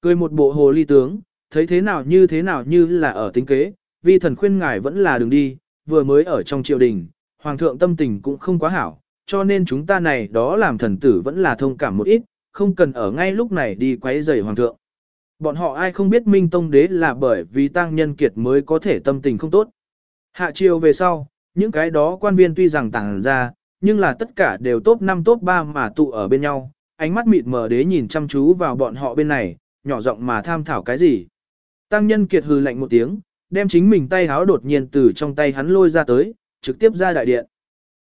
Cười một bộ hồ ly tướng, thấy thế nào như thế nào như là ở tính kế, vi thần khuyên ngài vẫn là đừng đi, vừa mới ở trong triều đình, hoàng thượng tâm tình cũng không quá hảo, cho nên chúng ta này đó làm thần tử vẫn là thông cảm một ít, không cần ở ngay lúc này đi quấy rầy hoàng thượng. Bọn họ ai không biết Minh Tông Đế là bởi vì tăng nhân kiệt mới có thể tâm tình không tốt. Hạ triều về sau, những cái đó quan viên tuy rằng tàng ra, nhưng là tất cả đều top 5 top 3 mà tụ ở bên nhau, ánh mắt mịt mờ đế nhìn chăm chú vào bọn họ bên này, nhỏ giọng mà tham thảo cái gì. Tăng nhân kiệt hừ lạnh một tiếng, đem chính mình tay háo đột nhiên từ trong tay hắn lôi ra tới, trực tiếp ra đại điện.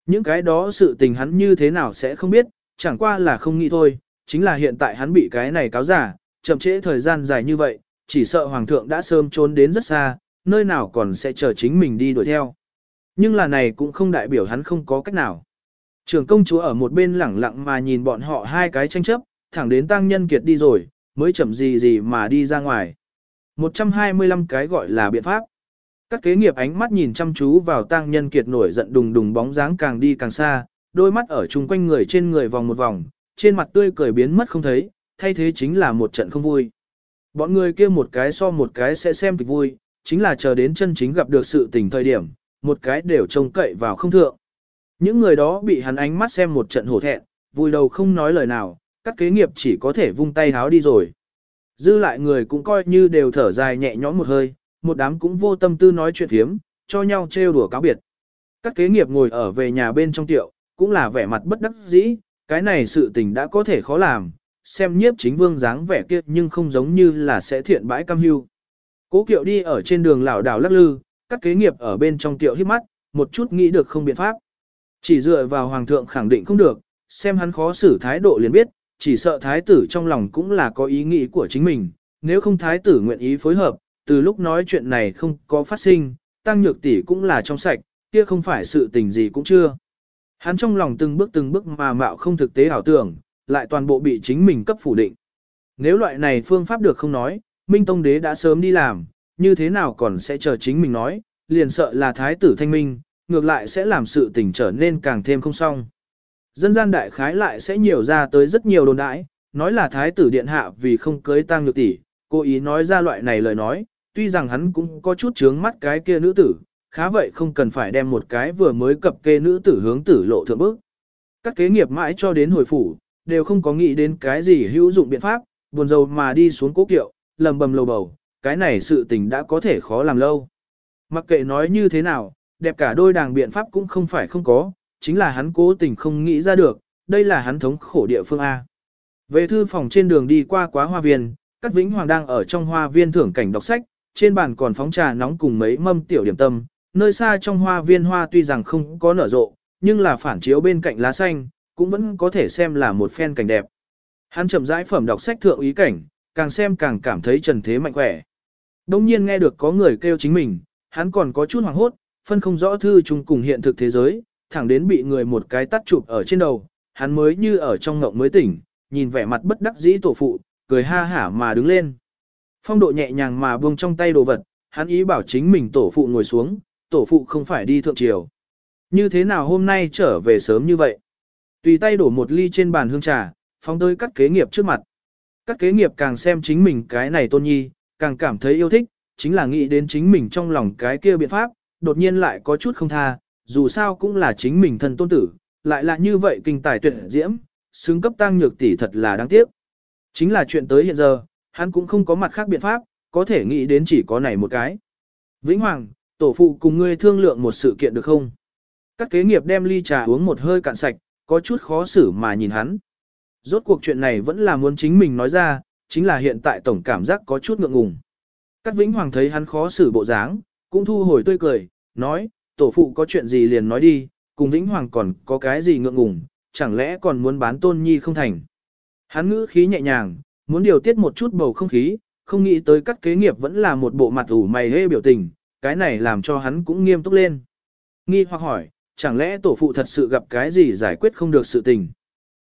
Những cái đó sự tình hắn như thế nào sẽ không biết, chẳng qua là không nghĩ thôi, chính là hiện tại hắn bị cái này cáo giả, chậm trễ thời gian dài như vậy, chỉ sợ hoàng thượng đã sớm trốn đến rất xa, nơi nào còn sẽ chờ chính mình đi đuổi theo. Nhưng là này cũng không đại biểu hắn không có cách nào. Trường công chúa ở một bên lẳng lặng mà nhìn bọn họ hai cái tranh chấp, thẳng đến tăng nhân kiệt đi rồi, mới chậm gì gì mà đi ra ngoài. 125 cái gọi là biện pháp. Các kế nghiệp ánh mắt nhìn chăm chú vào tăng nhân kiệt nổi giận đùng đùng bóng dáng càng đi càng xa, đôi mắt ở chung quanh người trên người vòng một vòng, trên mặt tươi cười biến mất không thấy, thay thế chính là một trận không vui. Bọn người kia một cái so một cái sẽ xem kịch vui, chính là chờ đến chân chính gặp được sự tình thời điểm, một cái đều trông cậy vào không thượng. Những người đó bị hắn ánh mắt xem một trận hổ thẹn, vui đầu không nói lời nào, các kế nghiệp chỉ có thể vung tay háo đi rồi. Dư lại người cũng coi như đều thở dài nhẹ nhõm một hơi, một đám cũng vô tâm tư nói chuyện phiếm, cho nhau trêu đùa cáo biệt. Các kế nghiệp ngồi ở về nhà bên trong tiệu, cũng là vẻ mặt bất đắc dĩ, cái này sự tình đã có thể khó làm, xem nhiếp chính vương dáng vẻ kia nhưng không giống như là sẽ thiện bãi cam hưu. Cố kiệu đi ở trên đường lảo đảo lắc lư, các kế nghiệp ở bên trong tiệu hít mắt, một chút nghĩ được không biện pháp. Chỉ dựa vào hoàng thượng khẳng định không được, xem hắn khó xử thái độ liền biết, chỉ sợ thái tử trong lòng cũng là có ý nghĩ của chính mình, nếu không thái tử nguyện ý phối hợp, từ lúc nói chuyện này không có phát sinh, tăng nhược tỷ cũng là trong sạch, kia không phải sự tình gì cũng chưa. Hắn trong lòng từng bước từng bước mà mạo không thực tế ảo tưởng, lại toàn bộ bị chính mình cấp phủ định. Nếu loại này phương pháp được không nói, Minh Tông Đế đã sớm đi làm, như thế nào còn sẽ chờ chính mình nói, liền sợ là thái tử thanh minh, ngược lại sẽ làm sự tình trở nên càng thêm không xong. Dân gian đại khái lại sẽ nhiều ra tới rất nhiều đồn đãi, nói là thái tử điện hạ vì không cưới tang nhược tỷ, cố ý nói ra loại này lời nói, tuy rằng hắn cũng có chút chướng mắt cái kia nữ tử, khá vậy không cần phải đem một cái vừa mới cập kê nữ tử hướng tử lộ thượng bước. Các kế nghiệp mãi cho đến hồi phủ, đều không có nghĩ đến cái gì hữu dụng biện pháp, buồn rầu mà đi xuống cố kiệu, lầm bầm lầu bầu, cái này sự tình đã có thể khó làm lâu. Mặc kệ nói như thế nào, đẹp cả đôi đàng biện pháp cũng không phải không có, chính là hắn cố tình không nghĩ ra được, đây là hắn thống khổ địa phương A. Về thư phòng trên đường đi qua quá hoa viên, Cát Vĩnh Hoàng đang ở trong hoa viên thưởng cảnh đọc sách, trên bàn còn phóng trà nóng cùng mấy mâm tiểu điểm tâm, nơi xa trong hoa viên hoa tuy rằng không có nở rộ, nhưng là phản chiếu bên cạnh lá xanh, cũng vẫn có thể xem là một phen cảnh đẹp. Hắn chậm rãi phẩm đọc sách thượng ý cảnh, càng xem càng cảm thấy trần thế mạnh khỏe. Đông nhiên nghe được có người kêu chính mình, hắn còn có chút hoảng hốt, phân không rõ thư chung cùng hiện thực thế giới, thẳng đến bị người một cái tắt chụp ở trên đầu, hắn mới như ở trong ngộng mới tỉnh, nhìn vẻ mặt bất đắc dĩ tổ phụ, cười ha hả mà đứng lên. Phong độ nhẹ nhàng mà buông trong tay đồ vật, hắn ý bảo chính mình tổ phụ ngồi xuống, tổ phụ không phải đi thượng triều. Như thế nào hôm nay trở về sớm như vậy? Tùy tay đổ một ly trên bàn hương trà, phóng tới cắt kế nghiệp trước mặt. Cắt kế nghiệp càng xem chính mình cái này tôn nhi, càng cảm thấy yêu thích, chính là nghĩ đến chính mình trong lòng cái kia biện pháp, đột nhiên lại có chút không tha, dù sao cũng là chính mình thân tôn tử, lại là như vậy kinh tài tuyệt diễm, xứng cấp tăng nhược tỷ thật là đáng tiếc. Chính là chuyện tới hiện giờ, hắn cũng không có mặt khác biện pháp, có thể nghĩ đến chỉ có này một cái. Vĩnh Hoàng, tổ phụ cùng ngươi thương lượng một sự kiện được không? Các kế nghiệp đem ly trà uống một hơi cạn sạch, có chút khó xử mà nhìn hắn. Rốt cuộc chuyện này vẫn là muốn chính mình nói ra, chính là hiện tại tổng cảm giác có chút ngượng ngùng. Cát Vĩnh Hoàng thấy hắn khó xử bộ dáng, cũng thu hồi tươi cười, nói, tổ phụ có chuyện gì liền nói đi, cùng Vĩnh Hoàng còn có cái gì ngượng ngùng, chẳng lẽ còn muốn bán tôn nhi không thành. Hắn ngữ khí nhẹ nhàng, muốn điều tiết một chút bầu không khí, không nghĩ tới các kế nghiệp vẫn là một bộ mặt ủ mày hê biểu tình, cái này làm cho hắn cũng nghiêm túc lên. Nghi hoặc hỏi, chẳng lẽ tổ phụ thật sự gặp cái gì giải quyết không được sự tình?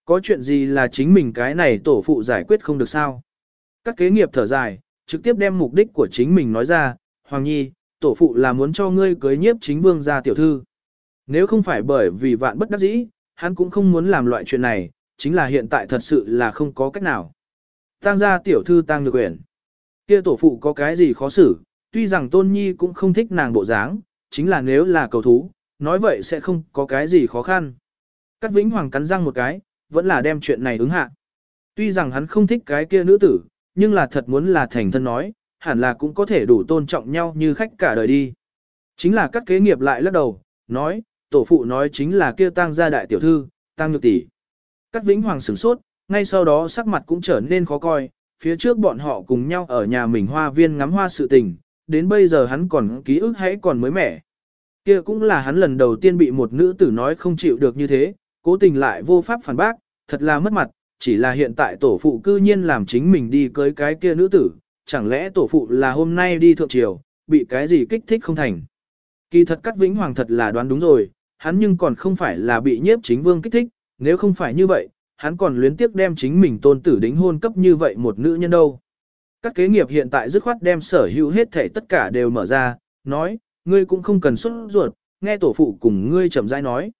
Có chuyện gì là chính mình cái này tổ phụ giải quyết không được sao? Các kế nghiệp thở dài, trực tiếp đem mục đích của chính mình nói ra, Hoàng Nhi, tổ phụ là muốn cho ngươi cưới nhiếp chính vương gia tiểu thư. Nếu không phải bởi vì vạn bất đắc dĩ, hắn cũng không muốn làm loại chuyện này, chính là hiện tại thật sự là không có cách nào. Tăng gia tiểu thư tăng được quyền. Kia tổ phụ có cái gì khó xử, tuy rằng tôn nhi cũng không thích nàng bộ dáng, chính là nếu là cầu thú, nói vậy sẽ không có cái gì khó khăn. Cát Vĩnh Hoàng cắn răng một cái, vẫn là đem chuyện này ứng hạ. Tuy rằng hắn không thích cái kia nữ tử, nhưng là thật muốn là thành thân nói, hẳn là cũng có thể đủ tôn trọng nhau như khách cả đời đi. Chính là các kế nghiệp lại lắc đầu, nói, tổ phụ nói chính là kia tang gia đại tiểu thư, tang nhược tỷ. Cát Vĩnh Hoàng sửng sốt, ngay sau đó sắc mặt cũng trở nên khó coi, phía trước bọn họ cùng nhau ở nhà mình hoa viên ngắm hoa sự tình, đến bây giờ hắn còn ký ức hãy còn mới mẻ. Kia cũng là hắn lần đầu tiên bị một nữ tử nói không chịu được như thế, cố tình lại vô pháp phản bác, thật là mất mặt, chỉ là hiện tại tổ phụ cư nhiên làm chính mình đi cưới cái kia nữ tử, chẳng lẽ tổ phụ là hôm nay đi thượng triều, bị cái gì kích thích không thành. Kỳ thật Cát Vĩnh Hoàng thật là đoán đúng rồi, hắn nhưng còn không phải là bị nhiếp chính vương kích thích, nếu không phải như vậy, hắn còn luyến tiếc đem chính mình tôn tử đính hôn cấp như vậy một nữ nhân đâu. Các kế nghiệp hiện tại dứt khoát đem sở hữu hết thể tất cả đều mở ra, nói, ngươi cũng không cần xuất ruột, nghe tổ phụ cùng ngươi chậm rãi nói.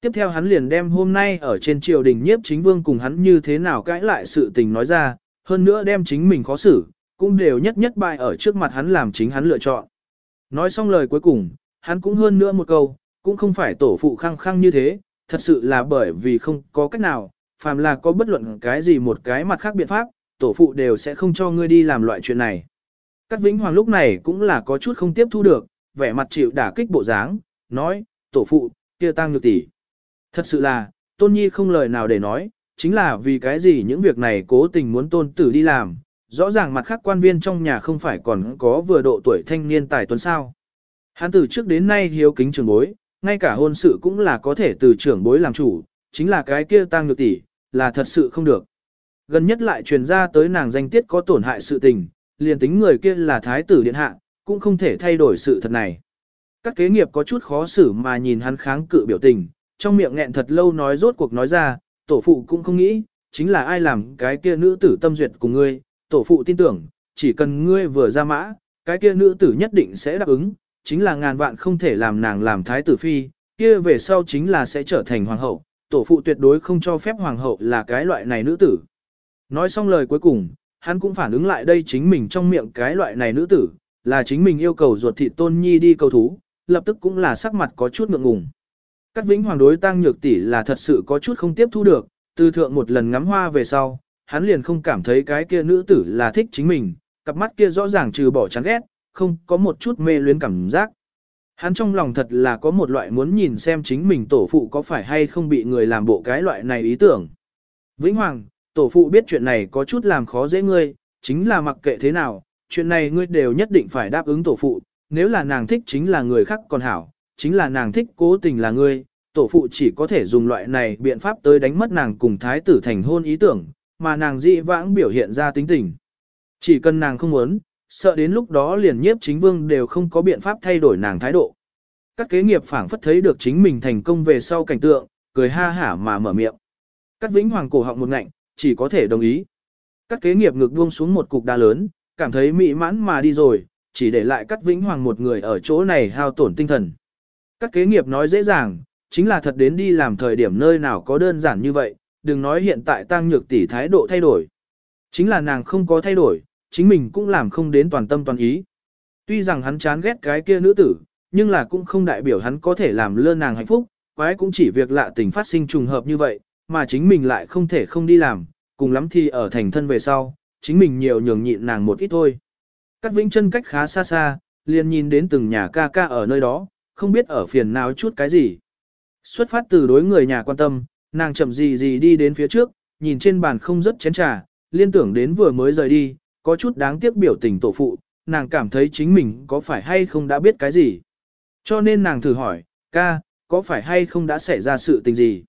Tiếp theo hắn liền đem hôm nay ở trên triều đình nhiếp chính vương cùng hắn như thế nào cãi lại sự tình nói ra, hơn nữa đem chính mình khó xử, cũng đều nhất nhất bại ở trước mặt hắn làm chính hắn lựa chọn. Nói xong lời cuối cùng, hắn cũng hơn nữa một câu, cũng không phải tổ phụ khăng khăng như thế, thật sự là bởi vì không có cách nào, phàm là có bất luận cái gì một cái mặt khác biện pháp, tổ phụ đều sẽ không cho ngươi đi làm loại chuyện này. Cát Vĩnh Hoàng lúc này cũng là có chút không tiếp thu được, vẻ mặt chịu đả kích bộ dáng, nói, tổ phụ, kia tăng nhược tỷ. Thật sự là, tôn nhi không lời nào để nói, chính là vì cái gì những việc này cố tình muốn tôn tử đi làm, rõ ràng mặt khác quan viên trong nhà không phải còn có vừa độ tuổi thanh niên tài tuấn sao. Hắn từ trước đến nay hiếu kính trưởng bối, ngay cả hôn sự cũng là có thể từ trưởng bối làm chủ, chính là cái kia tăng nhược tỷ, là thật sự không được. Gần nhất lại truyền ra tới nàng danh tiết có tổn hại sự tình, liền tính người kia là thái tử điện hạ, cũng không thể thay đổi sự thật này. Các kế nghiệp có chút khó xử mà nhìn hắn kháng cự biểu tình, trong miệng nghẹn thật lâu nói rốt cuộc nói ra, tổ phụ cũng không nghĩ, chính là ai làm cái kia nữ tử tâm duyệt cùng ngươi, tổ phụ tin tưởng, chỉ cần ngươi vừa ra mã, cái kia nữ tử nhất định sẽ đáp ứng, chính là ngàn vạn không thể làm nàng làm thái tử phi, kia về sau chính là sẽ trở thành hoàng hậu, tổ phụ tuyệt đối không cho phép hoàng hậu là cái loại này nữ tử. Nói xong lời cuối cùng, hắn cũng phản ứng lại đây chính mình trong miệng cái loại này nữ tử, là chính mình yêu cầu ruột thịt tôn nhi đi cầu thú, lập tức cũng là sắc mặt có chút ngượng ngùng. Cát vĩnh hoàng đối tăng nhược tỷ là thật sự có chút không tiếp thu được, từ thượng một lần ngắm hoa về sau, hắn liền không cảm thấy cái kia nữ tử là thích chính mình, cặp mắt kia rõ ràng trừ bỏ chán ghét, không có một chút mê luyến cảm giác. Hắn trong lòng thật là có một loại muốn nhìn xem chính mình tổ phụ có phải hay không bị người làm bộ cái loại này ý tưởng. Vĩnh Hoàng, tổ phụ biết chuyện này có chút làm khó dễ ngươi, chính là mặc kệ thế nào, chuyện này ngươi đều nhất định phải đáp ứng tổ phụ, nếu là nàng thích chính là người khác còn hảo, chính là nàng thích cố tình là ngươi, tổ phụ chỉ có thể dùng loại này biện pháp tới đánh mất nàng cùng thái tử thành hôn ý tưởng, mà nàng dị vãng biểu hiện ra tính tình. Chỉ cần nàng không muốn, sợ đến lúc đó liền nhiếp chính vương đều không có biện pháp thay đổi nàng thái độ. Các kế nghiệp phảng phất thấy được chính mình thành công về sau cảnh tượng, cười ha hả mà mở miệng. Cắt vĩnh hoàng cổ họng một ngạnh, chỉ có thể đồng ý. Các kế nghiệp ngực buông xuống một cục đá lớn, cảm thấy mỹ mãn mà đi rồi, chỉ để lại cắt vĩnh hoàng một người ở chỗ này hao tổn tinh thần. Các kế nghiệp nói dễ dàng, chính là thật đến đi làm thời điểm nơi nào có đơn giản như vậy, đừng nói hiện tại tăng nhược tỷ thái độ thay đổi. Chính là nàng không có thay đổi, chính mình cũng làm không đến toàn tâm toàn ý. Tuy rằng hắn chán ghét cái kia nữ tử, nhưng là cũng không đại biểu hắn có thể làm lơ nàng hạnh phúc, quái cũng chỉ việc lạ tình phát sinh trùng hợp như vậy, mà chính mình lại không thể không đi làm, cùng lắm thì ở thành thân về sau, chính mình nhiều nhường nhịn nàng một ít thôi. Cát Vĩnh chân cách khá xa xa, liền nhìn đến từng nhà ca ca ở nơi đó, không biết ở phiền nào chút cái gì. Xuất phát từ đối người nhà quan tâm, nàng chậm gì gì đi đến phía trước, nhìn trên bàn không rất chén trà, liên tưởng đến vừa mới rời đi, có chút đáng tiếc biểu tình tổ phụ, nàng cảm thấy chính mình có phải hay không đã biết cái gì. Cho nên nàng thử hỏi, ca, có phải hay không đã xảy ra sự tình gì?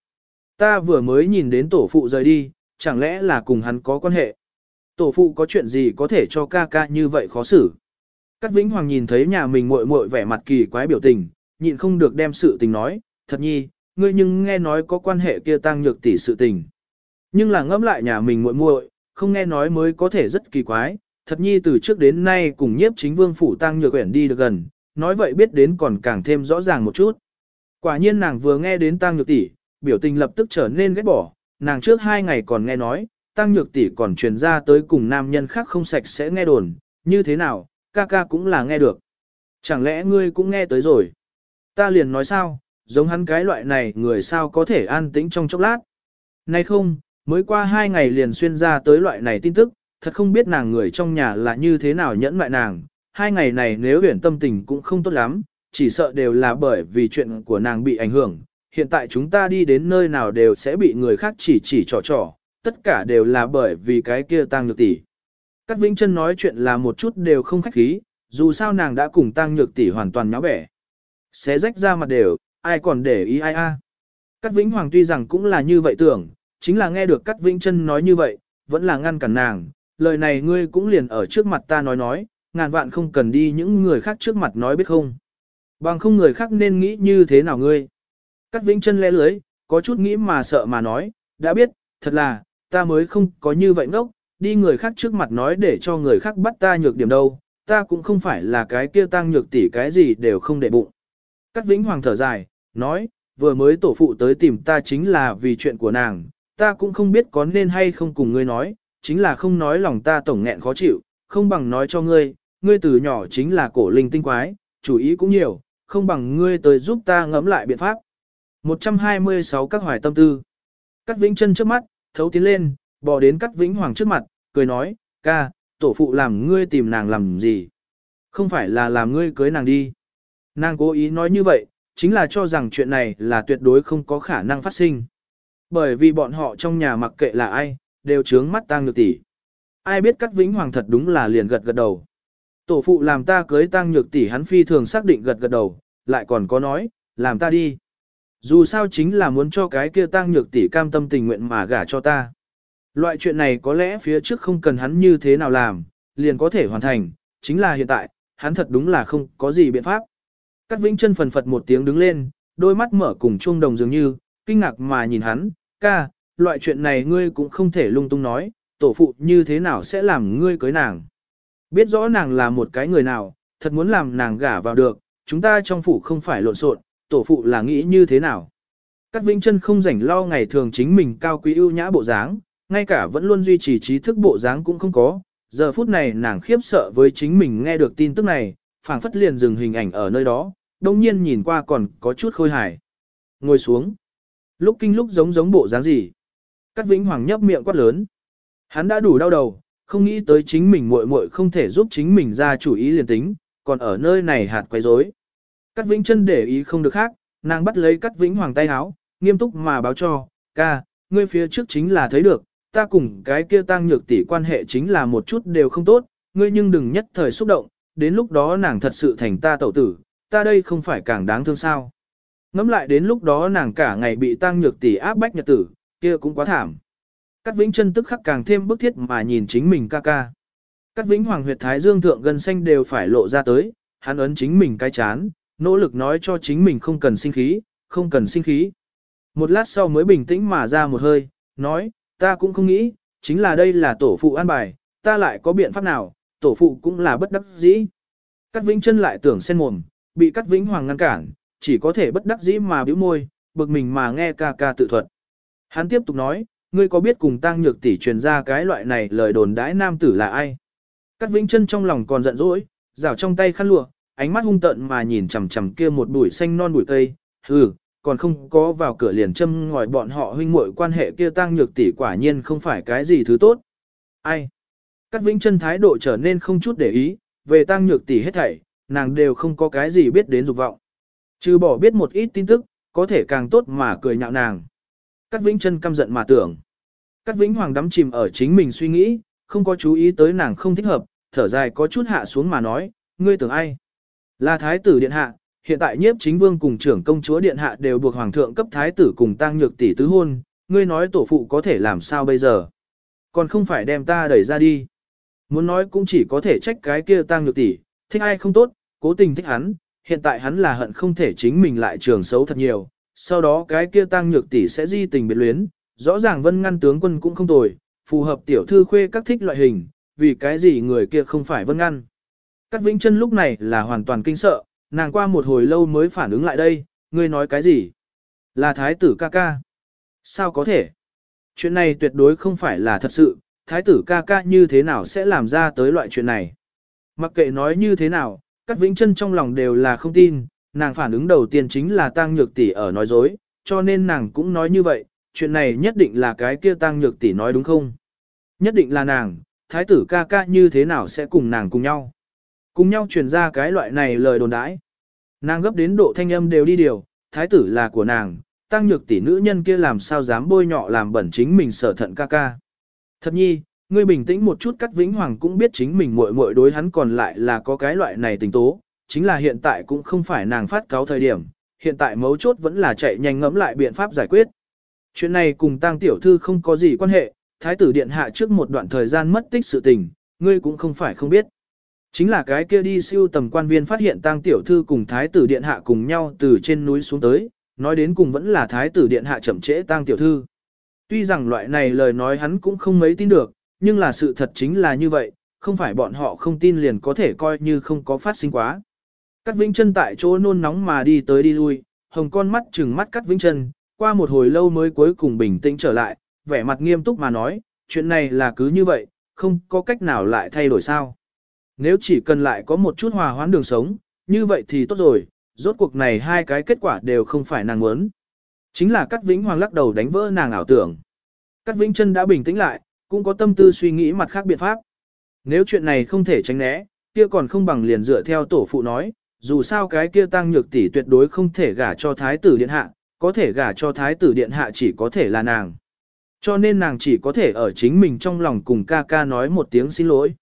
Ta vừa mới nhìn đến tổ phụ rời đi, chẳng lẽ là cùng hắn có quan hệ? Tổ phụ có chuyện gì có thể cho ca ca như vậy khó xử? Cát Vĩnh Hoàng nhìn thấy nhà mình muội muội vẻ mặt kỳ quái biểu tình, nhịn không được đem sự tình nói, thật nhi, ngươi nhưng nghe nói có quan hệ kia tăng nhược tỷ sự tình. Nhưng là ngẫm lại nhà mình muội muội, không nghe nói mới có thể rất kỳ quái, thật nhi từ trước đến nay cùng nhiếp chính vương phủ tăng nhược quyển đi được gần, nói vậy biết đến còn càng thêm rõ ràng một chút. Quả nhiên nàng vừa nghe đến tăng nhược tỷ, biểu tình lập tức trở nên ghét bỏ, nàng trước hai ngày còn nghe nói, tăng nhược tỷ còn truyền ra tới cùng nam nhân khác không sạch sẽ nghe đồn, như thế nào, ca ca cũng là nghe được. Chẳng lẽ ngươi cũng nghe tới rồi? Ta liền nói sao, giống hắn cái loại này người sao có thể an tĩnh trong chốc lát. Nay không, mới qua hai ngày liền xuyên ra tới loại này tin tức, thật không biết nàng người trong nhà là như thế nào nhẫn mại nàng. Hai ngày này nếu huyển tâm tình cũng không tốt lắm, chỉ sợ đều là bởi vì chuyện của nàng bị ảnh hưởng. Hiện tại chúng ta đi đến nơi nào đều sẽ bị người khác chỉ chỉ trò trò, tất cả đều là bởi vì cái kia tăng nhược tỷ. Cát Vĩnh Chân nói chuyện là một chút đều không khách khí, dù sao nàng đã cùng tăng nhược tỷ hoàn toàn nháo bẻ. Xé rách ra mặt đều, ai còn để ý ai a? À. Cát Vĩnh Hoàng tuy rằng cũng là như vậy tưởng, chính là nghe được Cát Vĩnh Chân nói như vậy, vẫn là ngăn cản nàng, lời này ngươi cũng liền ở trước mặt ta nói nói, ngàn vạn không cần đi những người khác trước mặt nói biết không. Bằng không người khác nên nghĩ như thế nào ngươi. Cát Vĩnh Chân lẽ lưới, có chút nghĩ mà sợ mà nói, đã biết, thật là, ta mới không có như vậy ngốc, đi người khác trước mặt nói để cho người khác bắt ta nhược điểm đâu, ta cũng không phải là cái kia tăng nhược tỷ cái gì đều không để bụng. Cát Vĩnh Hoàng thở dài, nói, vừa mới tổ phụ tới tìm ta chính là vì chuyện của nàng, ta cũng không biết có nên hay không cùng ngươi nói, chính là không nói lòng ta tổng nghẹn khó chịu, không bằng nói cho ngươi, ngươi từ nhỏ chính là cổ linh tinh quái, chủ ý cũng nhiều, không bằng ngươi tới giúp ta ngẫm lại biện pháp. 126 các hoài tâm tư. cắt Vĩnh chân trước mắt, thấu tiến lên, bò đến cắt Vĩnh Hoàng trước mặt, cười nói, ca, tổ phụ làm ngươi tìm nàng làm gì? Không phải là làm ngươi cưới nàng đi. Nàng cố ý nói như vậy, chính là cho rằng chuyện này là tuyệt đối không có khả năng phát sinh. Bởi vì bọn họ trong nhà mặc kệ là ai, đều trướng mắt tang nhược tỷ. Ai biết Cát Vĩnh Hoàng thật đúng là liền gật gật đầu. Tổ phụ làm ta cưới tang nhược tỷ hắn phi thường xác định gật gật đầu, lại còn có nói, làm ta đi. Dù sao chính là muốn cho cái kia tang nhược tỷ cam tâm tình nguyện mà gả cho ta. Loại chuyện này có lẽ phía trước không cần hắn như thế nào làm, liền có thể hoàn thành, chính là hiện tại, hắn thật đúng là không có gì biện pháp. Cát Vĩnh chân phần phật một tiếng đứng lên, đôi mắt mở cùng chuông đồng dường như, kinh ngạc mà nhìn hắn, ca, loại chuyện này ngươi cũng không thể lung tung nói, tổ phụ như thế nào sẽ làm ngươi cưới nàng. Biết rõ nàng là một cái người nào, thật muốn làm nàng gả vào được, chúng ta trong phủ không phải lộn xộn, tổ phụ là nghĩ như thế nào. Cát Vĩnh chân không rảnh lo ngày thường chính mình cao quý ưu nhã bộ dáng, ngay cả vẫn luôn duy trì trí thức bộ dáng cũng không có. Giờ phút này nàng khiếp sợ với chính mình nghe được tin tức này, phảng phất liền dừng hình ảnh ở nơi đó, đông nhiên nhìn qua còn có chút khôi hài. Ngồi xuống. Lúc kinh lúc giống giống bộ dáng gì. Cát Vĩnh Hoàng nhấp miệng quát lớn. Hắn đã đủ đau đầu, không nghĩ tới chính mình muội muội không thể giúp chính mình ra chủ ý liền tính, còn ở nơi này hạt quấy rối. Cát Vĩnh chân để ý không được khác, nàng bắt lấy Cát Vĩnh Hoàng tay áo, nghiêm túc mà báo cho, ca, ngươi phía trước chính là thấy được, ta cùng cái kia tăng nhược tỷ quan hệ chính là một chút đều không tốt, ngươi nhưng đừng nhất thời xúc động, đến lúc đó nàng thật sự thành ta tẩu tử, ta đây không phải càng đáng thương sao. Ngắm lại đến lúc đó nàng cả ngày bị tăng nhược tỷ áp bách nhật tử, kia cũng quá thảm. Cát Vĩnh chân tức khắc càng thêm bức thiết mà nhìn chính mình ca ca. Cát Vĩnh Hoàng huyệt thái dương thượng gần xanh đều phải lộ ra tới, hắn ấn chính mình cái chán, nỗ lực nói cho chính mình không cần sinh khí, không cần sinh khí. Một lát sau mới bình tĩnh mà ra một hơi, nói, ta cũng không nghĩ, chính là đây là tổ phụ an bài, ta lại có biện pháp nào, tổ phụ cũng là bất đắc dĩ. Cát Vĩnh chân lại tưởng sen mồm, bị Cát Vĩnh Hoàng ngăn cản, chỉ có thể bất đắc dĩ mà bĩu môi, bực mình mà nghe ca ca tự thuật. Hắn tiếp tục nói, ngươi có biết cùng tăng nhược tỷ truyền ra cái loại này lời đồn đãi nam tử là ai? Cát Vĩnh chân trong lòng còn giận dỗi, rảo trong tay khăn lụa, ánh mắt hung tợn mà nhìn chằm chằm kia một bụi xanh non bụi cây, hừ, còn không có vào cửa liền châm ngòi bọn họ huynh muội quan hệ kia tăng nhược tỷ quả nhiên không phải cái gì thứ tốt. Ai? Cát Vĩnh chân thái độ trở nên không chút để ý, về tăng nhược tỷ hết thảy, nàng đều không có cái gì biết đến dục vọng. Trừ bỏ biết một ít tin tức, có thể càng tốt mà cười nhạo nàng. Cát Vĩnh chân căm giận mà tưởng. Cát Vĩnh Hoàng đắm chìm ở chính mình suy nghĩ, không có chú ý tới nàng không thích hợp, thở dài có chút hạ xuống mà nói, ngươi tưởng ai? Là thái tử điện hạ, hiện tại nhiếp chính vương cùng trưởng công chúa điện hạ đều buộc hoàng thượng cấp thái tử cùng tăng nhược tỷ tứ hôn, ngươi nói tổ phụ có thể làm sao bây giờ? Còn không phải đem ta đẩy ra đi. Muốn nói cũng chỉ có thể trách cái kia tăng nhược tỷ, thích ai không tốt, cố tình thích hắn, hiện tại hắn là hận không thể chính mình lại trường xấu thật nhiều, sau đó cái kia tăng nhược tỷ sẽ di tình biệt luyến, rõ ràng vân ngăn tướng quân cũng không tồi, phù hợp tiểu thư khuê các thích loại hình, vì cái gì người kia không phải vân ngăn. Cát Vĩnh Chân lúc này là hoàn toàn kinh sợ, nàng qua một hồi lâu mới phản ứng lại đây, ngươi nói cái gì? Là thái tử ca ca. Sao có thể? Chuyện này tuyệt đối không phải là thật sự, thái tử ca ca như thế nào sẽ làm ra tới loại chuyện này. Mặc kệ nói như thế nào, các vĩnh chân trong lòng đều là không tin, nàng phản ứng đầu tiên chính là tăng nhược tỷ ở nói dối, cho nên nàng cũng nói như vậy, chuyện này nhất định là cái kia tăng nhược tỷ nói đúng không? Nhất định là nàng, thái tử ca ca như thế nào sẽ cùng nàng cùng nhau? Cùng nhau truyền ra cái loại này lời đồn đãi. Nàng gấp đến độ thanh âm đều đi điều, thái tử là của nàng, tăng nhược tỷ nữ nhân kia làm sao dám bôi nhọ làm bẩn chính mình sở thận ca ca. Thật nhi, ngươi bình tĩnh một chút cắt vĩnh hoàng cũng biết chính mình muội muội đối hắn còn lại là có cái loại này tình tố, chính là hiện tại cũng không phải nàng phát cáo thời điểm, hiện tại mấu chốt vẫn là chạy nhanh ngẫm lại biện pháp giải quyết. Chuyện này cùng tang tiểu thư không có gì quan hệ, thái tử điện hạ trước một đoạn thời gian mất tích sự tình, ngươi cũng không phải không biết. Chính là cái kia đi siêu tầm quan viên phát hiện tang tiểu thư cùng thái tử điện hạ cùng nhau từ trên núi xuống tới, nói đến cùng vẫn là thái tử điện hạ chậm trễ tang tiểu thư. Tuy rằng loại này lời nói hắn cũng không mấy tin được, nhưng là sự thật chính là như vậy, không phải bọn họ không tin liền có thể coi như không có phát sinh quá. Cắt Vĩnh Chân tại chỗ nôn nóng mà đi tới đi lui, hồng con mắt trừng mắt cắt Vĩnh Chân, qua một hồi lâu mới cuối cùng bình tĩnh trở lại, vẻ mặt nghiêm túc mà nói, chuyện này là cứ như vậy, không có cách nào lại thay đổi sao. Nếu chỉ cần lại có một chút hòa hoãn đường sống, như vậy thì tốt rồi, rốt cuộc này hai cái kết quả đều không phải nàng muốn. Chính là Cát Vĩnh Hoàng lắc đầu đánh vỡ nàng ảo tưởng. Cát Vĩnh Chân đã bình tĩnh lại, cũng có tâm tư suy nghĩ mặt khác biện pháp. Nếu chuyện này không thể tránh né, kia còn không bằng liền dựa theo tổ phụ nói, dù sao cái kia tăng nhược tỷ tuyệt đối không thể gả cho thái tử điện hạ, có thể gả cho thái tử điện hạ chỉ có thể là nàng. Cho nên nàng chỉ có thể ở chính mình trong lòng cùng ca ca nói một tiếng xin lỗi.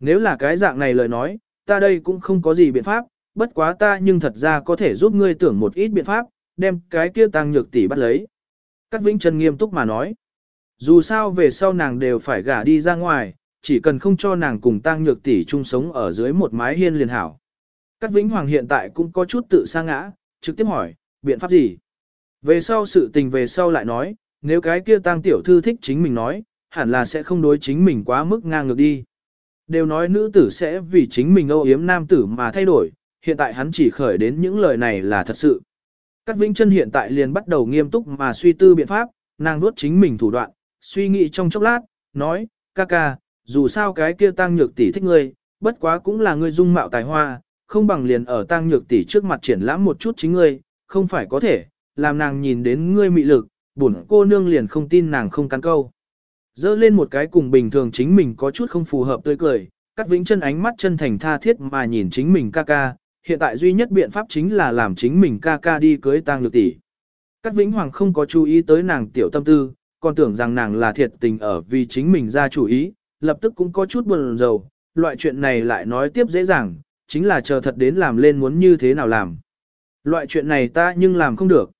Nếu là cái dạng này lời nói, ta đây cũng không có gì biện pháp, bất quá ta nhưng thật ra có thể giúp ngươi tưởng một ít biện pháp, đem cái kia tăng nhược tỷ bắt lấy. Cát Vĩnh Trần nghiêm túc mà nói. Dù sao về sau nàng đều phải gả đi ra ngoài, chỉ cần không cho nàng cùng tăng nhược tỷ chung sống ở dưới một mái hiên liền hảo. Cát Vĩnh Hoàng hiện tại cũng có chút tự sa ngã, trực tiếp hỏi, biện pháp gì? Về sau sự tình về sau lại nói, nếu cái kia tăng tiểu thư thích chính mình nói, hẳn là sẽ không đối chính mình quá mức ngang ngược đi. Đều nói nữ tử sẽ vì chính mình âu yếm nam tử mà thay đổi, hiện tại hắn chỉ khởi đến những lời này là thật sự. Cát Vĩnh Chân hiện tại liền bắt đầu nghiêm túc mà suy tư biện pháp, nàng nuốt chính mình thủ đoạn, suy nghĩ trong chốc lát, nói, ca ca, dù sao cái kia tăng nhược tỷ thích ngươi, bất quá cũng là ngươi dung mạo tài hoa, không bằng liền ở tăng nhược tỷ trước mặt triển lãm một chút chính ngươi, không phải có thể, làm nàng nhìn đến ngươi mị lực, bổn cô nương liền không tin nàng không cắn câu. Dơ lên một cái cùng bình thường chính mình có chút không phù hợp tươi cười, Cát vĩnh chân ánh mắt chân thành tha thiết mà nhìn chính mình ca ca, hiện tại duy nhất biện pháp chính là làm chính mình ca ca đi cưới tang nhược tỷ. Cát Vĩnh Hoàng không có chú ý tới nàng tiểu tâm tư, còn tưởng rằng nàng là thiệt tình ở vì chính mình ra chủ ý, lập tức cũng có chút buồn rầu, loại chuyện này lại nói tiếp dễ dàng, chính là chờ thật đến làm lên muốn như thế nào làm. Loại chuyện này ta nhưng làm không được.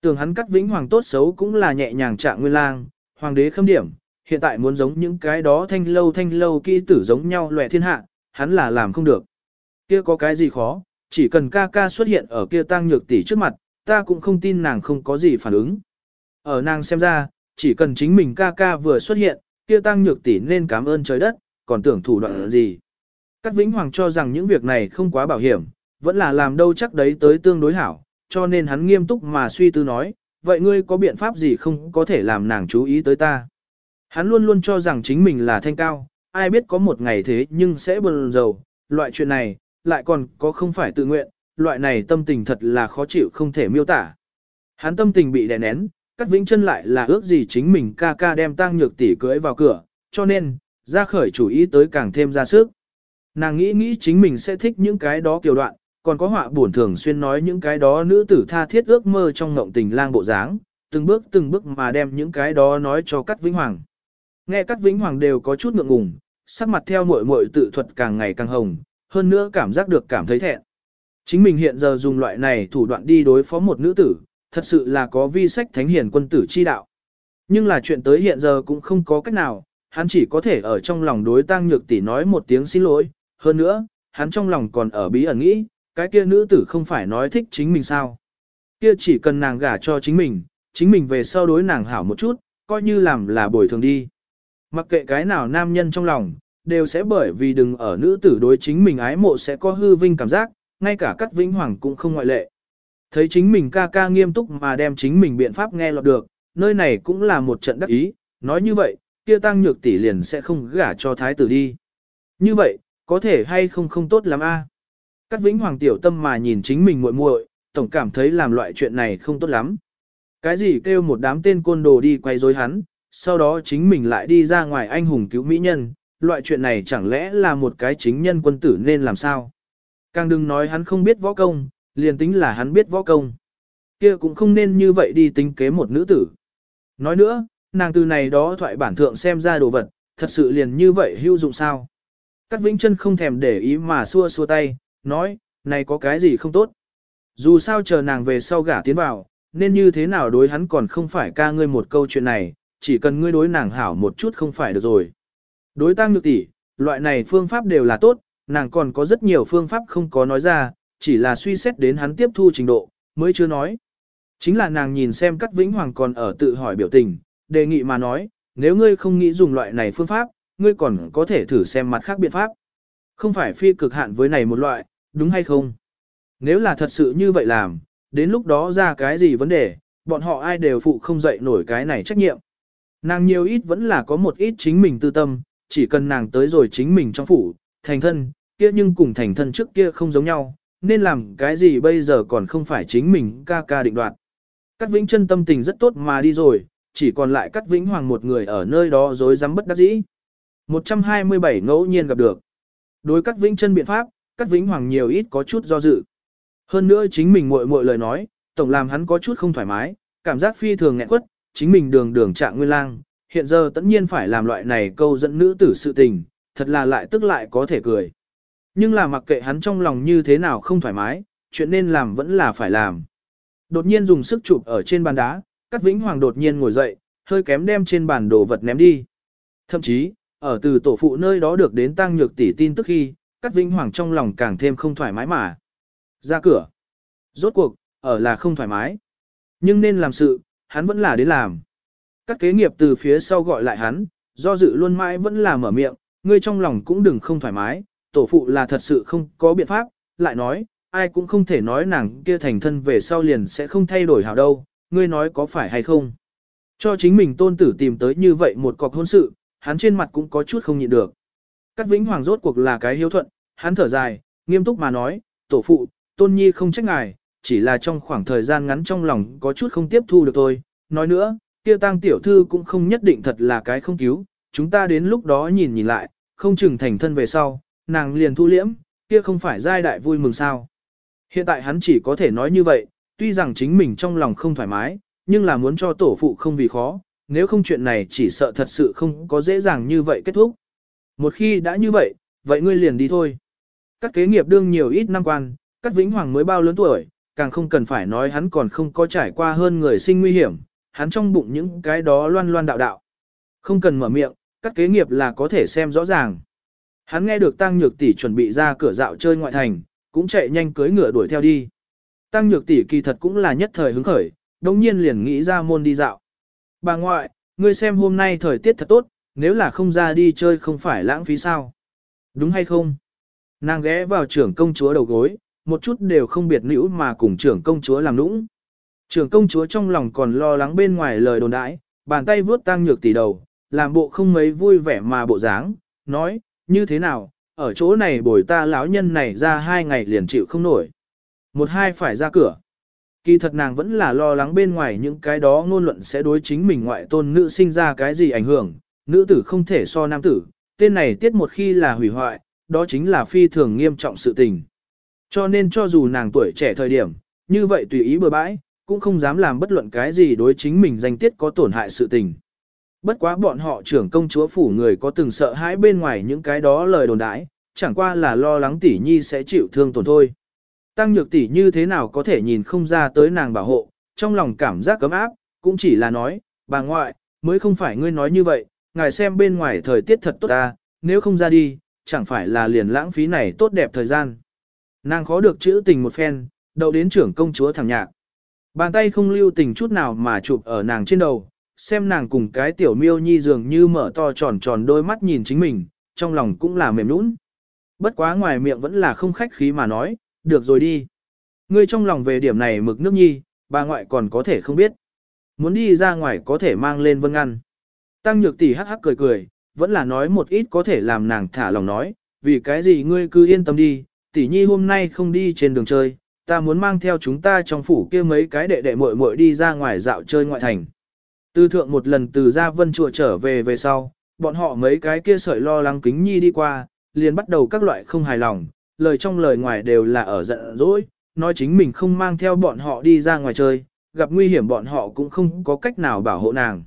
Tưởng hắn Cát vĩnh hoàng tốt xấu cũng là nhẹ nhàng trạng nguyên lang, hoàng đế khâm điểm, hiện tại muốn giống những cái đó thanh lâu thanh lâu kỹ tử giống nhau loại thiên hạ, hắn là làm không được. Kia có cái gì khó, chỉ cần ca ca xuất hiện ở kia tăng nhược tỷ trước mặt, ta cũng không tin nàng không có gì phản ứng. Ở nàng xem ra, chỉ cần chính mình ca ca vừa xuất hiện, kia tăng nhược tỷ nên cảm ơn trời đất, còn tưởng thủ đoạn gì. Cát Vĩnh Hoàng cho rằng những việc này không quá bảo hiểm, vẫn là làm đâu chắc đấy tới tương đối hảo, cho nên hắn nghiêm túc mà suy tư nói, vậy ngươi có biện pháp gì không có thể làm nàng chú ý tới ta. Hắn luôn luôn cho rằng chính mình là thanh cao, ai biết có một ngày thế nhưng sẽ bần dầu, loại chuyện này, lại còn có không phải tự nguyện, loại này tâm tình thật là khó chịu không thể miêu tả. Hắn tâm tình bị đè nén, cắt vĩnh chân lại là ước gì chính mình ca ca đem tang nhược tỷ cưới vào cửa, cho nên, ra khởi chủ ý tới càng thêm ra sức. Nàng nghĩ nghĩ chính mình sẽ thích những cái đó kiều đoạn, còn có họa buồn thường xuyên nói những cái đó nữ tử tha thiết ước mơ trong ngộng tình lang bộ dáng, từng bước từng bước mà đem những cái đó nói cho Cát Vĩnh Hoàng. Nghe Cát Vĩnh Hoàng đều có chút ngượng ngùng, sắc mặt theo muội muội tự thuật càng ngày càng hồng, hơn nữa cảm giác được cảm thấy thẹn. Chính mình hiện giờ dùng loại này thủ đoạn đi đối phó một nữ tử, thật sự là có vi sách thánh hiền quân tử chi đạo. Nhưng là chuyện tới hiện giờ cũng không có cách nào, hắn chỉ có thể ở trong lòng đối tăng nhược tỷ nói một tiếng xin lỗi, hơn nữa, hắn trong lòng còn ở bí ẩn nghĩ, cái kia nữ tử không phải nói thích chính mình sao. Kia chỉ cần nàng gả cho chính mình, chính mình về sau đối nàng hảo một chút, coi như làm là bồi thường đi. Mặc kệ cái nào nam nhân trong lòng, đều sẽ bởi vì đừng ở nữ tử đối chính mình ái mộ sẽ có hư vinh cảm giác, ngay cả cắt vĩnh hoàng cũng không ngoại lệ. Thấy chính mình ca ca nghiêm túc mà đem chính mình biện pháp nghe lọt được, nơi này cũng là một trận đắc ý, nói như vậy, kia tăng nhược tỷ liền sẽ không gả cho thái tử đi. Như vậy, có thể hay không không tốt lắm a? À? Cát Vĩnh Hoàng tiểu tâm mà nhìn chính mình muội muội, tổng cảm thấy làm loại chuyện này không tốt lắm. Cái gì kêu một đám tên côn đồ đi quay rối hắn, sau đó chính mình lại đi ra ngoài anh hùng cứu mỹ nhân, loại chuyện này chẳng lẽ là một cái chính nhân quân tử nên làm sao? Càng đừng nói hắn không biết võ công, liền tính là hắn biết võ công. kia cũng không nên như vậy đi tính kế một nữ tử. Nói nữa, nàng từ này đó thoại bản thượng xem ra đồ vật, thật sự liền như vậy hữu dụng sao? Cát Vĩnh Chân không thèm để ý mà xua xua tay, nói, này có cái gì không tốt. Dù sao chờ nàng về sau gả tiến vào, nên như thế nào đối hắn còn không phải ca ngươi một câu chuyện này, chỉ cần ngươi đối nàng hảo một chút không phải được rồi. Đối tăng nhược tỷ, loại này phương pháp đều là tốt, nàng còn có rất nhiều phương pháp không có nói ra, chỉ là suy xét đến hắn tiếp thu trình độ, mới chưa nói. Chính là nàng nhìn xem Cát Vĩnh Hoàng còn ở tự hỏi biểu tình, đề nghị mà nói, nếu ngươi không nghĩ dùng loại này phương pháp, ngươi còn có thể thử xem mặt khác biện pháp. Không phải phi cực hạn với này một loại, đúng hay không? Nếu là thật sự như vậy làm, đến lúc đó ra cái gì vấn đề, bọn họ ai đều phụ không dậy nổi cái này trách nhiệm. Nàng nhiều ít vẫn là có một ít chính mình tư tâm, chỉ cần nàng tới rồi chính mình trong phủ, thành thân, kia nhưng cùng thành thân trước kia không giống nhau, nên làm cái gì bây giờ còn không phải chính mình ca ca định đoạt. Cát Vĩnh chân tâm tình rất tốt mà đi rồi, chỉ còn lại Cát Vĩnh Hoàng một người ở nơi đó dối rắm bất đắc dĩ. 127 ngẫu nhiên gặp được. Đối Cát Vĩnh chân biện pháp, Cát Vĩnh Hoàng nhiều ít có chút do dự. Hơn nữa chính mình muội muội lời nói, tổng làm hắn có chút không thoải mái, cảm giác phi thường nghẹn quất, chính mình đường đường trạng nguyên lang, hiện giờ tất nhiên phải làm loại này câu dẫn nữ tử sự tình, thật là lại tức lại có thể cười. Nhưng là mặc kệ hắn trong lòng như thế nào không thoải mái, chuyện nên làm vẫn là phải làm. Đột nhiên dùng sức chụp ở trên bàn đá, Cát Vĩnh Hoàng đột nhiên ngồi dậy, hơi kém đem trên bàn đồ vật ném đi. Thậm chí, ở từ tổ phụ nơi đó được đến tăng nhược tỷ tin tức khi, Cát Vĩnh Hoàng trong lòng càng thêm không thoải mái mà. Ra cửa. Rốt cuộc, ở là không thoải mái. Nhưng nên làm sự, hắn vẫn là đến làm. Các kế nghiệp từ phía sau gọi lại hắn, do dự luôn mãi vẫn là mở miệng, ngươi trong lòng cũng đừng không thoải mái, tổ phụ là thật sự không có biện pháp, lại nói, ai cũng không thể nói nàng kia thành thân về sau liền sẽ không thay đổi hảo đâu, ngươi nói có phải hay không. Cho chính mình tôn tử tìm tới như vậy một cọc hôn sự, hắn trên mặt cũng có chút không nhịn được. Cát Vĩnh Hoàng rốt cuộc là cái hiếu thuận, hắn thở dài, nghiêm túc mà nói, tổ phụ, tôn nhi không trách ngài, chỉ là trong khoảng thời gian ngắn trong lòng có chút không tiếp thu được thôi. Nói nữa, kia tang tiểu thư cũng không nhất định thật là cái không cứu, chúng ta đến lúc đó nhìn nhìn lại, không chừng thành thân về sau, nàng liền thu liễm, kia không phải giai đại vui mừng sao. Hiện tại hắn chỉ có thể nói như vậy, tuy rằng chính mình trong lòng không thoải mái, nhưng là muốn cho tổ phụ không vì khó, nếu không chuyện này chỉ sợ thật sự không có dễ dàng như vậy kết thúc. Một khi đã như vậy, vậy ngươi liền đi thôi. Các kế nghiệp đương nhiều ít năm quan, các vĩnh hoàng mới bao lớn tuổi, càng không cần phải nói hắn còn không có trải qua hơn người sinh nguy hiểm, hắn trong bụng những cái đó loan loan đạo đạo. Không cần mở miệng, các kế nghiệp là có thể xem rõ ràng. Hắn nghe được Tăng Nhược Tỷ chuẩn bị ra cửa dạo chơi ngoại thành, cũng chạy nhanh cưới ngựa đuổi theo đi. Tăng Nhược Tỷ kỳ thật cũng là nhất thời hứng khởi, đương nhiên liền nghĩ ra môn đi dạo. Bà ngoại, ngươi xem hôm nay thời tiết thật tốt, nếu là không ra đi chơi không phải lãng phí sao? Đúng hay không? Nàng ghé vào trưởng công chúa đầu gối, một chút đều không biệt nữ mà cùng trưởng công chúa làm nũng. Trưởng công chúa trong lòng còn lo lắng bên ngoài lời đồn đãi, bàn tay vướt tăng nhược tỷ đầu, làm bộ không mấy vui vẻ mà bộ dáng, nói, như thế nào, ở chỗ này bồi ta lão nhân này ra hai ngày liền chịu không nổi. Một hai phải ra cửa. Kỳ thật nàng vẫn là lo lắng bên ngoài những cái đó ngôn luận sẽ đối chính mình ngoại tôn nữ sinh ra cái gì ảnh hưởng, nữ tử không thể so nam tử, tên này tiết một khi là hủy hoại, đó chính là phi thường nghiêm trọng sự tình. Cho nên cho dù nàng tuổi trẻ thời điểm, như vậy tùy ý bừa bãi, cũng không dám làm bất luận cái gì đối chính mình danh tiết có tổn hại sự tình. Bất quá bọn họ trưởng công chúa phủ người có từng sợ hãi bên ngoài những cái đó lời đồn đãi, chẳng qua là lo lắng tỷ nhi sẽ chịu thương tổn thôi. Tăng nhược tỷ như thế nào có thể nhìn không ra tới nàng bảo hộ, trong lòng cảm giác cấm áp, cũng chỉ là nói, bà ngoại, mới không phải ngươi nói như vậy, ngài xem bên ngoài thời tiết thật tốt ta, nếu không ra đi, chẳng phải là liền lãng phí này tốt đẹp thời gian. Nàng khó được chữ tình một phen, đậu đến trưởng công chúa thẳng nhạc. Bàn tay không lưu tình chút nào mà chụp ở nàng trên đầu, xem nàng cùng cái tiểu miêu nhi dường như mở to tròn tròn đôi mắt nhìn chính mình, trong lòng cũng là mềm nũng. Bất quá ngoài miệng vẫn là không khách khí mà nói, được rồi đi. Ngươi trong lòng về điểm này mực nước nhi, bà ngoại còn có thể không biết. muốn đi ra ngoài có thể mang lên vân ngăn. Tăng nhược tỷ hắc hắc cười cười, vẫn là nói một ít có thể làm nàng thả lòng nói, vì cái gì ngươi cứ yên tâm đi, tỷ nhi hôm nay không đi trên đường chơi, ta muốn mang theo chúng ta trong phủ kia mấy cái đệ đệ muội muội đi ra ngoài dạo chơi ngoại thành. Tư thượng một lần từ ra vân chùa trở về về sau, bọn họ mấy cái kia sợi lo lắng kính nhi đi qua, liền bắt đầu các loại không hài lòng, lời trong lời ngoài đều là ở giận dỗi, nói chính mình không mang theo bọn họ đi ra ngoài chơi, gặp nguy hiểm bọn họ cũng không có cách nào bảo hộ nàng.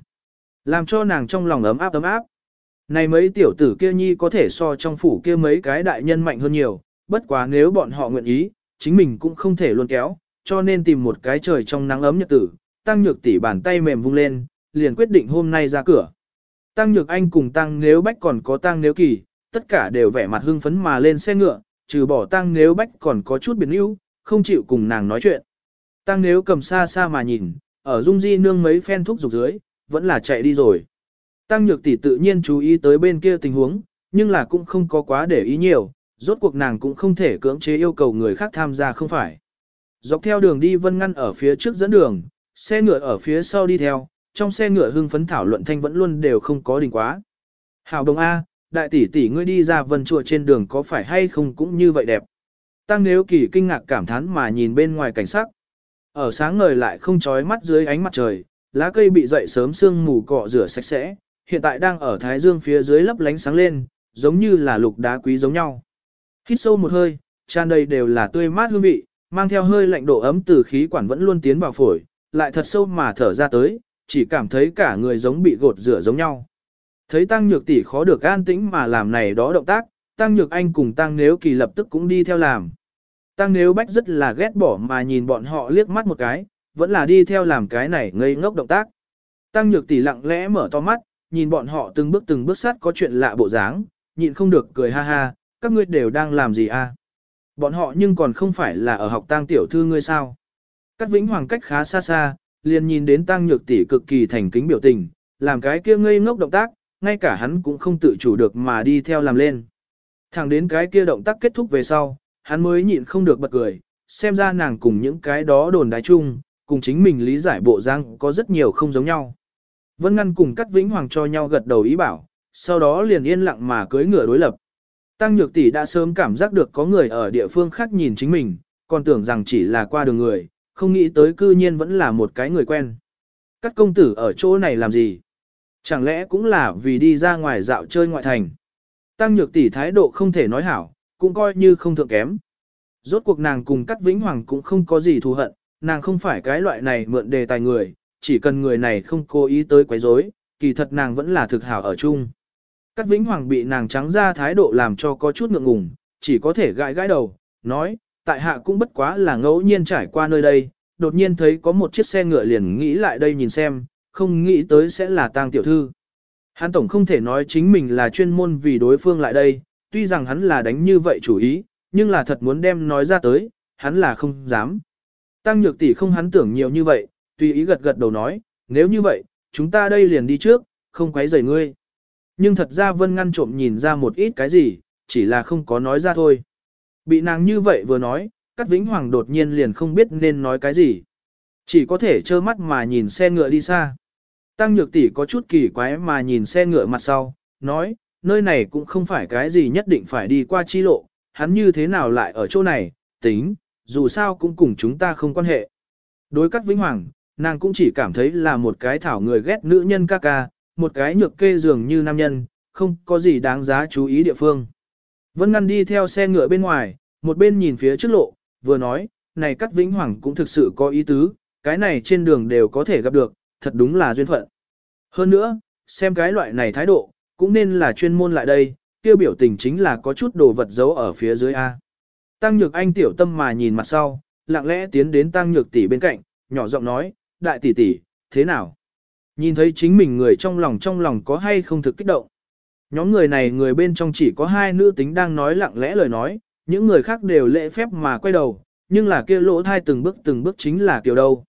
Làm cho nàng trong lòng ấm áp ấm áp. Này mấy tiểu tử kia nhi có thể so trong phủ kia mấy cái đại nhân mạnh hơn nhiều, bất quá nếu bọn họ nguyện ý, chính mình cũng không thể luôn kéo, cho nên tìm một cái trời trong nắng ấm nhật tử, tăng nhược tỷ bàn tay mềm vung lên, liền quyết định hôm nay ra cửa. Tăng nhược anh cùng tăng nếu bách còn có tăng nếu kỳ, tất cả đều vẻ mặt hưng phấn mà lên xe ngựa, trừ bỏ tăng nếu bách còn có chút biệt níu, không chịu cùng nàng nói chuyện. Tăng nếu cầm xa xa mà nhìn, ở dung di nương mấy phen thuốc dục dưới, vẫn là chạy đi rồi. Tăng nhược tỷ tự nhiên chú ý tới bên kia tình huống, nhưng là cũng không có quá để ý nhiều, rốt cuộc nàng cũng không thể cưỡng chế yêu cầu người khác tham gia không phải. Dọc theo đường đi vân ngăn ở phía trước dẫn đường, xe ngựa ở phía sau đi theo, trong xe ngựa hưng phấn thảo luận thanh vẫn luôn đều không có đình quá. Hảo đồng A, đại tỷ tỷ ngươi đi ra vân chùa trên đường có phải hay không cũng như vậy đẹp. Tăng nếu kỳ kinh ngạc cảm thán mà nhìn bên ngoài cảnh sắc. Ở sáng ngời lại không trói mắt dưới ánh mặt trời, lá cây bị dậy sớm sương mù cọ rửa sạch sẽ, hiện tại đang ở thái dương phía dưới lấp lánh sáng lên, giống như là lục đá quý giống nhau. Hít sâu một hơi, tràn đầy đều là tươi mát hương vị, mang theo hơi lạnh độ ấm từ khí quản vẫn luôn tiến vào phổi, lại thật sâu mà thở ra tới, chỉ cảm thấy cả người giống bị gột rửa giống nhau. Thấy Tăng Nhược tỷ khó được an tĩnh mà làm này đó động tác, Tăng Nhược Anh cùng Tăng Nếu Kỳ lập tức cũng đi theo làm. Tăng Nếu Bách rất là ghét bỏ mà nhìn bọn họ liếc mắt một cái, vẫn là đi theo làm cái này ngây ngốc động tác. Tăng Nhược tỷ lặng lẽ mở to mắt, nhìn bọn họ từng bước từng bước sát có chuyện lạ bộ dáng, nhịn không được cười ha ha, các ngươi đều đang làm gì a? À? Bọn họ nhưng còn không phải là ở học tang tiểu thư ngươi sao? Cát Vĩnh Hoàng cách khá xa xa, liền nhìn đến tăng nhược tỷ cực kỳ thành kính biểu tình, làm cái kia ngây ngốc động tác, ngay cả hắn cũng không tự chủ được mà đi theo làm lên. Thẳng đến cái kia động tác kết thúc về sau, hắn mới nhịn không được bật cười, xem ra nàng cùng những cái đó đồn đại chung, cùng chính mình lý giải bộ răng có rất nhiều không giống nhau. Vân Ngăn cùng Cát Vĩnh Hoàng cho nhau gật đầu ý bảo, sau đó liền yên lặng mà cưới ngựa đối lập. Tăng Nhược Tỷ đã sớm cảm giác được có người ở địa phương khác nhìn chính mình, còn tưởng rằng chỉ là qua đường người, không nghĩ tới cư nhiên vẫn là một cái người quen. Các công tử ở chỗ này làm gì? Chẳng lẽ cũng là vì đi ra ngoài dạo chơi ngoại thành? Tăng Nhược Tỷ thái độ không thể nói hảo, cũng coi như không thượng kém. Rốt cuộc nàng cùng Cát Vĩnh Hoàng cũng không có gì thù hận, nàng không phải cái loại này mượn đề tài người, chỉ cần người này không cố ý tới quấy rối, kỳ thật nàng vẫn là thực hảo ở chung. Cát Vĩnh Hoàng bị nàng trắng ra thái độ làm cho có chút ngượng ngùng, chỉ có thể gãi gãi đầu, nói, tại hạ cũng bất quá là ngẫu nhiên trải qua nơi đây, đột nhiên thấy có một chiếc xe ngựa liền nghĩ lại đây nhìn xem, không nghĩ tới sẽ là tang tiểu thư. Hắn tổng không thể nói chính mình là chuyên môn vì đối phương lại đây, tuy rằng hắn là đánh như vậy chủ ý, nhưng là thật muốn đem nói ra tới, hắn là không dám. Tăng nhược tỷ không hắn tưởng nhiều như vậy, tùy ý gật gật đầu nói, nếu như vậy, chúng ta đây liền đi trước, không quấy rầy ngươi. Nhưng thật ra Vân ngăn trộm nhìn ra một ít cái gì, chỉ là không có nói ra thôi. Bị nàng như vậy vừa nói, Cát Vĩnh Hoàng đột nhiên liền không biết nên nói cái gì. Chỉ có thể trơ mắt mà nhìn xe ngựa đi xa. Tăng Nhược Tỷ có chút kỳ quái mà nhìn xe ngựa mặt sau, nói, nơi này cũng không phải cái gì nhất định phải đi qua chi lộ, hắn như thế nào lại ở chỗ này, tính, dù sao cũng cùng chúng ta không quan hệ. Đối Cát Vĩnh Hoàng, nàng cũng chỉ cảm thấy là một cái thảo người ghét nữ nhân ca ca, một cái nhược kê dường như nam nhân, không có gì đáng giá chú ý địa phương. Vân Ngăn đi theo xe ngựa bên ngoài, một bên nhìn phía trước lộ, vừa nói, này cắt Vĩnh Hoàng cũng thực sự có ý tứ, cái này trên đường đều có thể gặp được, thật đúng là duyên phận. Hơn nữa, xem cái loại này thái độ, cũng nên là chuyên môn lại đây, kêu biểu tình chính là có chút đồ vật giấu ở phía dưới A. Tăng Nhược Anh tiểu tâm mà nhìn mặt sau, lặng lẽ tiến đến Tăng Nhược tỷ bên cạnh, nhỏ giọng nói, đại tỷ tỷ, thế nào? Nhìn thấy chính mình người trong lòng trong lòng có hay không thực kích động. Nhóm người này người bên trong chỉ có hai nữ tính đang nói lặng lẽ lời nói, những người khác đều lễ phép mà quay đầu, nhưng là kia lỗ thai từng bước từng bước chính là kiểu đâu.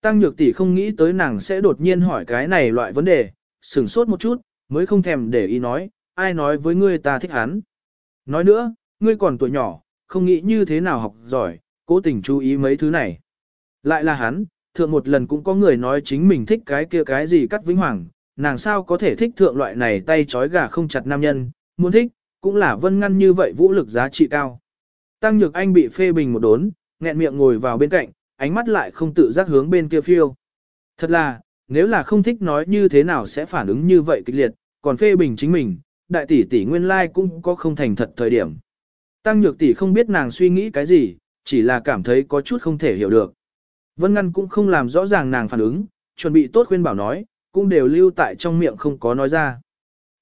Tăng nhược tỷ không nghĩ tới nàng sẽ đột nhiên hỏi cái này loại vấn đề, sửng sốt một chút, mới không thèm để ý nói, ai nói với ngươi ta thích hắn. Nói nữa, ngươi còn tuổi nhỏ, không nghĩ như thế nào học giỏi, cố tình chú ý mấy thứ này. Lại là hắn, thượng một lần cũng có người nói chính mình thích cái kia cái gì cắt vĩnh hoàng, nàng sao có thể thích thượng loại này tay trói gà không chặt nam nhân, muốn thích, cũng là vân ngăn như vậy vũ lực giá trị cao. Tăng Nhược Anh bị phê bình một đốn, nghẹn miệng ngồi vào bên cạnh, ánh mắt lại không tự giác hướng bên kia phiêu. Thật là, nếu là không thích nói như thế nào sẽ phản ứng như vậy kịch liệt, còn phê bình chính mình, đại tỷ tỷ nguyên lai cũng có không thành thật thời điểm. Tăng Nhược tỷ không biết nàng suy nghĩ cái gì, chỉ là cảm thấy có chút không thể hiểu được. Vân Ngăn cũng không làm rõ ràng nàng phản ứng, chuẩn bị tốt khuyên bảo nói, cũng đều lưu tại trong miệng không có nói ra.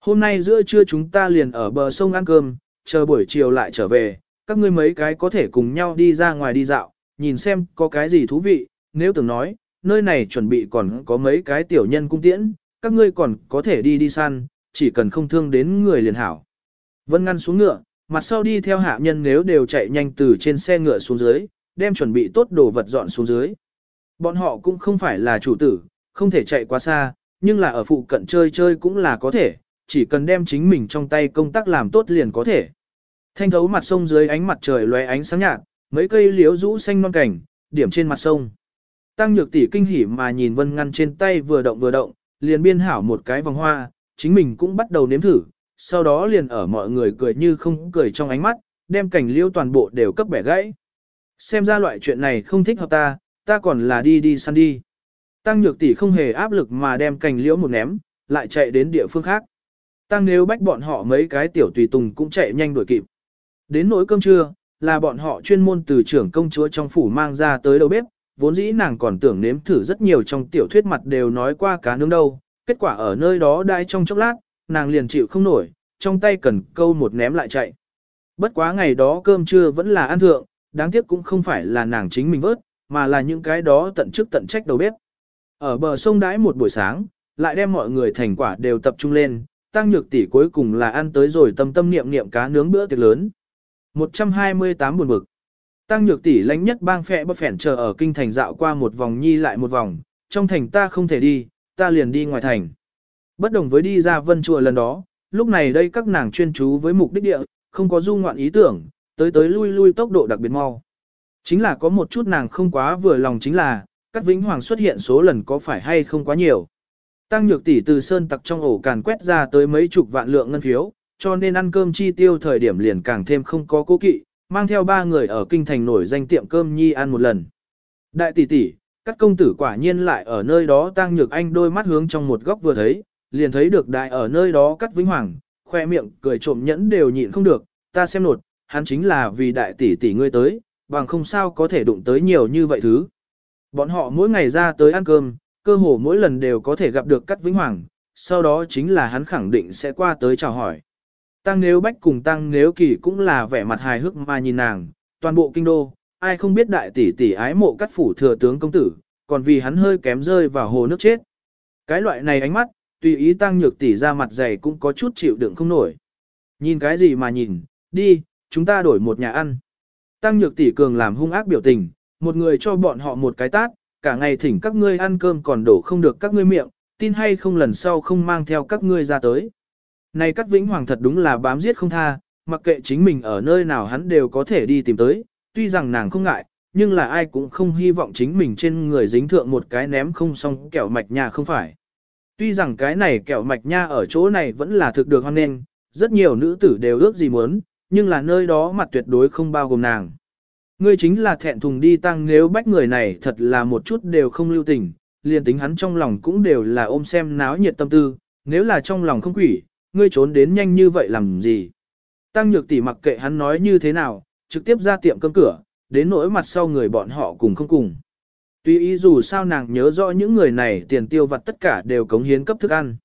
Hôm nay giữa trưa chúng ta liền ở bờ sông ăn cơm, chờ buổi chiều lại trở về, các ngươi mấy cái có thể cùng nhau đi ra ngoài đi dạo, nhìn xem có cái gì thú vị, nếu tưởng nói, nơi này chuẩn bị còn có mấy cái tiểu nhân cung tiễn, các ngươi còn có thể đi đi săn, chỉ cần không thương đến người liền hảo. Vân ngăn xuống ngựa, mặt sau đi theo hạ nhân nếu đều chạy nhanh từ trên xe ngựa xuống dưới, đem chuẩn bị tốt đồ vật dọn xuống dưới. Bọn họ cũng không phải là chủ tử, không thể chạy quá xa, nhưng là ở phụ cận chơi chơi cũng là có thể, chỉ cần đem chính mình trong tay công tác làm tốt liền có thể. Thanh thấu mặt sông dưới ánh mặt trời lóe ánh sáng nhạt, mấy cây liễu rũ xanh non cảnh, điểm trên mặt sông. Tăng nhược tỷ kinh hỉ mà nhìn vân ngăn trên tay vừa động vừa động, liền biên hảo một cái vòng hoa, chính mình cũng bắt đầu nếm thử, sau đó liền ở mọi người cười như không cười trong ánh mắt, đem cảnh liễu toàn bộ đều cấp bẻ gãy. Xem ra loại chuyện này không thích hợp ta, ta còn là đi đi săn đi. Tăng nhược tỷ không hề áp lực mà đem cành liễu một ném, lại chạy đến địa phương khác. Tăng nếu bách bọn họ mấy cái tiểu tùy tùng cũng chạy nhanh đuổi kịp. Đến nỗi cơm trưa, là bọn họ chuyên môn từ trưởng công chúa trong phủ mang ra tới đầu bếp, vốn dĩ nàng còn tưởng nếm thử rất nhiều trong tiểu thuyết mặt đều nói qua cá nướng đâu, kết quả ở nơi đó đai trong chốc lát, nàng liền chịu không nổi, trong tay cần câu một ném lại chạy. Bất quá ngày đó cơm trưa vẫn là ăn thượng, đáng tiếc cũng không phải là nàng chính mình vớt, mà là những cái đó tận chức tận trách đầu bếp. Ở bờ sông đãi một buổi sáng, lại đem mọi người thành quả đều tập trung lên, tăng nhược tỷ cuối cùng là ăn tới rồi tâm tâm niệm niệm cá nướng bữa tiệc lớn. 128 buồn bực. Tăng nhược tỷ lãnh nhất bang phệ bất phèn chờ ở kinh thành dạo qua một vòng nhi lại một vòng, trong thành ta không thể đi, ta liền đi ngoài thành. Bất đồng với đi ra vân chùa lần đó, lúc này đây các nàng chuyên chú với mục đích địa, không có du ngoạn ý tưởng, tới tới lui lui tốc độ đặc biệt mau. Chính là có một chút nàng không quá vừa lòng chính là, Cát Vĩnh Hoàng xuất hiện số lần có phải hay không quá nhiều. Tăng nhược tỷ từ sơn tặc trong ổ càn quét ra tới mấy chục vạn lượng ngân phiếu, cho nên ăn cơm chi tiêu thời điểm liền càng thêm không có cố kỵ, mang theo ba người ở kinh thành nổi danh tiệm cơm nhi ăn một lần. Đại tỷ tỷ, các công tử quả nhiên lại ở nơi đó tăng nhược anh đôi mắt hướng trong một góc vừa thấy, liền thấy được đại ở nơi đó cắt vĩnh hoàng, khoe miệng cười trộm nhẫn đều nhịn không được, ta xem nột, hắn chính là vì đại tỷ tỷ ngươi tới, bằng không sao có thể đụng tới nhiều như vậy thứ. Bọn họ mỗi ngày ra tới ăn cơm, cơ hồ mỗi lần đều có thể gặp được Cát Vĩnh Hoàng, sau đó chính là hắn khẳng định sẽ qua tới chào hỏi. Tăng Nếu Bách cùng Tăng Nếu Kỳ cũng là vẻ mặt hài hước mà nhìn nàng, toàn bộ kinh đô, ai không biết đại tỷ tỷ ái mộ cát phủ thừa tướng công tử, còn vì hắn hơi kém rơi vào hồ nước chết. Cái loại này ánh mắt, tùy ý Tăng Nhược tỷ ra mặt dày cũng có chút chịu đựng không nổi. Nhìn cái gì mà nhìn, đi, chúng ta đổi một nhà ăn. Tăng Nhược tỷ cường làm hung ác biểu tình, một người cho bọn họ một cái tát, cả ngày thỉnh các ngươi ăn cơm còn đổ không được các ngươi miệng, tin hay không lần sau không mang theo các ngươi ra tới. Này Cát Vĩnh Hoàng thật đúng là bám giết không tha, mặc kệ chính mình ở nơi nào hắn đều có thể đi tìm tới, tuy rằng nàng không ngại, nhưng là ai cũng không hy vọng chính mình trên người dính thượng một cái ném không xong kẹo mạch nha không phải. Tuy rằng cái này kẹo mạch nha ở chỗ này vẫn là thực được hoan nên, rất nhiều nữ tử đều ước gì muốn, nhưng là nơi đó mặt tuyệt đối không bao gồm nàng. Ngươi chính là thẹn thùng đi tăng nếu bách người này thật là một chút đều không lưu tình, liền tính hắn trong lòng cũng đều là ôm xem náo nhiệt tâm tư, nếu là trong lòng không quỷ, ngươi trốn đến nhanh như vậy làm gì. Tăng nhược tỷ mặc kệ hắn nói như thế nào, trực tiếp ra tiệm cơm cửa, đến nỗi mặt sau người bọn họ cùng không cùng. Tuy ý dù sao nàng nhớ rõ những người này tiền tiêu vặt tất cả đều cống hiến cấp thức ăn.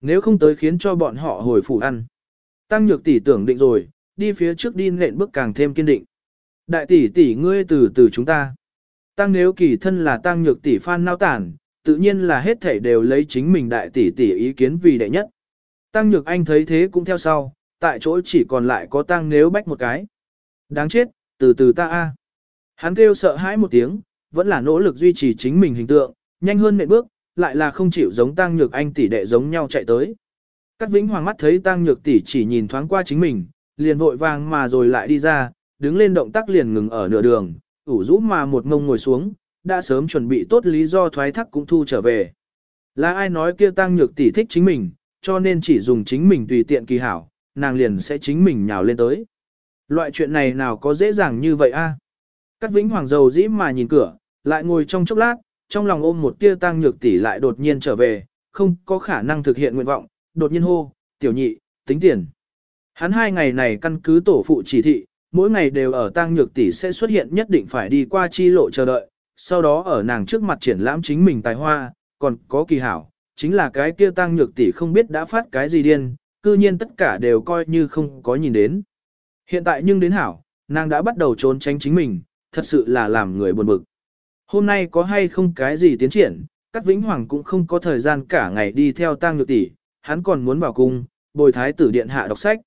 Nếu không tới khiến cho bọn họ hồi phủ ăn. Tăng nhược tỷ tưởng định rồi, đi phía trước đi nện bước càng thêm kiên định. Đại tỷ tỷ ngươi từ từ chúng ta. Tăng nếu kỳ thân là tăng nhược tỷ phan nao tản, tự nhiên là hết thảy đều lấy chính mình đại tỷ tỷ ý kiến vì đệ nhất. Tăng nhược anh thấy thế cũng theo sau, tại chỗ chỉ còn lại có tăng nếu bách một cái. Đáng chết, từ từ ta a. Hắn kêu sợ hãi một tiếng, vẫn là nỗ lực duy trì chính mình hình tượng, nhanh hơn nện bước, lại là không chịu giống tăng nhược anh tỷ đệ giống nhau chạy tới. Cát Vĩnh Hoàng mắt thấy tăng nhược tỷ chỉ nhìn thoáng qua chính mình, liền vội vàng mà rồi lại đi ra, đứng lên động tác liền ngừng ở nửa đường, ủ rũ mà một ngông ngồi xuống, đã sớm chuẩn bị tốt lý do thoái thác cũng thu trở về. Là ai nói kia tăng nhược tỷ thích chính mình, cho nên chỉ dùng chính mình tùy tiện kỳ hảo, nàng liền sẽ chính mình nhào lên tới. Loại chuyện này nào có dễ dàng như vậy a? Cát Vĩnh Hoàng dầu dĩ mà nhìn cửa, lại ngồi trong chốc lát, trong lòng ôm một tia tăng nhược tỷ lại đột nhiên trở về, không có khả năng thực hiện nguyện vọng, đột nhiên hô, tiểu nhị, tính tiền. Hắn hai ngày này căn cứ tổ phụ chỉ thị, mỗi ngày đều ở tăng nhược tỷ sẽ xuất hiện nhất định phải đi qua chi lộ chờ đợi, sau đó ở nàng trước mặt triển lãm chính mình tài hoa, còn có kỳ hảo, chính là cái kia tăng nhược tỷ không biết đã phát cái gì điên, cư nhiên tất cả đều coi như không có nhìn đến. Hiện tại nhưng đến hảo, nàng đã bắt đầu trốn tránh chính mình, thật sự là làm người buồn bực. Hôm nay có hay không cái gì tiến triển, các Vĩnh Hoàng cũng không có thời gian cả ngày đi theo tang nhược tỷ, hắn còn muốn vào cung, bồi thái tử điện hạ đọc sách.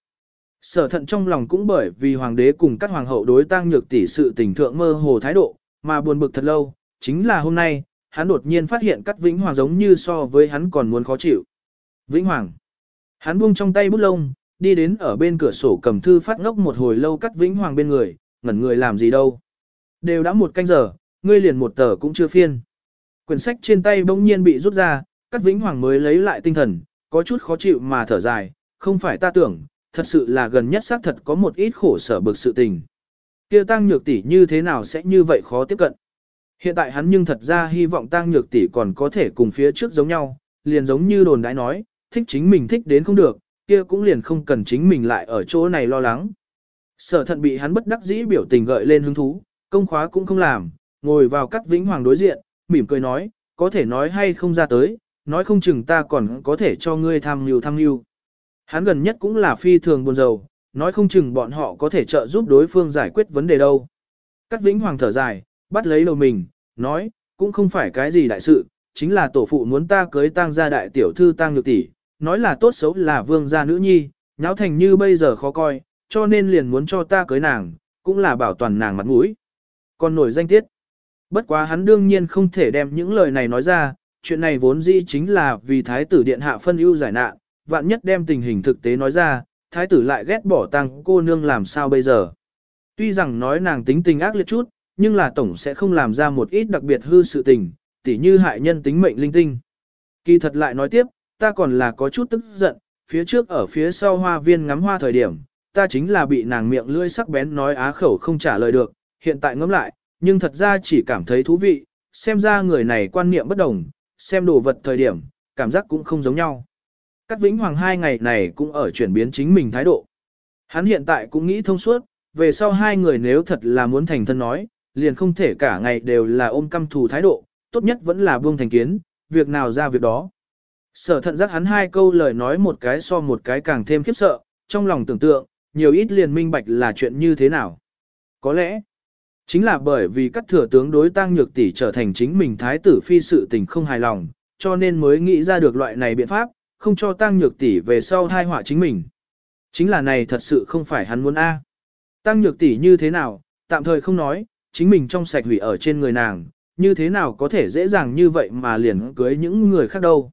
Sở thận trong lòng cũng bởi vì hoàng đế cùng các hoàng hậu đối tang nhược tỷ sự tình thượng mơ hồ thái độ, mà buồn bực thật lâu, chính là hôm nay, hắn đột nhiên phát hiện Cát Vĩnh Hoàng giống như so với hắn còn muốn khó chịu. Vĩnh Hoàng. Hắn buông trong tay bút lông, đi đến ở bên cửa sổ cầm thư phát ngốc một hồi lâu Cát Vĩnh Hoàng bên người, ngẩn người làm gì đâu. Đều đã một canh giờ, ngươi liền một tờ cũng chưa phiên. Quyển sách trên tay bỗng nhiên bị rút ra, Cát Vĩnh Hoàng mới lấy lại tinh thần, có chút khó chịu mà thở dài, không phải ta tưởng, thật sự là gần nhất xác thật có một ít khổ sở bực sự tình. Kia tăng nhược tỷ như thế nào sẽ như vậy khó tiếp cận. Hiện tại hắn nhưng thật ra hy vọng tăng nhược tỷ còn có thể cùng phía trước giống nhau, liền giống như đồn đãi nói, thích chính mình thích đến không được, kia cũng liền không cần chính mình lại ở chỗ này lo lắng. Sở thận bị hắn bất đắc dĩ biểu tình gợi lên hứng thú, công khóa cũng không làm, ngồi vào cắt vĩnh hoàng đối diện, mỉm cười nói, có thể nói hay không ra tới, nói không chừng ta còn có thể cho ngươi tham nhiều tham nhiều. Hắn gần nhất cũng là phi thường buồn rầu, nói không chừng bọn họ có thể trợ giúp đối phương giải quyết vấn đề đâu. Cát vĩnh hoàng thở dài, bắt lấy đầu mình, nói, cũng không phải cái gì đại sự, chính là tổ phụ muốn ta cưới tang gia đại tiểu thư tang nhược tỷ, nói là tốt xấu là vương gia nữ nhi, nháo thành như bây giờ khó coi, cho nên liền muốn cho ta cưới nàng, cũng là bảo toàn nàng mặt mũi. Còn nổi danh tiết. Bất quá hắn đương nhiên không thể đem những lời này nói ra, chuyện này vốn dĩ chính là vì thái tử điện hạ phân ưu giải nạn, vạn nhất đem tình hình thực tế nói ra, thái tử lại ghét bỏ tăng cô nương làm sao bây giờ. Tuy rằng nói nàng tính tình ác liệt chút, nhưng là tổng sẽ không làm ra một ít đặc biệt hư sự tình, tỉ như hại nhân tính mệnh linh tinh. Kỳ thật lại nói tiếp, ta còn là có chút tức giận, phía trước ở phía sau hoa viên ngắm hoa thời điểm, ta chính là bị nàng miệng lưỡi sắc bén nói á khẩu không trả lời được, hiện tại ngẫm lại, nhưng thật ra chỉ cảm thấy thú vị, xem ra người này quan niệm bất đồng, xem đồ vật thời điểm, cảm giác cũng không giống nhau. Cát Vĩnh Hoàng hai ngày này cũng ở chuyển biến chính mình thái độ. Hắn hiện tại cũng nghĩ thông suốt, về sau hai người nếu thật là muốn thành thân nói, liền không thể cả ngày đều là ôm căm thù thái độ, tốt nhất vẫn là buông thành kiến, việc nào ra việc đó. Sở thận giác hắn hai câu lời nói một cái so một cái càng thêm khiếp sợ, trong lòng tưởng tượng, nhiều ít liền minh bạch là chuyện như thế nào. Có lẽ, chính là bởi vì các thừa tướng đối tăng nhược tỷ trở thành chính mình thái tử phi sự tình không hài lòng, cho nên mới nghĩ ra được loại này biện pháp, không cho tăng nhược tỷ về sau thai họa chính mình. Chính là này thật sự không phải hắn muốn A. Tăng nhược tỷ như thế nào, tạm thời không nói, chính mình trong sạch hủy ở trên người nàng, như thế nào có thể dễ dàng như vậy mà liền cưới những người khác đâu.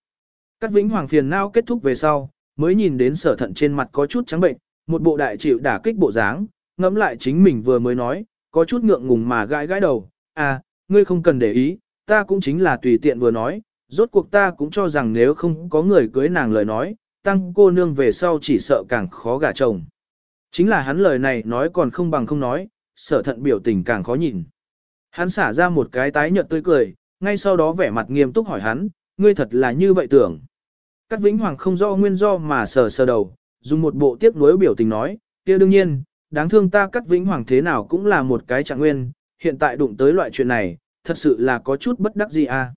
Cát Vĩnh Hoàng phiền não kết thúc về sau, mới nhìn đến sở thận trên mặt có chút trắng bệnh, một bộ đại chịu đả kích bộ dáng, ngẫm lại chính mình vừa mới nói, có chút ngượng ngùng mà gãi gãi đầu, à, ngươi không cần để ý, ta cũng chính là tùy tiện vừa nói, rốt cuộc ta cũng cho rằng nếu không có người cưới nàng lời nói, tăng cô nương về sau chỉ sợ càng khó gả chồng. Chính là hắn lời này nói còn không bằng không nói, sở thận biểu tình càng khó nhìn. Hắn xả ra một cái tái nhợt tươi cười, ngay sau đó vẻ mặt nghiêm túc hỏi hắn, ngươi thật là như vậy tưởng. Cát Vĩnh Hoàng không rõ nguyên do mà sờ sờ đầu, dùng một bộ tiếc nuối biểu tình nói, kia đương nhiên, đáng thương ta Cát Vĩnh Hoàng thế nào cũng là một cái trạng nguyên, hiện tại đụng tới loại chuyện này, thật sự là có chút bất đắc gì à.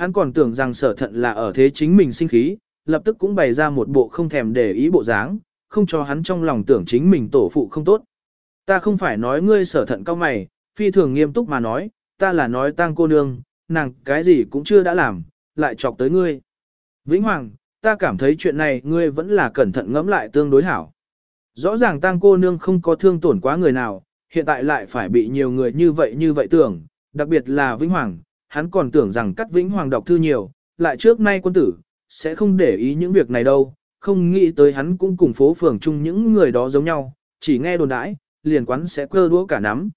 Hắn còn tưởng rằng sở thận là ở thế chính mình sinh khí, lập tức cũng bày ra một bộ không thèm để ý bộ dáng, không cho hắn trong lòng tưởng chính mình tổ phụ không tốt. Ta không phải nói ngươi sở thận cao mày, phi thường nghiêm túc mà nói, ta là nói tang cô nương, nàng cái gì cũng chưa đã làm, lại chọc tới ngươi. Vĩnh Hoàng, ta cảm thấy chuyện này ngươi vẫn là cẩn thận ngẫm lại tương đối hảo. Rõ ràng tang cô nương không có thương tổn quá người nào, hiện tại lại phải bị nhiều người như vậy như vậy tưởng, đặc biệt là Vĩnh Hoàng, hắn còn tưởng rằng cắt Vĩnh Hoàng đọc thư nhiều, lại trước nay quân tử, sẽ không để ý những việc này đâu, không nghĩ tới hắn cũng cùng phố phường chung những người đó giống nhau, chỉ nghe đồn đãi, liền quán sẽ cơ đũa cả nắm.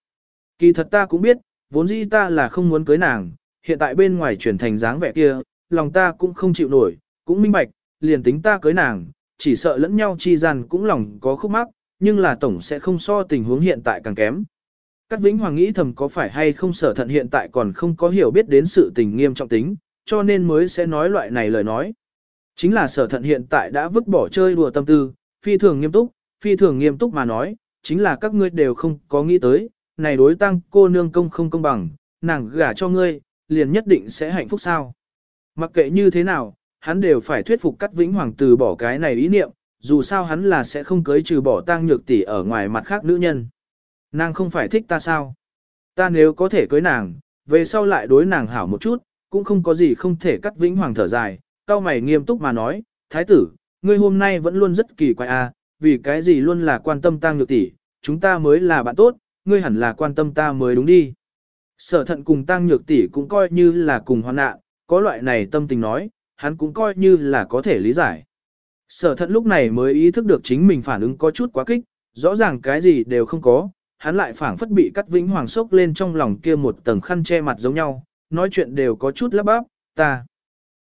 Kỳ thật ta cũng biết, Vốn dĩ ta là không muốn cưới nàng, hiện tại bên ngoài chuyển thành dáng vẻ kia, lòng ta cũng không chịu nổi, cũng minh bạch, liền tính ta cưới nàng, chỉ sợ lẫn nhau chi gian cũng lòng có khúc mắc, nhưng là tổng sẽ không so tình huống hiện tại càng kém. Cát Vĩnh Hoàng nghĩ thầm có phải hay không sở thận hiện tại còn không có hiểu biết đến sự tình nghiêm trọng tính, cho nên mới sẽ nói loại này lời nói. Chính là sở thận hiện tại đã vứt bỏ chơi đùa tâm tư, phi thường nghiêm túc, phi thường nghiêm túc mà nói, chính là các ngươi đều không có nghĩ tới, này đối tăng cô nương công không công bằng, nàng gả cho ngươi, liền nhất định sẽ hạnh phúc sao. Mặc kệ như thế nào, hắn đều phải thuyết phục Cát Vĩnh Hoàng từ bỏ cái này ý niệm, dù sao hắn là sẽ không cưới trừ bỏ tăng nhược tỷ ở ngoài mặt khác nữ nhân. Nàng không phải thích ta sao? Ta nếu có thể cưới nàng, về sau lại đối nàng hảo một chút, cũng không có gì không thể cắt vĩnh hoàng thở dài, cao mày nghiêm túc mà nói, thái tử, ngươi hôm nay vẫn luôn rất kỳ quái a, à, vì cái gì luôn là quan tâm tang nhược tỷ, chúng ta mới là bạn tốt, ngươi hẳn là quan tâm ta mới đúng đi. Sở thận cùng tăng nhược tỷ cũng coi như là cùng hoạn nạn, có loại này tâm tình nói, hắn cũng coi như là có thể lý giải. Sở thận lúc này mới ý thức được chính mình phản ứng có chút quá kích, rõ ràng cái gì đều không có, hắn lại phảng phất bị cắt vĩnh hoàng sốc lên trong lòng kia một tầng khăn che mặt giống nhau, nói chuyện đều có chút lắp bắp, ta.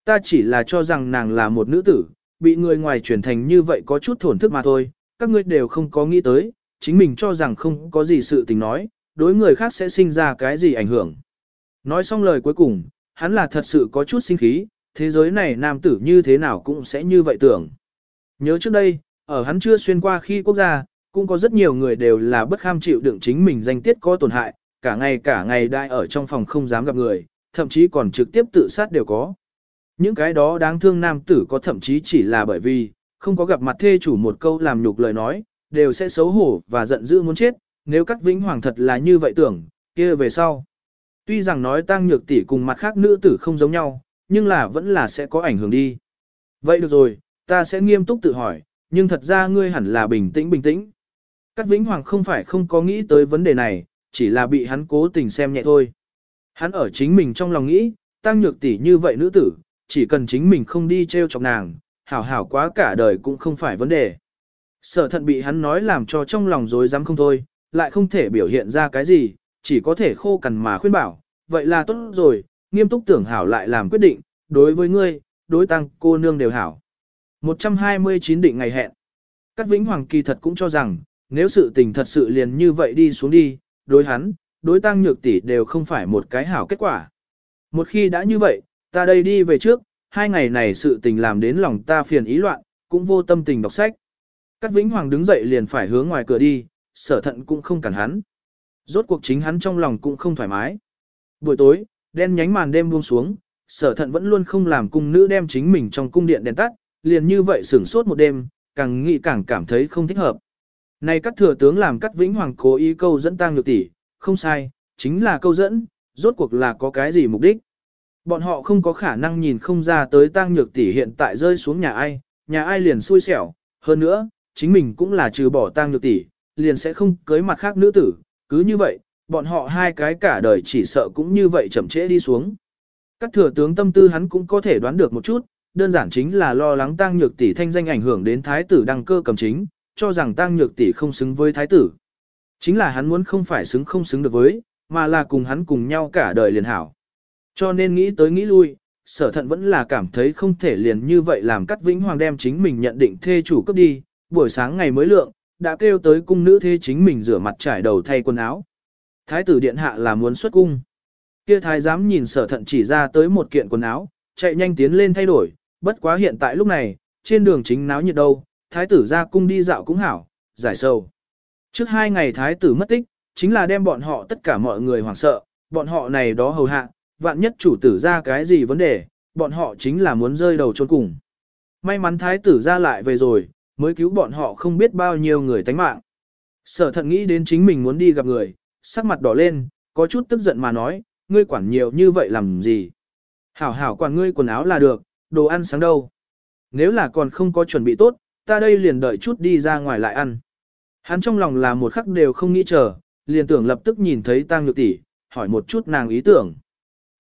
Ta chỉ là cho rằng nàng là một nữ tử, bị người ngoài truyền thành như vậy có chút thổn thức mà thôi, các ngươi đều không có nghĩ tới, chính mình cho rằng không có gì sự tình nói, đối người khác sẽ sinh ra cái gì ảnh hưởng. Nói xong lời cuối cùng, hắn là thật sự có chút sinh khí, thế giới này nam tử như thế nào cũng sẽ như vậy tưởng. Nhớ trước đây, ở hắn chưa xuyên qua khi quốc gia, cũng có rất nhiều người đều là bất kham chịu đựng chính mình danh tiết có tổn hại, cả ngày cả ngày đại ở trong phòng không dám gặp người, thậm chí còn trực tiếp tự sát đều có. Những cái đó đáng thương nam tử có thậm chí chỉ là bởi vì, không có gặp mặt thê chủ một câu làm nhục lời nói, đều sẽ xấu hổ và giận dữ muốn chết, nếu cắt vĩnh hoàng thật là như vậy tưởng, kia về sau. Tuy rằng nói tăng nhược tỷ cùng mặt khác nữ tử không giống nhau, nhưng là vẫn là sẽ có ảnh hưởng đi. Vậy được rồi, ta sẽ nghiêm túc tự hỏi, nhưng thật ra ngươi hẳn là bình tĩnh bình tĩnh. Cát Vĩnh Hoàng không phải không có nghĩ tới vấn đề này, chỉ là bị hắn cố tình xem nhẹ thôi. Hắn ở chính mình trong lòng nghĩ, tăng nhược tỷ như vậy nữ tử, chỉ cần chính mình không đi treo chọc nàng, hảo hảo quá cả đời cũng không phải vấn đề. Sở thận bị hắn nói làm cho trong lòng rối rắm không thôi, lại không thể biểu hiện ra cái gì, chỉ có thể khô cằn mà khuyên bảo, vậy là tốt rồi, nghiêm túc tưởng hảo lại làm quyết định, đối với ngươi, đối tăng cô nương đều hảo. 129 định ngày hẹn. Cát Vĩnh Hoàng kỳ thật cũng cho rằng, nếu sự tình thật sự liền như vậy đi xuống đi, đối hắn, đối tăng nhược tỷ đều không phải một cái hảo kết quả. Một khi đã như vậy, ta đây đi về trước, hai ngày này sự tình làm đến lòng ta phiền ý loạn, cũng vô tâm tình đọc sách. Cát Vĩnh Hoàng đứng dậy liền phải hướng ngoài cửa đi, sở thận cũng không cản hắn. Rốt cuộc chính hắn trong lòng cũng không thoải mái. Buổi tối, đen nhánh màn đêm buông xuống, sở thận vẫn luôn không làm cung nữ đem chính mình trong cung điện đèn tắt, liền như vậy sửng sốt một đêm, càng nghĩ càng cảm thấy không thích hợp. Này các thừa tướng làm cắt vĩnh hoàng cố ý câu dẫn tang nhược tỷ, không sai, chính là câu dẫn, rốt cuộc là có cái gì mục đích. Bọn họ không có khả năng nhìn không ra tới tang nhược tỷ hiện tại rơi xuống nhà ai, nhà ai liền xui xẻo, hơn nữa, chính mình cũng là trừ bỏ tang nhược tỷ, liền sẽ không cưới mặt khác nữ tử, cứ như vậy, bọn họ hai cái cả đời chỉ sợ cũng như vậy chậm trễ đi xuống. Các thừa tướng tâm tư hắn cũng có thể đoán được một chút, đơn giản chính là lo lắng tang nhược tỷ thanh danh ảnh hưởng đến thái tử đăng cơ cầm chính, cho rằng tang nhược tỷ không xứng với thái tử. Chính là hắn muốn không phải xứng không xứng được với, mà là cùng hắn cùng nhau cả đời liền hảo. Cho nên nghĩ tới nghĩ lui, sở thận vẫn là cảm thấy không thể liền như vậy làm cắt vĩnh hoàng đem chính mình nhận định thê chủ cấp đi, buổi sáng ngày mới lượng, đã kêu tới cung nữ thê chính mình rửa mặt trải đầu thay quần áo. Thái tử điện hạ là muốn xuất cung. Kia thái giám nhìn sở thận chỉ ra tới một kiện quần áo, chạy nhanh tiến lên thay đổi, bất quá hiện tại lúc này, trên đường chính náo nhiệt đâu, thái tử ra cung đi dạo cũng hảo, giải sầu. Trước hai ngày thái tử mất tích, chính là đem bọn họ tất cả mọi người hoảng sợ, bọn họ này đó hầu hạ, vạn nhất chủ tử ra cái gì vấn đề, bọn họ chính là muốn rơi đầu trốn cùng. May mắn thái tử ra lại về rồi, mới cứu bọn họ không biết bao nhiêu người tánh mạng. Sở thận nghĩ đến chính mình muốn đi gặp người, sắc mặt đỏ lên, có chút tức giận mà nói, ngươi quản nhiều như vậy làm gì. Hảo hảo quản ngươi quần áo là được, đồ ăn sáng đâu. Nếu là còn không có chuẩn bị tốt, ta đây liền đợi chút đi ra ngoài lại ăn. Hắn trong lòng là một khắc đều không nghĩ chờ, liền tưởng lập tức nhìn thấy tang nhược tỷ, hỏi một chút nàng ý tưởng.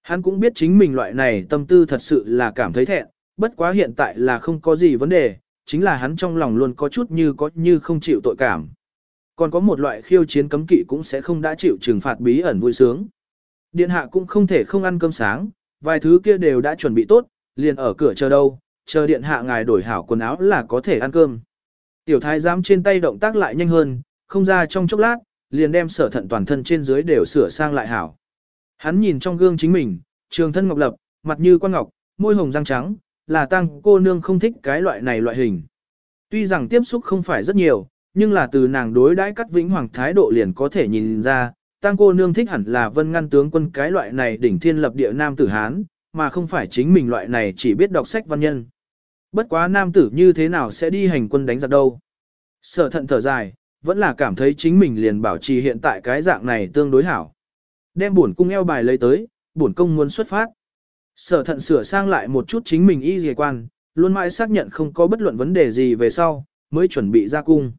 Hắn cũng biết chính mình loại này tâm tư thật sự là cảm thấy thẹn, bất quá hiện tại là không có gì vấn đề, chính là hắn trong lòng luôn có chút như có như không chịu tội cảm. Còn có một loại khiêu chiến cấm kỵ cũng sẽ không đã chịu trừng phạt bí ẩn vui sướng. Điện hạ cũng không thể không ăn cơm sáng, vài thứ kia đều đã chuẩn bị tốt, liền ở cửa chờ đâu, chờ điện hạ ngài đổi hảo quần áo là có thể ăn cơm. Tiểu thái giám trên tay động tác lại nhanh hơn, không ra trong chốc lát, liền đem sở thận toàn thân trên dưới đều sửa sang lại hảo. Hắn nhìn trong gương chính mình, trường thân ngọc lập, mặt như quan ngọc, môi hồng răng trắng, là tăng cô nương không thích cái loại này loại hình. Tuy rằng tiếp xúc không phải rất nhiều, nhưng là từ nàng đối đãi cắt vĩnh hoàng thái độ liền có thể nhìn ra, tăng cô nương thích hẳn là vân ngăn tướng quân cái loại này đỉnh thiên lập địa nam tử Hán, mà không phải chính mình loại này chỉ biết đọc sách văn nhân. Bất quá nam tử như thế nào sẽ đi hành quân đánh giặc đâu. Sở thận thở dài, vẫn là cảm thấy chính mình liền bảo trì hiện tại cái dạng này tương đối hảo. Đem bổn cung eo bài lấy tới, bổn công muốn xuất phát. Sở thận sửa sang lại một chút chính mình y dề quan, luôn mãi xác nhận không có bất luận vấn đề gì về sau, mới chuẩn bị ra cung.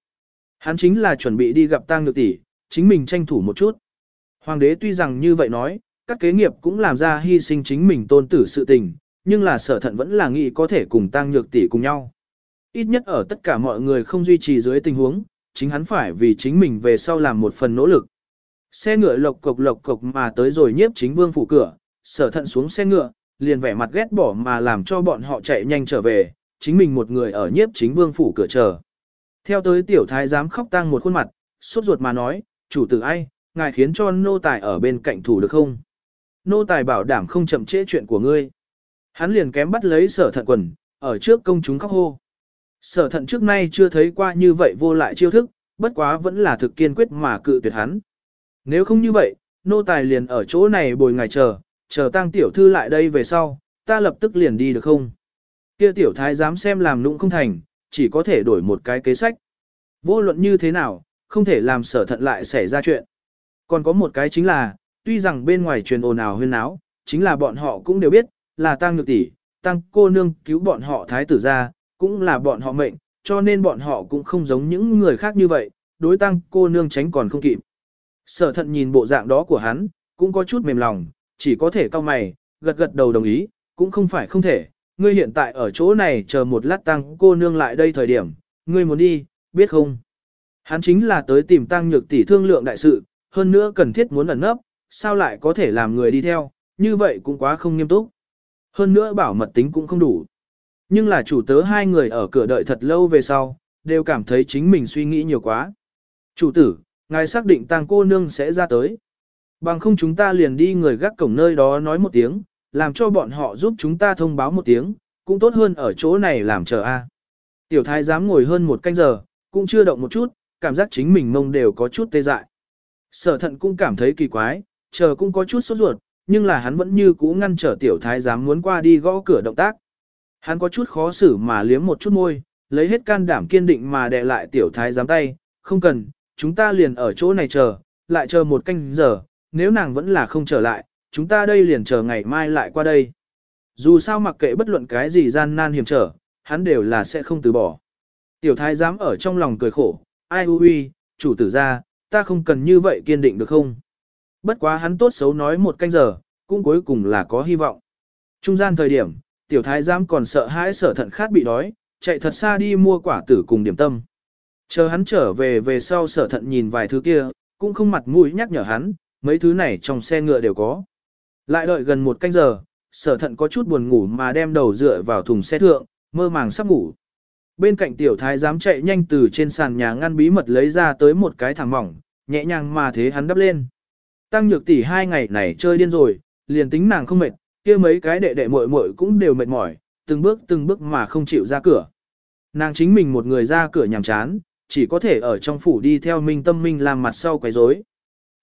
Hắn chính là chuẩn bị đi gặp tang nhược tỷ, chính mình tranh thủ một chút. Hoàng đế tuy rằng như vậy nói, các kế nghiệp cũng làm ra hy sinh chính mình tôn tử sự tình, nhưng là sở thận vẫn là nghĩ có thể cùng tang nhược tỷ cùng nhau. Ít nhất ở tất cả mọi người không duy trì dưới tình huống, chính hắn phải vì chính mình về sau làm một phần nỗ lực. Xe ngựa lộc cộc lộc cộc mà tới rồi nhiếp chính vương phủ cửa, sở thận xuống xe ngựa, liền vẻ mặt ghét bỏ mà làm cho bọn họ chạy nhanh trở về, chính mình một người ở nhiếp chính vương phủ cửa chờ. Theo tới tiểu thái giám khóc tang một khuôn mặt, suốt ruột mà nói, chủ tử ai, ngài khiến cho nô tài ở bên cạnh thủ được không? Nô tài bảo đảm không chậm trễ chuyện của ngươi. Hắn liền kém bắt lấy sở thận quần, ở trước công chúng khóc hô. Sở thận trước nay chưa thấy qua như vậy vô lại chiêu thức, bất quá vẫn là thực kiên quyết mà cự tuyệt hắn. Nếu không như vậy, nô tài liền ở chỗ này bồi ngài chờ, chờ tăng tiểu thư lại đây về sau, ta lập tức liền đi được không? Kia tiểu thái dám xem làm nụng không thành, chỉ có thể đổi một cái kế sách. Vô luận như thế nào, không thể làm sở thận lại xảy ra chuyện. Còn có một cái chính là, tuy rằng bên ngoài truyền ồn ào huyên náo, chính là bọn họ cũng đều biết, là tăng nhược tỷ, tăng cô nương cứu bọn họ thái tử ra, cũng là bọn họ mệnh, cho nên bọn họ cũng không giống những người khác như vậy, đối tăng cô nương tránh còn không kịp. Sở thận nhìn bộ dạng đó của hắn, cũng có chút mềm lòng, chỉ có thể cau mày, gật gật đầu đồng ý, cũng không phải không thể, ngươi hiện tại ở chỗ này chờ một lát tăng cô nương lại đây thời điểm, ngươi muốn đi, biết không? Hắn chính là tới tìm tăng nhược tỷ thương lượng đại sự, hơn nữa cần thiết muốn ẩn nấp, sao lại có thể làm người đi theo, như vậy cũng quá không nghiêm túc. Hơn nữa bảo mật tính cũng không đủ. Nhưng là chủ tớ hai người ở cửa đợi thật lâu về sau, đều cảm thấy chính mình suy nghĩ nhiều quá. Chủ tử, ngài xác định tang cô nương sẽ ra tới. Bằng không chúng ta liền đi người gác cổng nơi đó nói một tiếng, làm cho bọn họ giúp chúng ta thông báo một tiếng, cũng tốt hơn ở chỗ này làm chờ a. À. Tiểu thái dám ngồi hơn một canh giờ, cũng chưa động một chút, cảm giác chính mình mông đều có chút tê dại. Sở thận cũng cảm thấy kỳ quái, chờ cũng có chút sốt ruột, nhưng là hắn vẫn như cũ ngăn trở tiểu thái giám muốn qua đi gõ cửa động tác. Hắn có chút khó xử mà liếm một chút môi, lấy hết can đảm kiên định mà đè lại tiểu thái giám tay, không cần, chúng ta liền ở chỗ này chờ, lại chờ một canh giờ, nếu nàng vẫn là không trở lại, chúng ta đây liền chờ ngày mai lại qua đây. Dù sao mặc kệ bất luận cái gì gian nan hiểm trở, hắn đều là sẽ không từ bỏ. Tiểu thái giám ở trong lòng cười khổ, ai ui chủ tử ra, ta không cần như vậy kiên định được không? Bất quá hắn tốt xấu nói một canh giờ, cũng cuối cùng là có hy vọng. Trung gian thời điểm, tiểu thái giám còn sợ hãi sở thận khát bị đói, chạy thật xa đi mua quả tử cùng điểm tâm. Chờ hắn trở về về sau sở thận nhìn vài thứ kia, cũng không mặt mũi nhắc nhở hắn, mấy thứ này trong xe ngựa đều có. Lại đợi gần một canh giờ, sở thận có chút buồn ngủ mà đem đầu dựa vào thùng xe thượng, mơ màng sắp ngủ. Bên cạnh tiểu thái giám chạy nhanh từ trên sàn nhà ngăn bí mật lấy ra tới một cái thẳng mỏng, nhẹ nhàng mà thế hắn đắp lên. Tăng nhược tỷ hai ngày này chơi điên rồi, liền tính nàng không mệt, kia mấy cái đệ đệ muội muội cũng đều mệt mỏi, từng bước từng bước mà không chịu ra cửa. Nàng chính mình một người ra cửa nhàm chán, chỉ có thể ở trong phủ đi theo Minh Tâm Minh làm mặt sau quấy rối.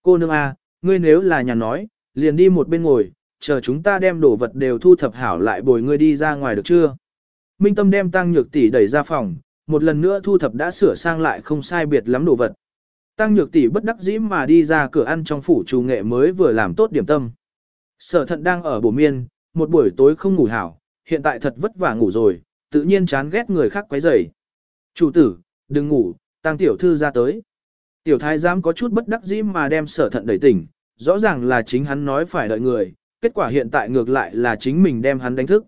Cô nương a, ngươi nếu là nhà nói, liền đi một bên ngồi, chờ chúng ta đem đồ vật đều thu thập hảo lại bồi ngươi đi ra ngoài được chưa? Minh Tâm đem Tăng Nhược tỷ đẩy ra phòng, một lần nữa thu thập đã sửa sang lại không sai biệt lắm đồ vật. Tăng Nhược tỷ bất đắc dĩ mà đi ra cửa ăn trong phủ chủ nghệ mới vừa làm tốt điểm tâm. Sở Thận đang ở bổ miên, một buổi tối không ngủ hảo, hiện tại thật vất vả ngủ rồi, tự nhiên chán ghét người khác quấy rầy. "Chủ tử, đừng ngủ, Tăng tiểu thư ra tới." Tiểu thái giám có chút bất đắc dĩ mà đem Sở Thận đẩy tỉnh, rõ ràng là chính hắn nói phải đợi người, kết quả hiện tại ngược lại là chính mình đem hắn đánh thức.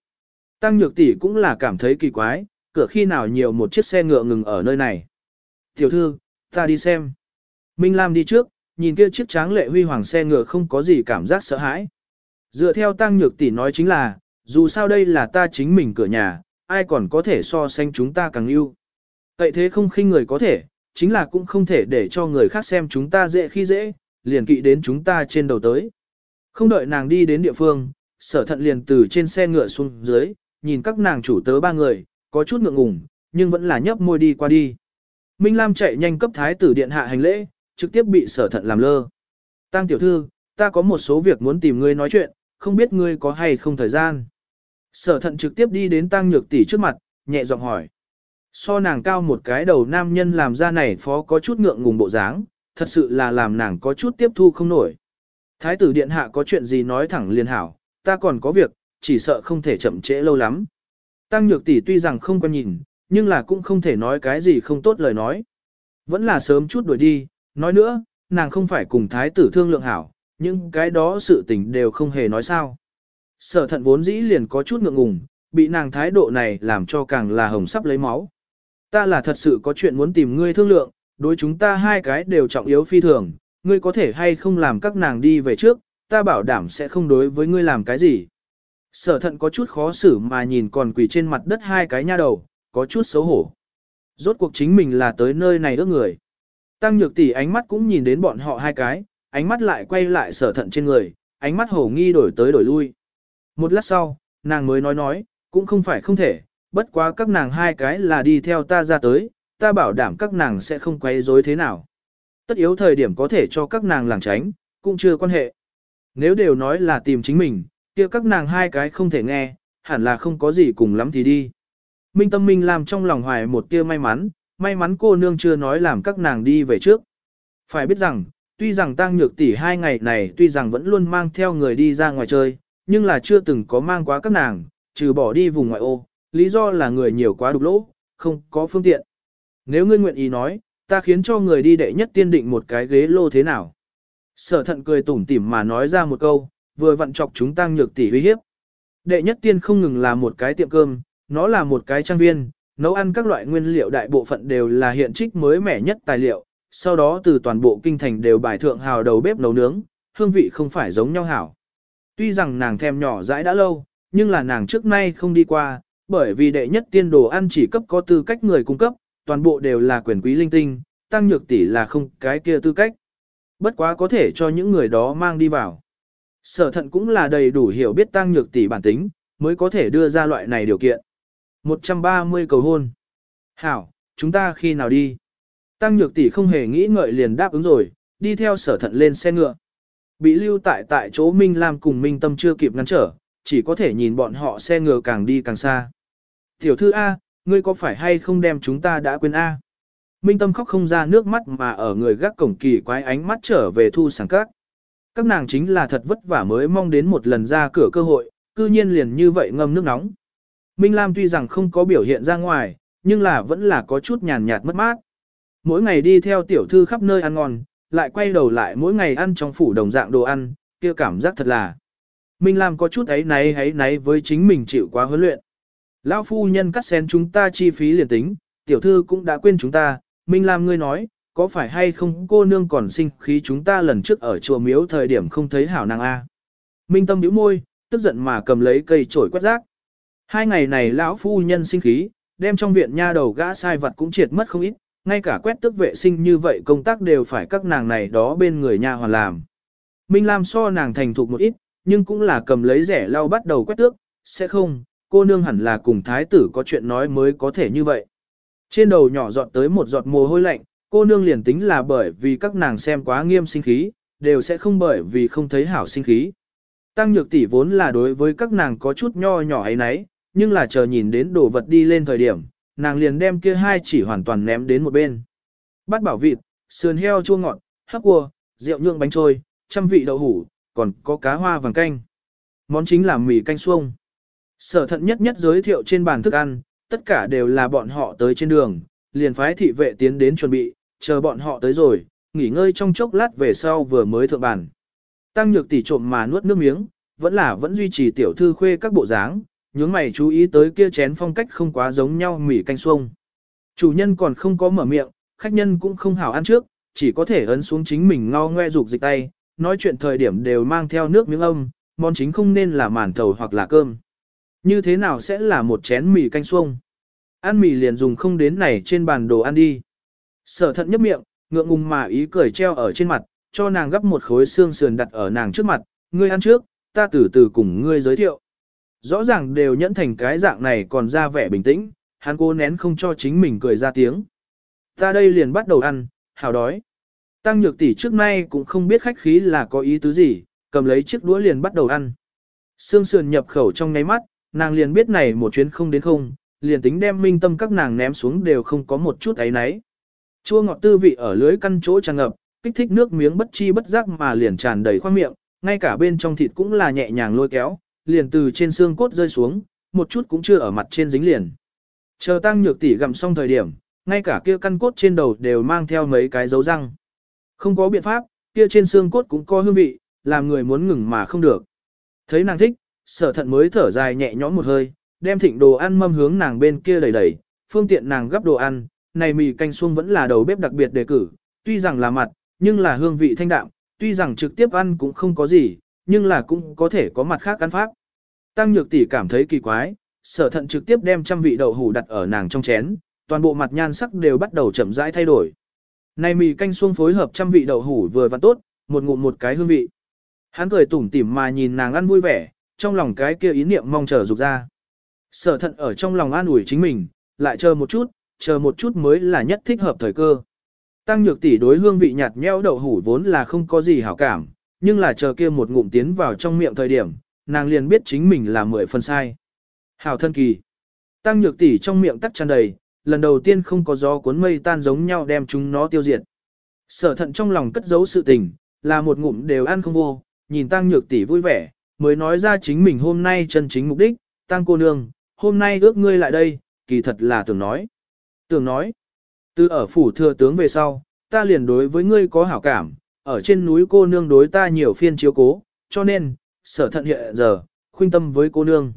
Tăng Nhược tỷ cũng là cảm thấy kỳ quái, cửa khi nào nhiều một chiếc xe ngựa ngừng ở nơi này. "Tiểu thư, ta đi xem." Minh Lam đi trước, nhìn kia chiếc tráng lệ huy hoàng xe ngựa không có gì cảm giác sợ hãi. Dựa theo tăng nhược tỷ nói chính là, dù sao đây là ta chính mình cửa nhà, ai còn có thể so sánh chúng ta càng ưu. Cậy thế không khinh người có thể, chính là cũng không thể để cho người khác xem chúng ta dễ khi dễ, liền kỵ đến chúng ta trên đầu tới. Không đợi nàng đi đến địa phương, sở thận liền từ trên xe ngựa xuống dưới, nhìn các nàng chủ tớ ba người, có chút ngượng ngùng, nhưng vẫn là nhấp môi đi qua đi. Minh Lam chạy nhanh cấp thái tử điện hạ hành lễ, trực tiếp bị sở thận làm lơ. Tăng tiểu thư, ta có một số việc muốn tìm ngươi nói chuyện, không biết ngươi có hay không thời gian. Sở thận trực tiếp đi đến tăng nhược tỷ trước mặt, nhẹ giọng hỏi. So nàng cao một cái đầu nam nhân làm ra này phó có chút ngượng ngùng bộ dáng, thật sự là làm nàng có chút tiếp thu không nổi. Thái tử điện hạ có chuyện gì nói thẳng liền hảo, ta còn có việc, chỉ sợ không thể chậm trễ lâu lắm. Tăng nhược tỷ tuy rằng không quan nhìn, nhưng là cũng không thể nói cái gì không tốt lời nói. Vẫn là sớm chút đuổi đi, nói nữa, nàng không phải cùng thái tử thương lượng hảo, nhưng cái đó sự tình đều không hề nói sao. Sở thận vốn dĩ liền có chút ngượng ngùng, bị nàng thái độ này làm cho càng là hồng sắp lấy máu. Ta là thật sự có chuyện muốn tìm ngươi thương lượng, đối chúng ta hai cái đều trọng yếu phi thường, ngươi có thể hay không làm các nàng đi về trước, ta bảo đảm sẽ không đối với ngươi làm cái gì. Sở thận có chút khó xử mà nhìn còn quỳ trên mặt đất hai cái nha đầu, có chút xấu hổ. Rốt cuộc chính mình là tới nơi này ước người. Tăng nhược tỷ ánh mắt cũng nhìn đến bọn họ hai cái, ánh mắt lại quay lại sở thận trên người, ánh mắt hổ nghi đổi tới đổi lui. Một lát sau, nàng mới nói nói, cũng không phải không thể, bất quá các nàng hai cái là đi theo ta ra tới, ta bảo đảm các nàng sẽ không quấy rối thế nào. Tất yếu thời điểm có thể cho các nàng làng tránh, cũng chưa quan hệ. Nếu đều nói là tìm chính mình, kia các nàng hai cái không thể nghe, hẳn là không có gì cùng lắm thì đi. Minh Tâm Minh làm trong lòng hoài một tia may mắn, may mắn cô nương chưa nói làm các nàng đi về trước. Phải biết rằng, tuy rằng tăng nhược tỷ hai ngày này tuy rằng vẫn luôn mang theo người đi ra ngoài chơi, nhưng là chưa từng có mang quá các nàng, trừ bỏ đi vùng ngoại ô, lý do là người nhiều quá đục lỗ, không có phương tiện. Nếu ngươi nguyện ý nói, ta khiến cho người đi đệ nhất tiên định một cái ghế lô thế nào. Sở thận cười tủm tỉm mà nói ra một câu, vừa vặn chọc chúng tăng nhược tỷ uy hiếp. Đệ nhất tiên không ngừng là một cái tiệm cơm, nó là một cái trang viên, nấu ăn các loại nguyên liệu đại bộ phận đều là hiện trích mới mẻ nhất tài liệu, sau đó từ toàn bộ kinh thành đều bài thượng hào đầu bếp nấu nướng, hương vị không phải giống nhau hảo. Tuy rằng nàng thèm nhỏ dãi đã lâu, nhưng là nàng trước nay không đi qua, bởi vì đệ nhất tiên đồ ăn chỉ cấp có tư cách người cung cấp, toàn bộ đều là quyền quý linh tinh, tăng nhược tỷ là không cái kia tư cách. Bất quá có thể cho những người đó mang đi vào. Sở thận cũng là đầy đủ hiểu biết tăng nhược tỷ bản tính, mới có thể đưa ra loại này điều kiện. 130 cầu hôn. Hảo, chúng ta khi nào đi? Tăng nhược tỷ không hề nghĩ ngợi liền đáp ứng rồi, đi theo sở thận lên xe ngựa. Bị lưu tại tại chỗ Minh Lam cùng Minh Tâm chưa kịp ngăn trở, chỉ có thể nhìn bọn họ xe ngựa càng đi càng xa. Tiểu thư A, ngươi có phải hay không đem chúng ta đã quên A? Minh Tâm khóc không ra nước mắt mà ở người gác cổng kỳ quái ánh mắt trở về thu sảng các. Các nàng chính là thật vất vả mới mong đến một lần ra cửa cơ hội, cư nhiên liền như vậy ngâm nước nóng. Minh Lam tuy rằng không có biểu hiện ra ngoài, nhưng là vẫn là có chút nhàn nhạt mất mát. Mỗi ngày đi theo tiểu thư khắp nơi ăn ngon, lại quay đầu lại mỗi ngày ăn trong phủ đồng dạng đồ ăn, kia cảm giác thật là. Minh Lam có chút ấy náy ấy náy với chính mình chịu quá huấn luyện. Lão phu nhân cắt xén chúng ta chi phí liền tính, tiểu thư cũng đã quên chúng ta, Minh Lam ngươi nói, có phải hay không cô nương còn sinh khí chúng ta lần trước ở chùa miếu thời điểm không thấy hảo nàng A. Minh Tâm nhíu môi, tức giận mà cầm lấy cây chổi quét rác. Hai ngày này lão phu nhân sinh khí, đem trong viện nha đầu gã sai vật cũng triệt mất không ít, ngay cả quét tước vệ sinh như vậy công tác đều phải các nàng này đó bên người nha hoàn làm. Minh Lam so nàng thành thục một ít, nhưng cũng là cầm lấy rẻ lau bắt đầu quét tước, sẽ không, cô nương hẳn là cùng thái tử có chuyện nói mới có thể như vậy. Trên đầu nhỏ giọt tới một giọt mồ hôi lạnh, cô nương liền tính là bởi vì các nàng xem quá nghiêm sinh khí, đều sẽ không bởi vì không thấy hảo sinh khí. Tăng nhược tỷ vốn là đối với các nàng có chút nho nhỏ ấy nấy, nhưng là chờ nhìn đến đồ vật đi lên thời điểm, nàng liền đem kia hai chỉ hoàn toàn ném đến một bên. Bát bảo vịt, sườn heo chua ngọt, hấp cua, rượu nhượng bánh trôi, trăm vị đậu hủ, còn có cá hoa vàng canh. Món chính là mì canh xuông. Sở thận nhất nhất giới thiệu trên bàn thức ăn, tất cả đều là bọn họ tới trên đường, liền phái thị vệ tiến đến chuẩn bị, chờ bọn họ tới rồi, nghỉ ngơi trong chốc lát về sau vừa mới thượng bàn. Tăng nhược tỷ trộm mà nuốt nước miếng, vẫn là vẫn duy trì tiểu thư khuê các bộ dáng, nhướng mày chú ý tới kia chén phong cách không quá giống nhau mỉ canh xuông. Chủ nhân còn không có mở miệng, khách nhân cũng không hảo ăn trước, chỉ có thể ấn xuống chính mình ngao ngoe dục dịch tay, nói chuyện thời điểm đều mang theo nước miếng âm, món chính không nên là màn thầu hoặc là cơm. Như thế nào sẽ là một chén mì canh xuông? Ăn mì liền dùng không đến này trên bàn đồ ăn đi. Sở thận nhấp miệng, ngượng ngùng mà ý cười treo ở trên mặt, cho nàng gấp một khối xương sườn đặt ở nàng trước mặt, ngươi ăn trước, ta từ từ cùng ngươi giới thiệu. Rõ ràng đều nhẫn thành cái dạng này còn ra vẻ bình tĩnh, hắn cố nén không cho chính mình cười ra tiếng. Ta đây liền bắt đầu ăn, hào đói. Tăng nhược tỷ trước nay cũng không biết khách khí là có ý tứ gì, cầm lấy chiếc đũa liền bắt đầu ăn. Sương sườn nhập khẩu trong ngay mắt, nàng liền biết này một chuyến không đến không, liền tính đem minh tâm các nàng ném xuống đều không có một chút ấy náy. Chua ngọt tư vị ở lưới căn chỗ tràn ngập, kích thích nước miếng bất chi bất giác mà liền tràn đầy khoang miệng, ngay cả bên trong thịt cũng là nhẹ nhàng lôi kéo, liền từ trên xương cốt rơi xuống, một chút cũng chưa ở mặt trên dính liền. Chờ tăng nhược tỷ gặm xong thời điểm, ngay cả kia căn cốt trên đầu đều mang theo mấy cái dấu răng. Không có biện pháp, kia trên xương cốt cũng có hương vị, làm người muốn ngừng mà không được. Thấy nàng thích, sở thận mới thở dài nhẹ nhõm một hơi, đem thịnh đồ ăn mâm hướng nàng bên kia đẩy đẩy, phương tiện nàng gấp đồ ăn, này mì canh xuông vẫn là đầu bếp đặc biệt đề cử, tuy rằng là mặt, nhưng là hương vị thanh đạm, tuy rằng trực tiếp ăn cũng không có gì, nhưng là cũng có thể có mặt khác ăn pháp. Tăng nhược tỷ cảm thấy kỳ quái, sở thận trực tiếp đem trăm vị đậu hủ đặt ở nàng trong chén, toàn bộ mặt nhan sắc đều bắt đầu chậm rãi thay đổi. Này mì canh xuông phối hợp trăm vị đậu hủ vừa và tốt, một ngụm một cái hương vị. Hắn cười tủm tỉm mà nhìn nàng ăn vui vẻ, trong lòng cái kia ý niệm mong chờ dục ra. Sở thận ở trong lòng an ủi chính mình, lại chờ một chút, chờ một chút mới là nhất thích hợp thời cơ. Tăng nhược tỷ đối hương vị nhạt nhẽo đậu hủ vốn là không có gì hảo cảm, nhưng là chờ kia một ngụm tiến vào trong miệng thời điểm, nàng liền biết chính mình là mười phần sai. Hảo thân kỳ. Tăng nhược tỷ trong miệng tắc tràn đầy, lần đầu tiên không có gió cuốn mây tan giống nhau đem chúng nó tiêu diệt. Sở thận trong lòng cất giấu sự tình, là một ngụm đều ăn không vô, nhìn tăng nhược tỷ vui vẻ, mới nói ra chính mình hôm nay chân chính mục đích, tăng cô nương, hôm nay ước ngươi lại đây, kỳ thật là tưởng nói. Tưởng nói, từ ở phủ thừa tướng về sau, ta liền đối với ngươi có hảo cảm, ở trên núi cô nương đối ta nhiều phiên chiếu cố, cho nên, sở thận hiện giờ, khuyên tâm với cô nương.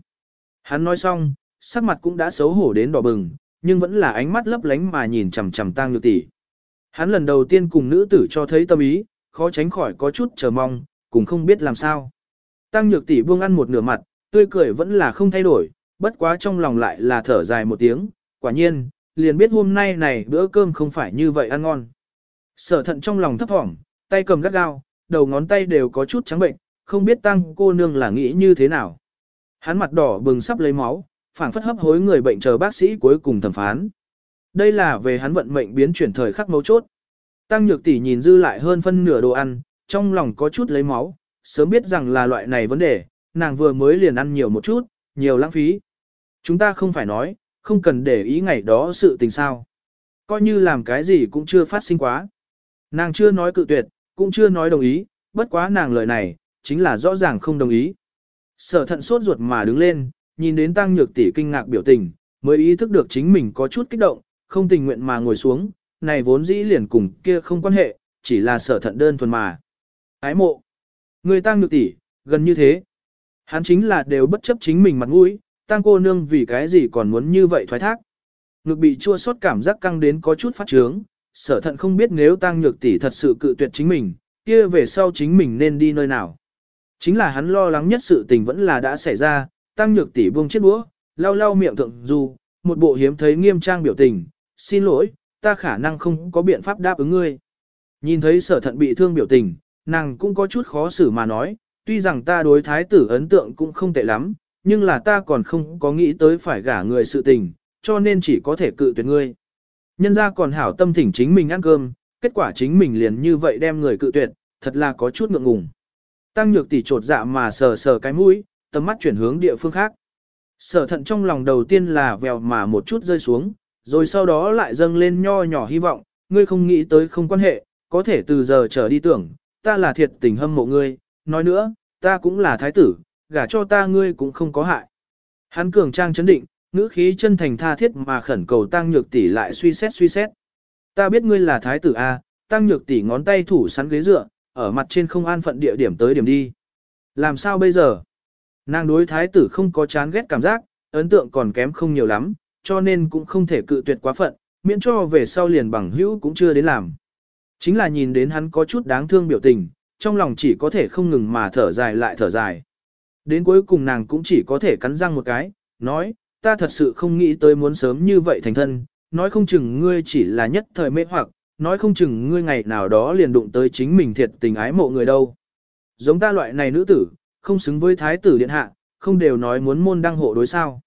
Hắn nói xong, sắc mặt cũng đã xấu hổ đến đỏ bừng, nhưng vẫn là ánh mắt lấp lánh mà nhìn chằm chằm tang nhược tỷ. Hắn lần đầu tiên cùng nữ tử cho thấy tâm ý, khó tránh khỏi có chút chờ mong, cũng không biết làm sao. Tăng nhược tỷ buông ăn một nửa mặt, tươi cười vẫn là không thay đổi, bất quá trong lòng lại là thở dài một tiếng, quả nhiên, liền biết hôm nay này bữa cơm không phải như vậy ăn ngon. Sở thận trong lòng thấp thỏm, tay cầm gắt gao, đầu ngón tay đều có chút trắng bệnh, không biết tăng cô nương là nghĩ như thế nào. Hắn mặt đỏ bừng sắp lấy máu, phảng phất hấp hối người bệnh chờ bác sĩ cuối cùng thẩm phán. Đây là về hắn vận mệnh biến chuyển thời khắc mấu chốt. Tăng nhược tỷ nhìn dư lại hơn phân nửa đồ ăn, trong lòng có chút lấy máu, sớm biết rằng là loại này vấn đề, nàng vừa mới liền ăn nhiều một chút, nhiều lãng phí. Chúng ta không phải nói, không cần để ý ngày đó sự tình sao. Coi như làm cái gì cũng chưa phát sinh quá. Nàng chưa nói cự tuyệt, cũng chưa nói đồng ý, bất quá nàng lời này, chính là rõ ràng không đồng ý. Sở thận sốt ruột mà đứng lên, nhìn đến tăng nhược tỷ kinh ngạc biểu tình, mới ý thức được chính mình có chút kích động, không tình nguyện mà ngồi xuống, này vốn dĩ liền cùng kia không quan hệ, chỉ là sở thận đơn thuần mà. Ái mộ. Người tăng nhược tỷ, gần như thế. Hắn chính là đều bất chấp chính mình mặt mũi, tăng cô nương vì cái gì còn muốn như vậy thoái thác. Ngực bị chua xót cảm giác căng đến có chút phát trướng, sở thận không biết nếu tăng nhược tỷ thật sự cự tuyệt chính mình, kia về sau chính mình nên đi nơi nào. Chính là hắn lo lắng nhất sự tình vẫn là đã xảy ra, tăng nhược tỷ buông chiếc đũa, lau lau miệng thượng dù, một bộ hiếm thấy nghiêm trang biểu tình, xin lỗi, ta khả năng không có biện pháp đáp ứng ngươi. Nhìn thấy sở thận bị thương biểu tình, nàng cũng có chút khó xử mà nói, tuy rằng ta đối thái tử ấn tượng cũng không tệ lắm, nhưng là ta còn không có nghĩ tới phải gả người sự tình, cho nên chỉ có thể cự tuyệt ngươi. Nhân ra còn hảo tâm thỉnh chính mình ăn cơm, kết quả chính mình liền như vậy đem người cự tuyệt, thật là có chút ngượng ngùng. Tăng nhược tỷ trột dạ mà sờ sờ cái mũi, tầm mắt chuyển hướng địa phương khác. Sở thận trong lòng đầu tiên là vèo mà một chút rơi xuống, rồi sau đó lại dâng lên nho nhỏ hy vọng, ngươi không nghĩ tới không quan hệ, có thể từ giờ trở đi tưởng, ta là thiệt tình hâm mộ ngươi, nói nữa, ta cũng là thái tử, gả cho ta ngươi cũng không có hại. Hắn cường trang chấn định, ngữ khí chân thành tha thiết mà khẩn cầu tăng nhược tỷ lại suy xét suy xét. Ta biết ngươi là thái tử A, tăng nhược tỷ ngón tay thủ sắn ghế dựa, ở mặt trên không an phận địa điểm tới điểm đi. Làm sao bây giờ? Nàng đối thái tử không có chán ghét cảm giác, ấn tượng còn kém không nhiều lắm, cho nên cũng không thể cự tuyệt quá phận, miễn cho về sau liền bằng hữu cũng chưa đến làm. Chính là nhìn đến hắn có chút đáng thương biểu tình, trong lòng chỉ có thể không ngừng mà thở dài lại thở dài. Đến cuối cùng nàng cũng chỉ có thể cắn răng một cái, nói, ta thật sự không nghĩ tới muốn sớm như vậy thành thân, nói không chừng ngươi chỉ là nhất thời mê hoặc, nói không chừng ngươi ngày nào đó liền đụng tới chính mình thiệt tình ái mộ người đâu. Giống ta loại này nữ tử, không xứng với thái tử điện hạ, không đều nói muốn môn đăng hộ đối sao.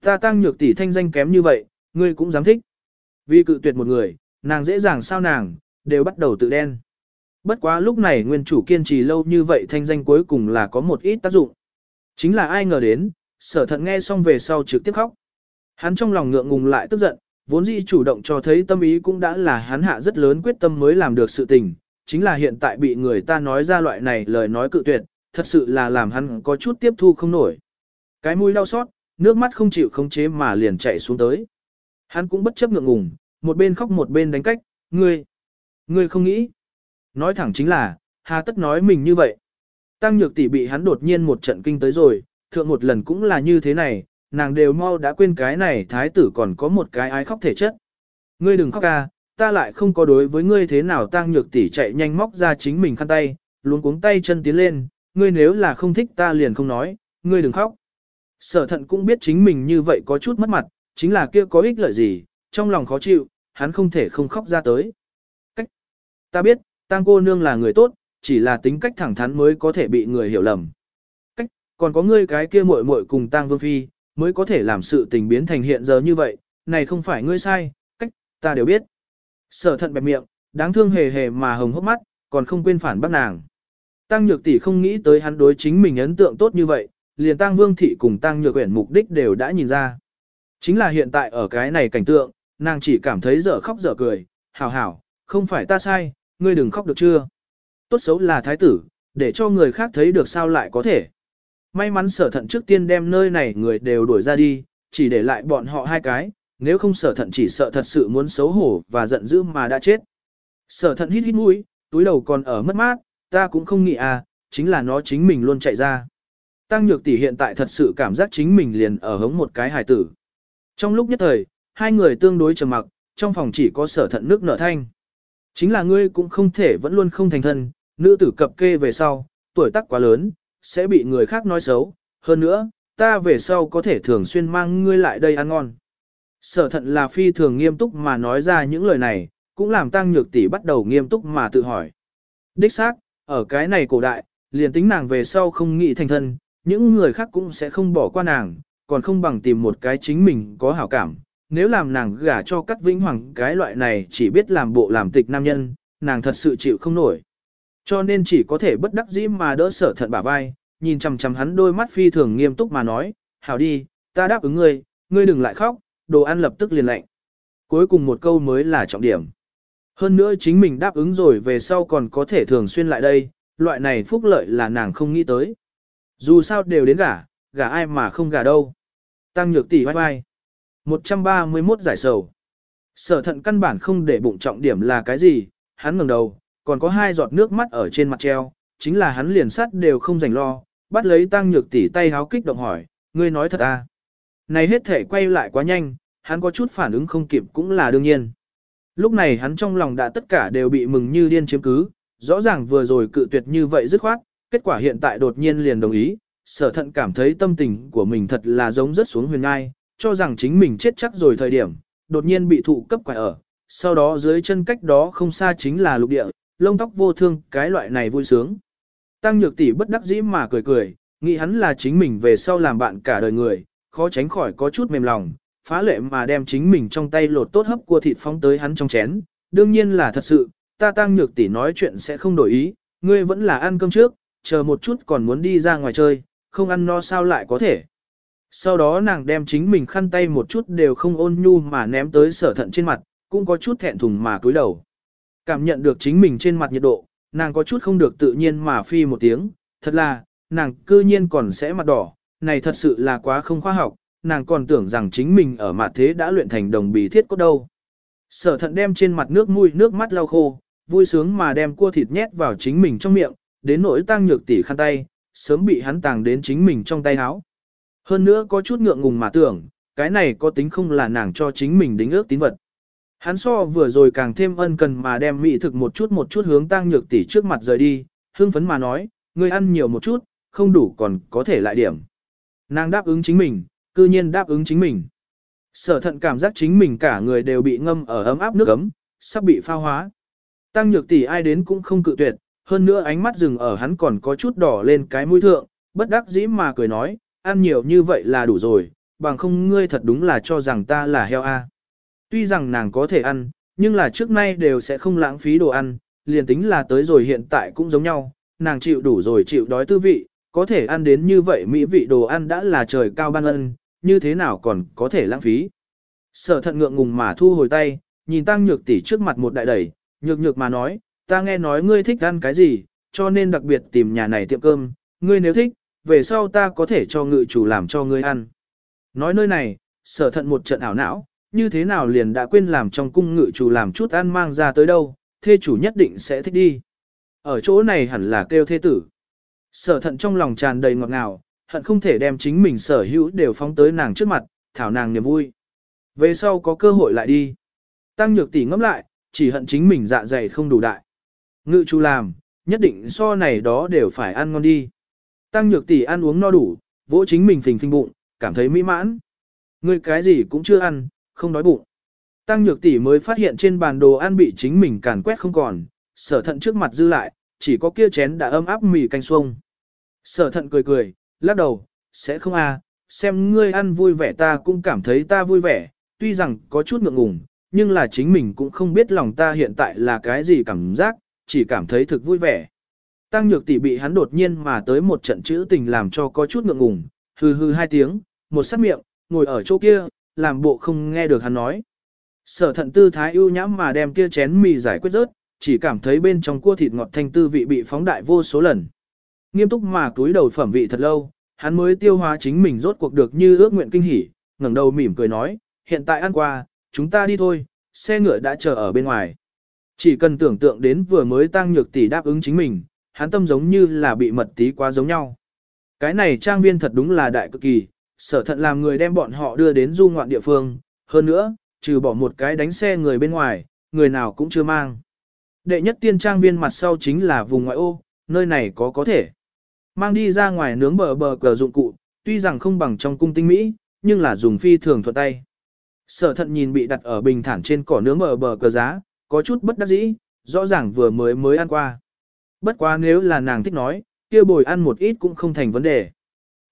Ta tăng nhược tỷ thanh danh kém như vậy, ngươi cũng dám thích. Vì cự tuyệt một người, nàng dễ dàng sao nàng, đều bắt đầu tự đen. Bất quá lúc này nguyên chủ kiên trì lâu như vậy thanh danh cuối cùng là có một ít tác dụng. Chính là ai ngờ đến, sở thận nghe xong về sau trực tiếp khóc. Hắn trong lòng ngượng ngùng lại tức giận, vốn dĩ chủ động cho thấy tâm ý cũng đã là hắn hạ rất lớn quyết tâm mới làm được sự tình, chính là hiện tại bị người ta nói ra loại này lời nói cự tuyệt, thật sự là làm hắn có chút tiếp thu không nổi. Cái mũi đau xót, nước mắt không chịu khống chế mà liền chạy xuống tới. Hắn cũng bất chấp ngượng ngùng, một bên khóc một bên đánh cách, ngươi, ngươi không nghĩ. Nói thẳng chính là, hà tất nói mình như vậy. Tăng nhược tỷ bị hắn đột nhiên một trận kinh tới rồi, thượng một lần cũng là như thế này, nàng đều mau đã quên cái này thái tử còn có một cái ái khóc thể chất. Ngươi đừng khóc ca, ta lại không có đối với ngươi thế nào tang nhược tỷ chạy nhanh móc ra chính mình khăn tay, luôn cuống tay chân tiến lên, ngươi nếu là không thích ta liền không nói, ngươi đừng khóc. Sở thận cũng biết chính mình như vậy có chút mất mặt, chính là kia có ích lợi gì, trong lòng khó chịu, hắn không thể không khóc ra tới. Cách. Ta biết, tang cô nương là người tốt, chỉ là tính cách thẳng thắn mới có thể bị người hiểu lầm. Cách, còn có ngươi cái kia muội muội cùng tang vương phi, mới có thể làm sự tình biến thành hiện giờ như vậy, này không phải ngươi sai, cách, ta đều biết. Sở thận bẹp miệng, đáng thương hề hề mà hồng hốc mắt, còn không quên phản bác nàng. Tăng nhược tỷ không nghĩ tới hắn đối chính mình ấn tượng tốt như vậy, liền tăng vương thị cùng tăng nhược quyển mục đích đều đã nhìn ra. Chính là hiện tại ở cái này cảnh tượng, nàng chỉ cảm thấy dở khóc dở cười, hảo hảo, không phải ta sai, ngươi đừng khóc được chưa. Tốt xấu là thái tử, để cho người khác thấy được sao lại có thể. May mắn sở thận trước tiên đem nơi này người đều đuổi ra đi, chỉ để lại bọn họ hai cái, nếu không sở thận chỉ sợ thật sự muốn xấu hổ và giận dữ mà đã chết. Sở thận hít hít mũi, túi đầu còn ở mất mát, ta cũng không nghĩ à, chính là nó chính mình luôn chạy ra. Tăng nhược tỷ hiện tại thật sự cảm giác chính mình liền ở hống một cái hài tử. Trong lúc nhất thời, hai người tương đối trầm mặc, trong phòng chỉ có sở thận nước nở thanh. Chính là ngươi cũng không thể vẫn luôn không thành thân, nữ tử cập kê về sau, tuổi tác quá lớn, sẽ bị người khác nói xấu. Hơn nữa, ta về sau có thể thường xuyên mang ngươi lại đây ăn ngon. Sở thận là phi thường nghiêm túc mà nói ra những lời này, cũng làm tăng nhược tỷ bắt đầu nghiêm túc mà tự hỏi. Đích xác, ở cái này cổ đại, liền tính nàng về sau không nghĩ thành thân, những người khác cũng sẽ không bỏ qua nàng, còn không bằng tìm một cái chính mình có hảo cảm. Nếu làm nàng gả cho các vĩnh hoàng cái loại này chỉ biết làm bộ làm tịch nam nhân, nàng thật sự chịu không nổi. Cho nên chỉ có thể bất đắc dĩ mà đỡ sở thận bả vai, nhìn chằm chằm hắn đôi mắt phi thường nghiêm túc mà nói, hảo đi, ta đáp ứng ngươi, ngươi đừng lại khóc, đồ ăn lập tức liền lạnh. Cuối cùng một câu mới là trọng điểm. Hơn nữa chính mình đáp ứng rồi về sau còn có thể thường xuyên lại đây, loại này phúc lợi là nàng không nghĩ tới. Dù sao đều đến gả, gả ai mà không gả đâu. Tăng nhược tỷ vai vai. 131 giải sầu. Sở thận căn bản không để bụng trọng điểm là cái gì, hắn ngẩng đầu, còn có hai giọt nước mắt ở trên mặt treo, chính là hắn liền sắt đều không rảnh lo, bắt lấy tăng nhược tỷ tay háo kích động hỏi, ngươi nói thật à. Này hết thể quay lại quá nhanh, hắn có chút phản ứng không kịp cũng là đương nhiên. Lúc này hắn trong lòng đã tất cả đều bị mừng như điên chiếm cứ, rõ ràng vừa rồi cự tuyệt như vậy dứt khoát, kết quả hiện tại đột nhiên liền đồng ý, sở thận cảm thấy tâm tình của mình thật là giống rất xuống huyền ngai, cho rằng chính mình chết chắc rồi thời điểm, đột nhiên bị thụ cấp quải ở, sau đó dưới chân cách đó không xa chính là lục địa, lông tóc vô thương, cái loại này vui sướng. Tăng nhược tỷ bất đắc dĩ mà cười cười, nghĩ hắn là chính mình về sau làm bạn cả đời người, khó tránh khỏi có chút mềm lòng, phá lệ mà đem chính mình trong tay lột tốt hấp cua thịt phóng tới hắn trong chén, đương nhiên là thật sự, ta tăng nhược tỷ nói chuyện sẽ không đổi ý, ngươi vẫn là ăn cơm trước, chờ một chút còn muốn đi ra ngoài chơi, không ăn no sao lại có thể. Sau đó nàng đem chính mình khăn tay một chút đều không ôn nhu mà ném tới sở thận trên mặt, cũng có chút thẹn thùng mà cúi đầu. Cảm nhận được chính mình trên mặt nhiệt độ, nàng có chút không được tự nhiên mà phi một tiếng, thật là, nàng cư nhiên còn sẽ mặt đỏ, này thật sự là quá không khoa học, nàng còn tưởng rằng chính mình ở mặt thế đã luyện thành đồng bì thiết cốt đâu. Sở thận đem trên mặt nước mũi nước mắt lau khô, vui sướng mà đem cua thịt nhét vào chính mình trong miệng, đến nỗi tăng nhược tỉ khăn tay, sớm bị hắn tàng đến chính mình trong tay áo. Hơn nữa có chút ngượng ngùng mà tưởng, cái này có tính không là nàng cho chính mình đính ước tín vật. Hắn so vừa rồi càng thêm ân cần mà đem mỹ thực một chút một chút hướng tăng nhược tỷ trước mặt rời đi, hưng phấn mà nói, ngươi ăn nhiều một chút, không đủ còn có thể lại điểm. Nàng đáp ứng chính mình, cư nhiên đáp ứng chính mình. Sở thận cảm giác chính mình cả người đều bị ngâm ở ấm áp nước ấm, sắp bị pha hóa. Tăng nhược tỷ ai đến cũng không cự tuyệt, hơn nữa ánh mắt dừng ở hắn còn có chút đỏ lên cái mũi thượng, bất đắc dĩ mà cười nói, ăn nhiều như vậy là đủ rồi, bằng không ngươi thật đúng là cho rằng ta là heo a. Tuy rằng nàng có thể ăn, nhưng là trước nay đều sẽ không lãng phí đồ ăn, liền tính là tới rồi hiện tại cũng giống nhau, nàng chịu đủ rồi chịu đói tư vị, có thể ăn đến như vậy mỹ vị đồ ăn đã là trời cao ban ân, như thế nào còn có thể lãng phí. Sở thận ngượng ngùng mà thu hồi tay, nhìn tăng nhược tỷ trước mặt một đại đẩy, nhược nhược mà nói, ta nghe nói ngươi thích ăn cái gì, cho nên đặc biệt tìm nhà này tiệm cơm, ngươi nếu thích, về sau ta có thể cho ngự chủ làm cho ngươi ăn. Nói nơi này, sở thận một trận ảo não, như thế nào liền đã quên làm trong cung ngự chủ làm chút ăn mang ra tới đâu, thê chủ nhất định sẽ thích đi. Ở chỗ này hẳn là kêu thê tử. Sở thận trong lòng tràn đầy ngọt ngào, hận không thể đem chính mình sở hữu đều phóng tới nàng trước mặt, thảo nàng niềm vui. Về sau có cơ hội lại đi. Tăng nhược tỷ ngẫm lại, chỉ hận chính mình dạ dày không đủ đại. Ngự chủ làm, nhất định so này đó đều phải ăn ngon đi. Tăng nhược tỷ ăn uống no đủ, vỗ chính mình phình phình bụng, cảm thấy mỹ mãn. Ngươi cái gì cũng chưa ăn, không đói bụng. Tăng nhược tỷ mới phát hiện trên bàn đồ ăn bị chính mình càn quét không còn, sở thận trước mặt dư lại, chỉ có kia chén đã ấm áp mì canh xuông. Sở thận cười cười, lắc đầu, sẽ không à, xem ngươi ăn vui vẻ ta cũng cảm thấy ta vui vẻ, tuy rằng có chút ngượng ngùng, nhưng là chính mình cũng không biết lòng ta hiện tại là cái gì cảm giác, chỉ cảm thấy thực vui vẻ. Tăng nhược tỷ bị hắn đột nhiên mà tới một trận chữ tình làm cho có chút ngượng ngùng, hừ hừ hai tiếng, một sát miệng, ngồi ở chỗ kia, làm bộ không nghe được hắn nói. Sở thận tư thái ưu nhãm mà đem kia chén mì giải quyết rớt, chỉ cảm thấy bên trong cua thịt ngọt thanh tư vị bị phóng đại vô số lần. Nghiêm túc mà túi đầu phẩm vị thật lâu, hắn mới tiêu hóa chính mình rốt cuộc được như ước nguyện kinh hỉ, ngẩng đầu mỉm cười nói, hiện tại ăn qua, chúng ta đi thôi, xe ngựa đã chờ ở bên ngoài. Chỉ cần tưởng tượng đến vừa mới tăng nhược tỷ đáp ứng chính mình, hắn tâm giống như là bị mật tí quá giống nhau. Cái này trang viên thật đúng là đại cực kỳ, sở thận làm người đem bọn họ đưa đến du ngoạn địa phương, hơn nữa, trừ bỏ một cái đánh xe người bên ngoài, người nào cũng chưa mang. Đệ nhất tiên trang viên mặt sau chính là vùng ngoại ô, nơi này có có thể. Mang đi ra ngoài nướng bờ bờ cờ dụng cụ, tuy rằng không bằng trong cung tinh mỹ, nhưng là dùng phi thường thuận tay. Sở thận nhìn bị đặt ở bình thản trên cỏ nướng bờ bờ cờ giá, có chút bất đắc dĩ, rõ ràng vừa mới mới ăn qua. Bất quá nếu là nàng thích nói, kia bồi ăn một ít cũng không thành vấn đề.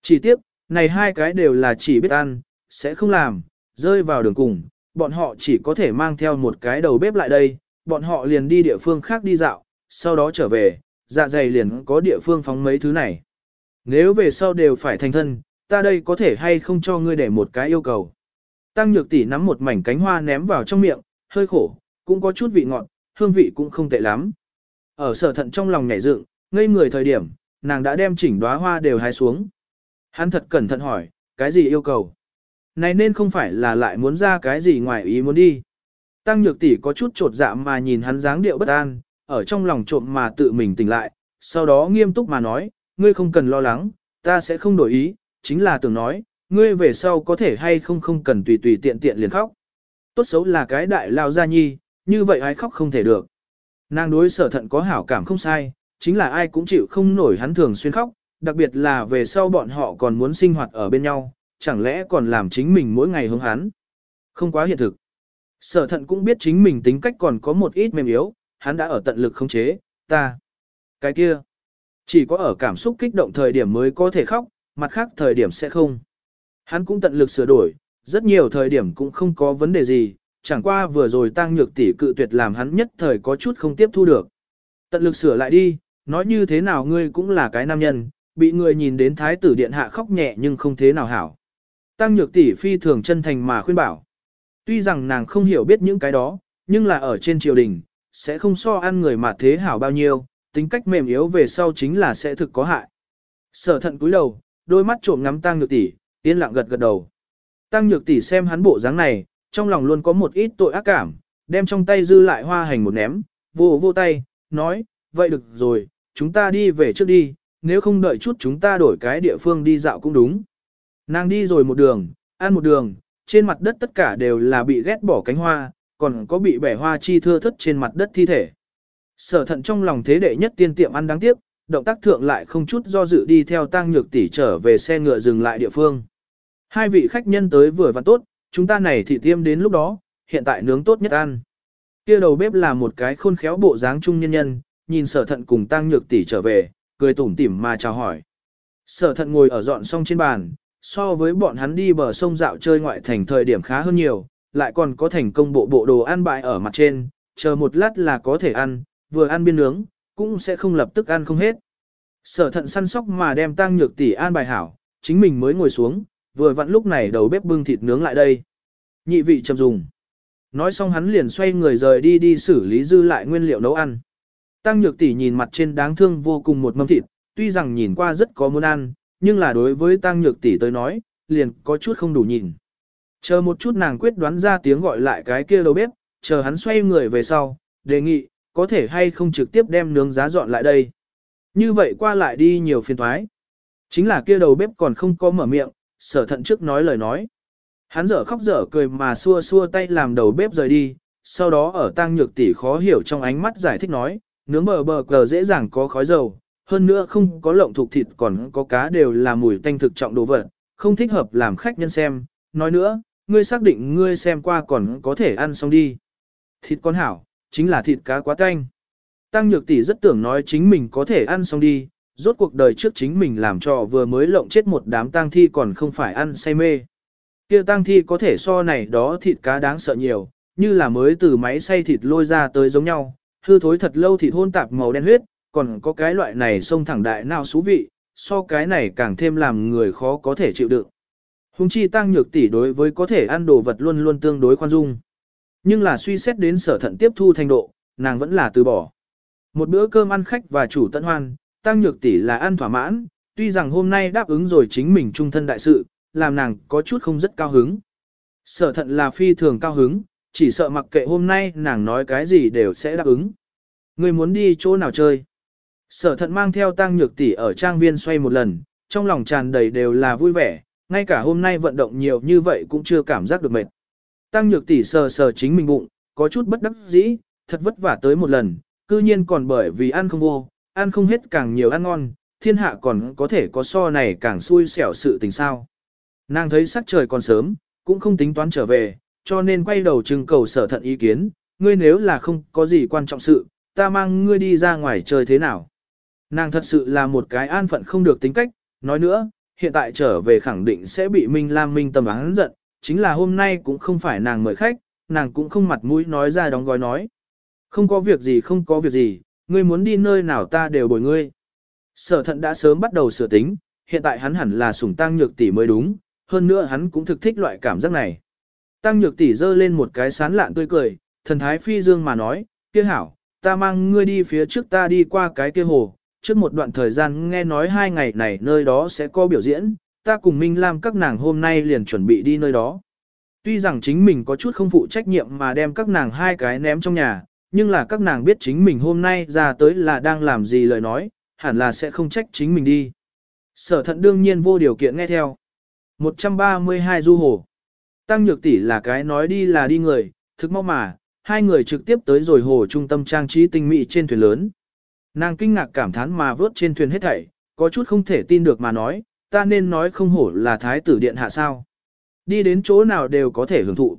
Chỉ tiếc, này hai cái đều là chỉ biết ăn, sẽ không làm, rơi vào đường cùng, bọn họ chỉ có thể mang theo một cái đầu bếp lại đây, bọn họ liền đi địa phương khác đi dạo, sau đó trở về, dạ dày liền có địa phương phóng mấy thứ này. Nếu về sau đều phải thành thân, ta đây có thể hay không cho ngươi để một cái yêu cầu. Tăng nhược tỷ nắm một mảnh cánh hoa ném vào trong miệng, hơi khổ, cũng có chút vị ngọt, hương vị cũng không tệ lắm. Ở sở thận trong lòng nhảy dựng, ngây người thời điểm, nàng đã đem chỉnh đóa hoa đều hái xuống. Hắn thật cẩn thận hỏi, cái gì yêu cầu? Này nên không phải là lại muốn ra cái gì ngoài ý muốn đi. Tăng nhược tỷ có chút trột dạ mà nhìn hắn dáng điệu bất an, ở trong lòng trộm mà tự mình tỉnh lại, sau đó nghiêm túc mà nói, ngươi không cần lo lắng, ta sẽ không đổi ý, chính là tưởng nói, ngươi về sau có thể hay không không cần tùy tùy tiện tiện liền khóc. Tốt xấu là cái đại lao gia nhi, như vậy ai khóc không thể được. Nàng đối sở thận có hảo cảm không sai, chính là ai cũng chịu không nổi hắn thường xuyên khóc, đặc biệt là về sau bọn họ còn muốn sinh hoạt ở bên nhau, chẳng lẽ còn làm chính mình mỗi ngày hướng hắn. Không quá hiện thực. Sở thận cũng biết chính mình tính cách còn có một ít mềm yếu, hắn đã ở tận lực khống chế, ta. Cái kia. Chỉ có ở cảm xúc kích động thời điểm mới có thể khóc, mặt khác thời điểm sẽ không. Hắn cũng tận lực sửa đổi, rất nhiều thời điểm cũng không có vấn đề gì, chẳng qua vừa rồi tăng nhược tỷ cự tuyệt làm hắn nhất thời có chút không tiếp thu được. Tận lực sửa lại đi, nói như thế nào ngươi cũng là cái nam nhân, bị người nhìn đến thái tử điện hạ khóc nhẹ nhưng không thế nào hảo. Tăng nhược tỷ phi thường chân thành mà khuyên bảo. Tuy rằng nàng không hiểu biết những cái đó, nhưng là ở trên triều đình, sẽ không so ăn người mà thế hảo bao nhiêu, tính cách mềm yếu về sau chính là sẽ thực có hại. Sở thận cúi đầu, đôi mắt trộm ngắm tăng nhược tỷ, yên lặng gật gật đầu. Tăng nhược tỷ xem hắn bộ dáng này, trong lòng luôn có một ít tội ác cảm, đem trong tay dư lại hoa hành một ném, vô vô tay, nói, vậy được rồi, chúng ta đi về trước đi, nếu không đợi chút chúng ta đổi cái địa phương đi dạo cũng đúng. Nàng đi rồi một đường, ăn một đường, trên mặt đất tất cả đều là bị ghét bỏ cánh hoa, còn có bị bẻ hoa chi thưa thất trên mặt đất thi thể. Sở thận trong lòng thế đệ nhất tiên tiệm ăn đáng tiếc, động tác thượng lại không chút do dự đi theo tang nhược tỷ trở về xe ngựa dừng lại địa phương. Hai vị khách nhân tới vừa và tốt, chúng ta này thì tiêm đến lúc đó, hiện tại nướng tốt nhất ăn. Kia đầu bếp là một cái khôn khéo bộ dáng trung nhân nhân, nhìn sở thận cùng tang nhược tỷ trở về, cười tủm tỉm mà chào hỏi. Sở thận ngồi ở dọn xong trên bàn, so với bọn hắn đi bờ sông dạo chơi ngoại thành thời điểm khá hơn nhiều, lại còn có thành công bộ bộ đồ ăn bại ở mặt trên, chờ một lát là có thể ăn, vừa ăn biên nướng, cũng sẽ không lập tức ăn không hết. Sở thận săn sóc mà đem tăng nhược tỷ an bài hảo, chính mình mới ngồi xuống, vừa vặn lúc này đầu bếp bưng thịt nướng lại đây. Nhị vị chậm dùng. Nói xong hắn liền xoay người rời đi đi xử lý dư lại nguyên liệu nấu ăn. Tăng nhược tỷ nhìn mặt trên đáng thương vô cùng một mâm thịt, tuy rằng nhìn qua rất có muốn ăn, nhưng là đối với tăng nhược tỷ tới nói, liền có chút không đủ nhìn. Chờ một chút nàng quyết đoán ra tiếng gọi lại cái kia đầu bếp, chờ hắn xoay người về sau, đề nghị, có thể hay không trực tiếp đem nướng giá dọn lại đây. Như vậy qua lại đi nhiều phiền thoái. Chính là kia đầu bếp còn không có mở miệng, sở thận trước nói lời nói. Hắn dở khóc dở cười mà xua xua tay làm đầu bếp rời đi, sau đó ở tăng nhược tỷ khó hiểu trong ánh mắt giải thích nói, nướng bờ bờ cờ dễ dàng có khói dầu, hơn nữa không có lộng thuộc thịt còn có cá đều là mùi tanh thực trọng đồ vật, không thích hợp làm khách nhân xem. Nói nữa, ngươi xác định ngươi xem qua còn có thể ăn xong đi. Thịt con hảo, chính là thịt cá quá tanh. Tăng Nhược Tỷ rất tưởng nói chính mình có thể ăn xong đi, rốt cuộc đời trước chính mình làm trò vừa mới lộng chết một đám tang thi còn không phải ăn say mê. Kia tang thi có thể so này đó thịt cá đáng sợ nhiều, như là mới từ máy xay thịt lôi ra tới giống nhau, hư thối thật lâu thịt hôn tạp màu đen huyết, còn có cái loại này sông thẳng đại nào xú vị, so cái này càng thêm làm người khó có thể chịu đựng. Hùng chi tăng nhược tỷ đối với có thể ăn đồ vật luôn luôn tương đối khoan dung. Nhưng là suy xét đến sở thận tiếp thu thành độ, nàng vẫn là từ bỏ. Một bữa cơm ăn khách và chủ tận hoan, tăng nhược tỷ là ăn thỏa mãn, tuy rằng hôm nay đáp ứng rồi chính mình trung thân đại sự, làm nàng có chút không rất cao hứng. Sở thận là phi thường cao hứng, chỉ sợ mặc kệ hôm nay nàng nói cái gì đều sẽ đáp ứng. Người muốn đi chỗ nào chơi? Sở thận mang theo tăng nhược tỷ ở trang viên xoay một lần, trong lòng tràn đầy đều là vui vẻ, ngay cả hôm nay vận động nhiều như vậy cũng chưa cảm giác được mệt. Tăng nhược tỷ sờ sờ chính mình bụng, có chút bất đắc dĩ, thật vất vả tới một lần, cư nhiên còn bởi vì ăn không vô, ăn không hết càng nhiều ăn ngon, thiên hạ còn có thể có so này càng xui xẻo sự tình sao. Nàng thấy sắc trời còn sớm, cũng không tính toán trở về, cho nên quay đầu trưng cầu sở thận ý kiến, ngươi nếu là không có gì quan trọng sự, ta mang ngươi đi ra ngoài chơi thế nào. Nàng thật sự là một cái an phận không được tính cách, nói nữa, hiện tại trở về khẳng định sẽ bị Minh Lam Minh tầm án giận, chính là hôm nay cũng không phải nàng mời khách, nàng cũng không mặt mũi nói ra đóng gói nói. Không có việc gì không có việc gì, ngươi muốn đi nơi nào ta đều bồi ngươi. Sở thận đã sớm bắt đầu sửa tính, hiện tại hắn hẳn là sủng tăng nhược tỷ mới đúng, hơn nữa hắn cũng thực thích loại cảm giác này. Tăng nhược tỷ giơ lên một cái sán lạn tươi cười, thần thái phi dương mà nói, kia hảo, ta mang ngươi đi phía trước ta đi qua cái kia hồ, trước một đoạn thời gian nghe nói hai ngày này nơi đó sẽ có biểu diễn, ta cùng Minh Lam các nàng hôm nay liền chuẩn bị đi nơi đó. Tuy rằng chính mình có chút không phụ trách nhiệm mà đem các nàng hai cái ném trong nhà, nhưng là các nàng biết chính mình hôm nay ra tới là đang làm gì lời nói, hẳn là sẽ không trách chính mình đi. Sở thận đương nhiên vô điều kiện nghe theo. 132 du hồ. Tăng nhược tỷ là cái nói đi là đi người, thực mau mà, hai người trực tiếp tới rồi hồ trung tâm trang trí tinh mỹ trên thuyền lớn. Nàng kinh ngạc cảm thán mà vớt trên thuyền hết thảy, có chút không thể tin được mà nói, ta nên nói không hổ là thái tử điện hạ sao. Đi đến chỗ nào đều có thể hưởng thụ.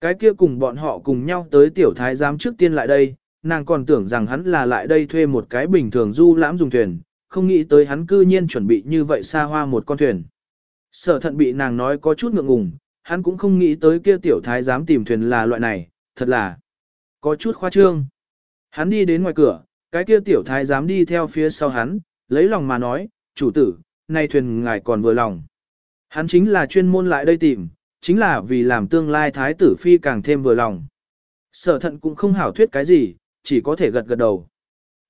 Cái kia cùng bọn họ cùng nhau tới tiểu thái giám trước tiên lại đây, nàng còn tưởng rằng hắn là lại đây thuê một cái bình thường du lãm dùng thuyền, không nghĩ tới hắn cư nhiên chuẩn bị như vậy xa hoa một con thuyền. Sở thận bị nàng nói có chút ngượng ngùng, hắn cũng không nghĩ tới kia tiểu thái giám tìm thuyền là loại này, thật là có chút khoa trương. Hắn đi đến ngoài cửa, cái kia tiểu thái giám đi theo phía sau hắn, lấy lòng mà nói, chủ tử, nay thuyền ngài còn vừa lòng. Hắn chính là chuyên môn lại đây tìm, chính là vì làm tương lai thái tử phi càng thêm vừa lòng. Sở thận cũng không hảo thuyết cái gì, chỉ có thể gật gật đầu.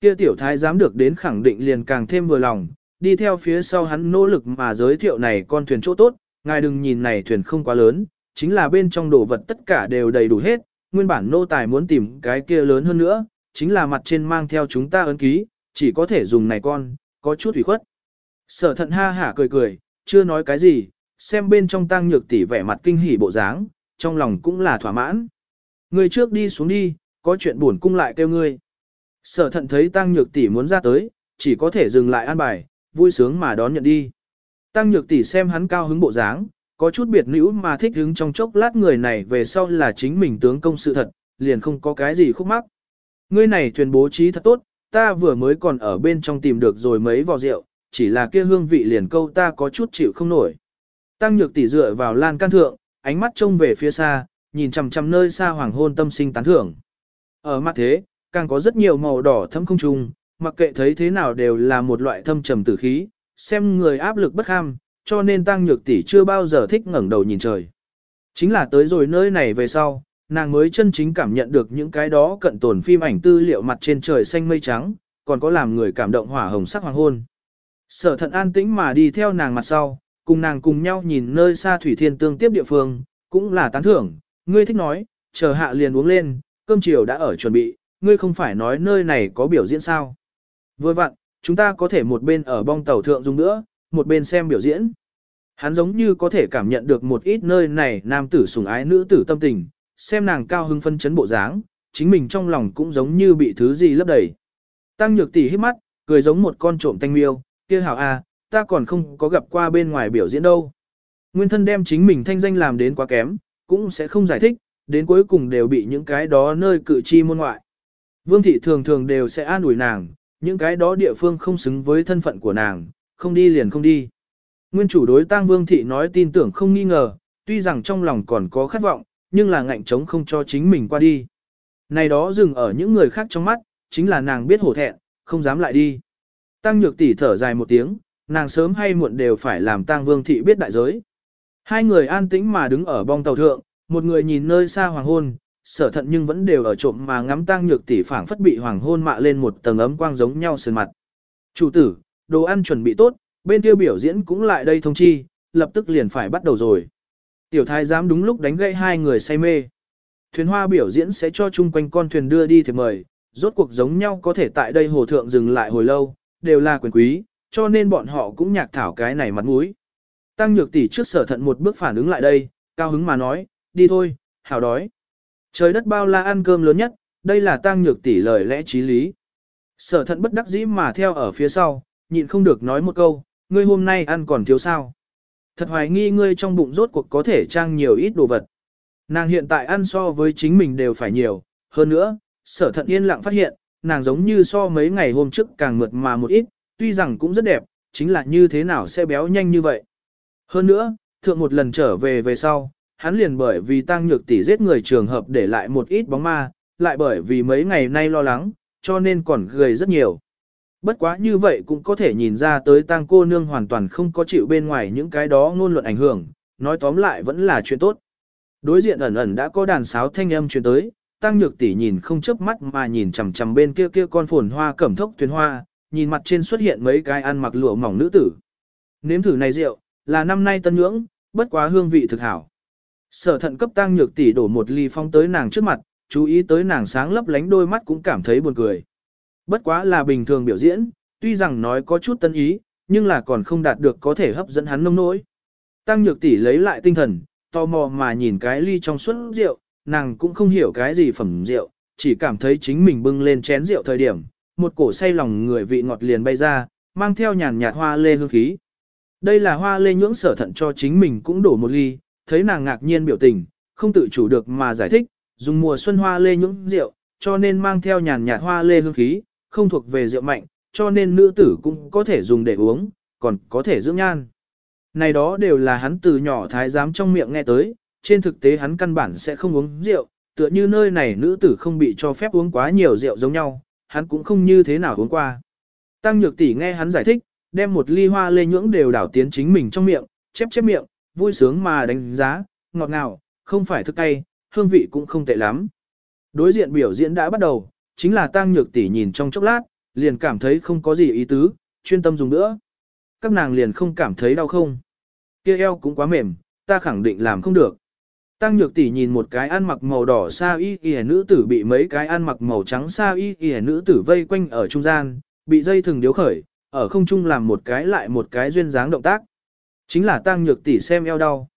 Kia tiểu thái giám được đến khẳng định liền càng thêm vừa lòng, đi theo phía sau hắn nỗ lực mà giới thiệu này con thuyền chỗ tốt, ngài đừng nhìn này thuyền không quá lớn, chính là bên trong đồ vật tất cả đều đầy đủ hết, nguyên bản nô tài muốn tìm cái kia lớn hơn nữa, chính là mặt trên mang theo chúng ta ấn ký, chỉ có thể dùng này con, có chút ủy khuất. Sở thận ha hả cười cười, chưa nói cái gì, xem bên trong tăng nhược tỷ vẻ mặt kinh hỉ bộ dáng, trong lòng cũng là thỏa mãn. người trước đi xuống đi, có chuyện buồn cung lại kêu ngươi. Sở thận thấy tăng nhược tỷ muốn ra tới, chỉ có thể dừng lại an bài, vui sướng mà đón nhận đi. Tăng nhược tỷ xem hắn cao hứng bộ dáng, có chút biệt nữ mà thích hứng trong chốc lát người này về sau là chính mình tướng công sự thật, liền không có cái gì khúc mắc. Ngươi này thuyền bố trí thật tốt, ta vừa mới còn ở bên trong tìm được rồi mấy vò rượu, chỉ là kia hương vị liền câu ta có chút chịu không nổi. Tăng nhược tỷ dựa vào lan can thượng, ánh mắt trông về phía xa, nhìn chằm chằm nơi xa hoàng hôn tâm sinh tán thưởng. Ở mặt thế, càng có rất nhiều màu đỏ thâm không trùng, mặc kệ thấy thế nào đều là một loại thâm trầm tử khí, xem người áp lực bất ham, cho nên tăng nhược tỷ chưa bao giờ thích ngẩng đầu nhìn trời. Chính là tới rồi nơi này về sau, nàng mới chân chính cảm nhận được những cái đó cận tồn phim ảnh tư liệu mặt trên trời xanh mây trắng, còn có làm người cảm động hỏa hồng sắc hoàng hôn. Sở thận an tĩnh mà đi theo nàng mặt sau, cùng nàng cùng nhau nhìn nơi xa thủy thiên tương tiếp địa phương, cũng là tán thưởng, ngươi thích nói, chờ hạ liền uống lên, cơm chiều đã ở chuẩn bị, ngươi không phải nói nơi này có biểu diễn sao. Vừa vặn, chúng ta có thể một bên ở bong tàu thượng dùng nữa, một bên xem biểu diễn. Hắn giống như có thể cảm nhận được một ít nơi này nam tử sủng ái nữ tử tâm tình, xem nàng cao hưng phân chấn bộ dáng, chính mình trong lòng cũng giống như bị thứ gì lấp đầy. Tăng nhược tỷ hít mắt, cười giống một con trộm tanh miêu, kia hảo a, ta còn không có gặp qua bên ngoài biểu diễn đâu. Nguyên thân đem chính mình thanh danh làm đến quá kém, cũng sẽ không giải thích, đến cuối cùng đều bị những cái đó nơi cự chi môn ngoại. Vương thị thường thường đều sẽ an ủi nàng, những cái đó địa phương không xứng với thân phận của nàng, không đi liền không đi. Nguyên chủ đối tang vương thị nói tin tưởng không nghi ngờ, tuy rằng trong lòng còn có khát vọng, nhưng là ngạnh chống không cho chính mình qua đi. Này đó dừng ở những người khác trong mắt, chính là nàng biết hổ thẹn, không dám lại đi. Tăng nhược tỷ thở dài một tiếng, nàng sớm hay muộn đều phải làm tang vương thị biết đại giới. Hai người an tĩnh mà đứng ở bong tàu thượng, một người nhìn nơi xa hoàng hôn, sở thận nhưng vẫn đều ở trộm mà ngắm tang nhược tỷ phảng phất bị hoàng hôn mạ lên một tầng ấm quang giống nhau sườn mặt. Chủ tử, đồ ăn chuẩn bị tốt, bên kia biểu diễn cũng lại đây thông chi, lập tức liền phải bắt đầu rồi. Tiểu thái giám đúng lúc đánh gãy hai người say mê. Thuyền hoa biểu diễn sẽ cho chung quanh con thuyền đưa đi thì mời, rốt cuộc giống nhau có thể tại đây hồ thượng dừng lại hồi lâu, đều là quyền quý, cho nên bọn họ cũng nhạc thảo cái này mặt mũi. Tăng nhược tỷ trước sở thận một bước phản ứng lại đây, cao hứng mà nói, đi thôi, hảo đói. Trời đất bao la ăn cơm lớn nhất, đây là tăng nhược tỷ lời lẽ trí lý. Sở thận bất đắc dĩ mà theo ở phía sau, nhịn không được nói một câu, ngươi hôm nay ăn còn thiếu sao. Thật hoài nghi ngươi trong bụng rốt cuộc có thể trang nhiều ít đồ vật. Nàng hiện tại ăn so với chính mình đều phải nhiều, hơn nữa, sở thận yên lặng phát hiện, nàng giống như so mấy ngày hôm trước càng mượt mà một ít, tuy rằng cũng rất đẹp, chính là như thế nào sẽ béo nhanh như vậy. Hơn nữa, thượng một lần trở về về sau, hắn liền bởi vì tăng nhược tỷ giết người trường hợp để lại một ít bóng ma, lại bởi vì mấy ngày nay lo lắng, cho nên còn gầy rất nhiều. Bất quá như vậy cũng có thể nhìn ra tới tăng cô nương hoàn toàn không có chịu bên ngoài những cái đó ngôn luận ảnh hưởng, nói tóm lại vẫn là chuyện tốt. Đối diện ẩn ẩn đã có đàn sáo thanh âm truyền tới, tăng nhược tỷ nhìn không chớp mắt mà nhìn chằm chằm bên kia kia con phồn hoa cẩm thốc tuyến hoa, nhìn mặt trên xuất hiện mấy cái ăn mặc lụa mỏng nữ tử. Nếm thử này rượu, là năm nay tân nhưỡng, bất quá hương vị thực hảo. Sở thận cấp tăng nhược tỷ đổ một ly phong tới nàng trước mặt, chú ý tới nàng sáng lấp lánh đôi mắt cũng cảm thấy buồn cười. Bất quá là bình thường biểu diễn, tuy rằng nói có chút tân ý, nhưng là còn không đạt được có thể hấp dẫn hắn nông nỗi. Tăng nhược tỷ lấy lại tinh thần, tò mò mà nhìn cái ly trong suốt rượu, nàng cũng không hiểu cái gì phẩm rượu, chỉ cảm thấy chính mình bưng lên chén rượu thời điểm, một cổ say lòng người vị ngọt liền bay ra, mang theo nhàn nhạt hoa lê hương khí. Đây là hoa lê nhưỡng sở thận cho chính mình cũng đổ một ly, thấy nàng ngạc nhiên biểu tình, không tự chủ được mà giải thích, dùng mùa xuân hoa lê nhưỡng rượu, cho nên mang theo nhàn nhạt hoa lê hương khí, không thuộc về rượu mạnh, cho nên nữ tử cũng có thể dùng để uống, còn có thể dưỡng nhan. Này đó đều là hắn từ nhỏ thái giám trong miệng nghe tới, trên thực tế hắn căn bản sẽ không uống rượu, tựa như nơi này nữ tử không bị cho phép uống quá nhiều rượu giống nhau, hắn cũng không như thế nào uống qua. Tăng nhược tỷ nghe hắn giải thích, đem một ly hoa lê nhưỡng đều đảo tiến chính mình trong miệng, chép chép miệng, vui sướng mà đánh giá, ngọt ngào, không phải thức cay, hương vị cũng không tệ lắm. Đối diện biểu diễn đã bắt đầu, chính là tăng nhược tỷ nhìn trong chốc lát, liền cảm thấy không có gì ý tứ, chuyên tâm dùng nữa. Các nàng liền không cảm thấy đau không. Kia eo cũng quá mềm, ta khẳng định làm không được. Tăng nhược tỷ nhìn một cái ăn mặc màu đỏ sa y y nữ tử bị mấy cái ăn mặc màu trắng sa y y nữ tử vây quanh ở trung gian, bị dây thừng điếu khởi, ở không trung làm một cái lại một cái duyên dáng động tác. Chính là tăng nhược tỷ xem eo đau.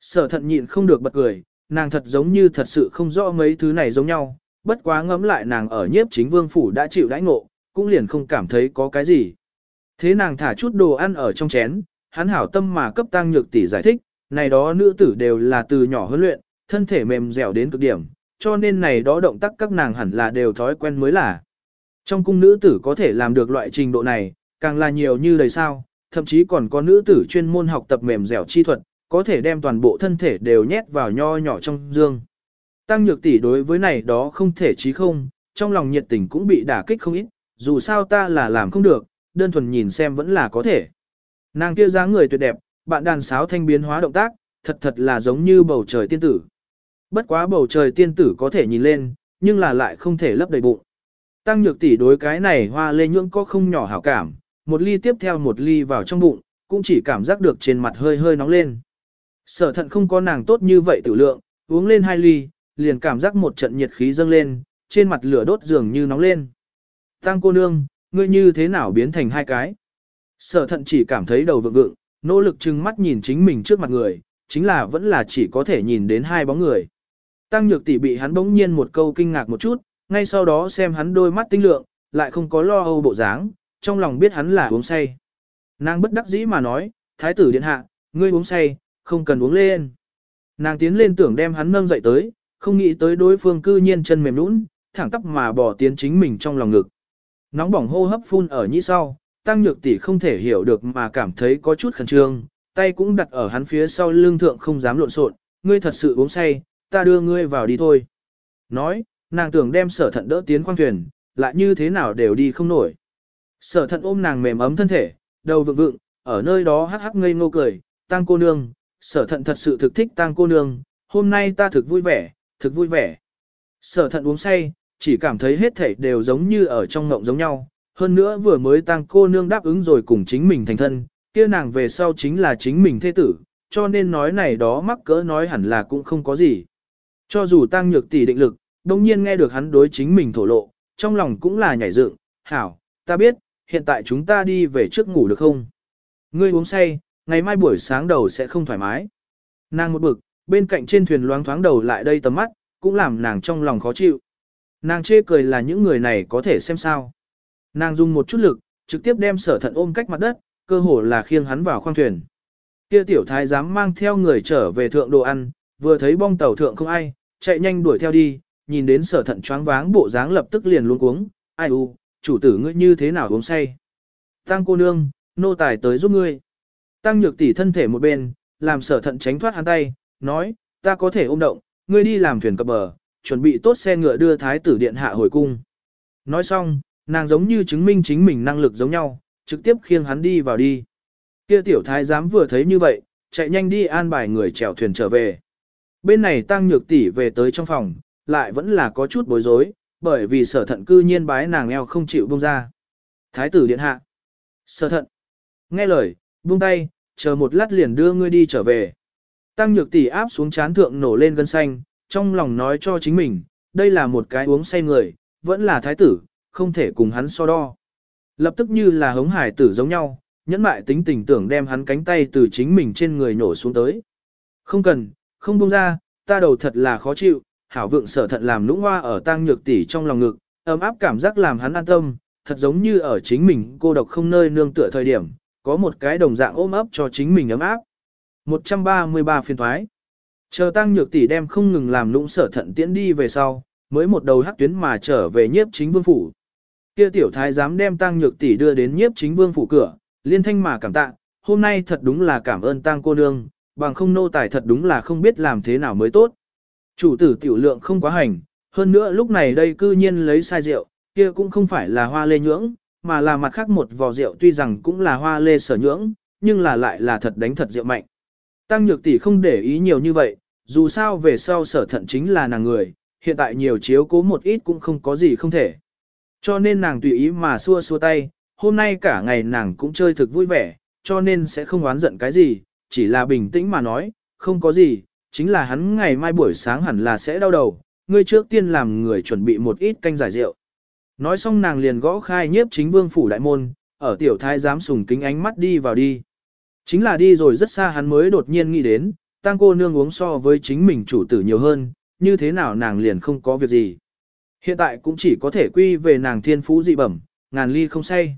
Sở thận nhịn không được bật cười, nàng thật giống như thật sự không rõ mấy thứ này giống nhau, bất quá ngẫm lại nàng ở nhiếp chính vương phủ đã chịu đãi ngộ, cũng liền không cảm thấy có cái gì. Thế nàng thả chút đồ ăn ở trong chén, hắn hảo tâm mà cấp tăng nhược tỷ giải thích, này đó nữ tử đều là từ nhỏ huấn luyện, thân thể mềm dẻo đến cực điểm, cho nên này đó động tác các nàng hẳn là đều thói quen mới là. Trong cung nữ tử có thể làm được loại trình độ này, càng là nhiều như đầy sao, thậm chí còn có nữ tử chuyên môn học tập mềm dẻo chi thuật, có thể đem toàn bộ thân thể đều nhét vào nho nhỏ trong dương. Tăng nhược tỷ đối với này đó không thể chí không, trong lòng nhiệt tình cũng bị đả kích không ít, dù sao ta là làm không được, đơn thuần nhìn xem vẫn là có thể. Nàng kia dáng người tuyệt đẹp, bạn đàn sáo thanh biến hóa động tác, thật thật là giống như bầu trời tiên tử. Bất quá bầu trời tiên tử có thể nhìn lên, nhưng là lại không thể lấp đầy bụng. Tăng nhược tỷ đối cái này hoa lê nhưỡng có không nhỏ hảo cảm, một ly tiếp theo một ly vào trong bụng, cũng chỉ cảm giác được trên mặt hơi hơi nóng lên. Sở thận không có nàng tốt như vậy tử lượng, uống lên hai ly, liền cảm giác một trận nhiệt khí dâng lên, trên mặt lửa đốt dường như nóng lên. Tăng cô nương, ngươi như thế nào biến thành hai cái? Sở thận chỉ cảm thấy đầu vượng vượng, nỗ lực trừng mắt nhìn chính mình trước mặt người, chính là vẫn là chỉ có thể nhìn đến hai bóng người. Tăng nhược tỷ bị hắn bỗng nhiên một câu kinh ngạc một chút, ngay sau đó xem hắn đôi mắt tinh lượng, lại không có lo âu bộ dáng, trong lòng biết hắn là uống say. Nàng bất đắc dĩ mà nói, thái tử điện hạ, ngươi uống say, không cần uống lên. Nàng tiến lên tưởng đem hắn nâng dậy tới, không nghĩ tới đối phương cư nhiên chân mềm nũng, thẳng tắp mà bỏ tiến chính mình trong lòng ngực. Nóng bỏng hô hấp phun ở nhĩ sau, tăng nhược tỷ không thể hiểu được mà cảm thấy có chút khẩn trương, tay cũng đặt ở hắn phía sau lưng thượng không dám lộn xộn, ngươi thật sự uống say, ta đưa ngươi vào đi thôi. Nói, nàng tưởng đem sở thận đỡ tiến khoang thuyền, lại như thế nào đều đi không nổi. Sở thận ôm nàng mềm ấm thân thể, đầu vượng vượng, ở nơi đó hắc hắc ngây ngô cười, tăng cô nương, sở thận thật sự thực thích tăng cô nương, hôm nay ta thực vui vẻ, thực vui vẻ. Sở thận uống say, chỉ cảm thấy hết thảy đều giống như ở trong ngộng giống nhau, hơn nữa vừa mới tăng cô nương đáp ứng rồi cùng chính mình thành thân, kia nàng về sau chính là chính mình thế tử, cho nên nói này đó mắc cỡ nói hẳn là cũng không có gì. Cho dù tăng nhược tỷ định lực, đồng nhiên nghe được hắn đối chính mình thổ lộ, trong lòng cũng là nhảy dựng, hảo, ta biết, hiện tại chúng ta đi về trước ngủ được không? Ngươi uống say, ngày mai buổi sáng đầu sẽ không thoải mái. Nàng một bực, bên cạnh trên thuyền loáng thoáng đầu lại đây tầm mắt, cũng làm nàng trong lòng khó chịu. Nàng chê cười là những người này có thể xem sao. Nàng dùng một chút lực, trực tiếp đem sở thận ôm cách mặt đất, cơ hồ là khiêng hắn vào khoang thuyền. Kia tiểu thái dám mang theo người trở về thượng đồ ăn, vừa thấy bong tàu thượng không ai, chạy nhanh đuổi theo đi, nhìn đến sở thận choáng váng bộ dáng lập tức liền luống cuống, ai u, chủ tử ngươi như thế nào uống say. Tăng cô nương, nô tài tới giúp ngươi. Tăng nhược tỷ thân thể một bên, làm sở thận tránh thoát hắn tay, nói, ta có thể ôm động, ngươi đi làm thuyền cập bờ, chuẩn bị tốt xe ngựa đưa thái tử điện hạ hồi cung. Nói xong, nàng giống như chứng minh chính mình năng lực giống nhau, trực tiếp khiêng hắn đi vào đi. Kia tiểu thái giám vừa thấy như vậy, chạy nhanh đi an bài người chèo thuyền trở về. Bên này tăng nhược tỷ về tới trong phòng, lại vẫn là có chút bối rối, bởi vì sở thận cư nhiên bái nàng eo không chịu buông ra. Thái tử điện hạ. Sở thận. Nghe lời, buông tay, chờ một lát liền đưa ngươi đi trở về. Tăng nhược tỷ áp xuống chán thượng nổ lên gân xanh, trong lòng nói cho chính mình, đây là một cái uống say người, vẫn là thái tử, không thể cùng hắn so đo. Lập tức như là hống hải tử giống nhau, nhẫn mại tính tình tưởng đem hắn cánh tay từ chính mình trên người nổ xuống tới. Không cần, không buông ra, ta đầu thật là khó chịu, hảo vượng sở thận làm nũng hoa ở tang nhược tỷ trong lòng ngực, ấm áp cảm giác làm hắn an tâm, thật giống như ở chính mình cô độc không nơi nương tựa thời điểm, có một cái đồng dạng ôm ấp cho chính mình ấm áp. 133 phiên thoái. Chờ tăng nhược tỷ đem không ngừng làm nũng sở thận tiễn đi về sau, mới một đầu hắc tuyến mà trở về nhiếp chính vương phủ. Kia tiểu thái dám đem tăng nhược tỷ đưa đến nhiếp chính vương phủ cửa, liên thanh mà cảm tạ, hôm nay thật đúng là cảm ơn tăng cô nương, bằng không nô tài thật đúng là không biết làm thế nào mới tốt. Chủ tử tiểu lượng không quá hành, hơn nữa lúc này đây cư nhiên lấy sai rượu, kia cũng không phải là hoa lê nhưỡng, mà là mặt khác một vò rượu tuy rằng cũng là hoa lê sở nhưỡng, nhưng là lại là thật đánh thật rượu mạnh. Tăng nhược tỷ không để ý nhiều như vậy, dù sao về sau sở thận chính là nàng người, hiện tại nhiều chiếu cố một ít cũng không có gì không thể. Cho nên nàng tùy ý mà xua xua tay, hôm nay cả ngày nàng cũng chơi thực vui vẻ, cho nên sẽ không oán giận cái gì, chỉ là bình tĩnh mà nói, không có gì, chính là hắn ngày mai buổi sáng hẳn là sẽ đau đầu, ngươi trước tiên làm người chuẩn bị một ít canh giải rượu. Nói xong nàng liền gõ khai nhiếp chính vương phủ đại môn, ở tiểu thái giám sùng kính ánh mắt đi vào đi. Chính là đi rồi rất xa hắn mới đột nhiên nghĩ đến, tang cô nương uống so với chính mình chủ tử nhiều hơn, như thế nào nàng liền không có việc gì. Hiện tại cũng chỉ có thể quy về nàng thiên phú dị bẩm, ngàn ly không say.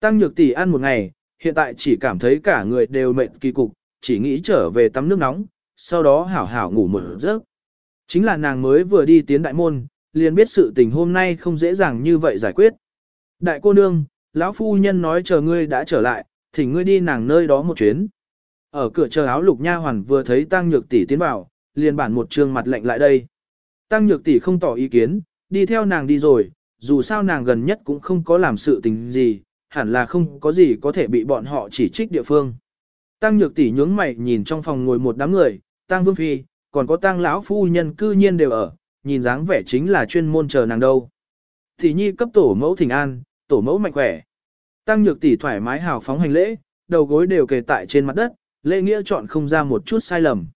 Tăng nhược tỷ ăn một ngày, hiện tại chỉ cảm thấy cả người đều mệt kỳ cục, chỉ nghĩ trở về tắm nước nóng, sau đó hảo hảo ngủ một giấc. Chính là nàng mới vừa đi tiến đại môn, liền biết sự tình hôm nay không dễ dàng như vậy giải quyết. Đại cô nương, lão phu nhân nói chờ ngươi đã trở lại, thỉnh ngươi đi nàng nơi đó một chuyến. Ở cửa chờ áo lục nha hoàn vừa thấy Tăng Nhược tỷ tiến vào, liền bản một trương mặt lạnh lại đây. Tăng Nhược tỷ không tỏ ý kiến, đi theo nàng đi rồi, dù sao nàng gần nhất cũng không có làm sự tình gì, hẳn là không có gì có thể bị bọn họ chỉ trích địa phương. Tăng Nhược tỷ nhướng mày nhìn trong phòng ngồi một đám người, Tang Vương phi, còn có Tang lão phu nhân cư nhiên đều ở, nhìn dáng vẻ chính là chuyên môn chờ nàng đâu. Tỷ nhi cấp tổ mẫu thỉnh an, tổ mẫu mạnh khỏe. Tăng Nhược tỷ thoải mái hào phóng hành lễ, đầu gối đều kề tại trên mặt đất, lễ nghĩa chọn không ra một chút sai lầm.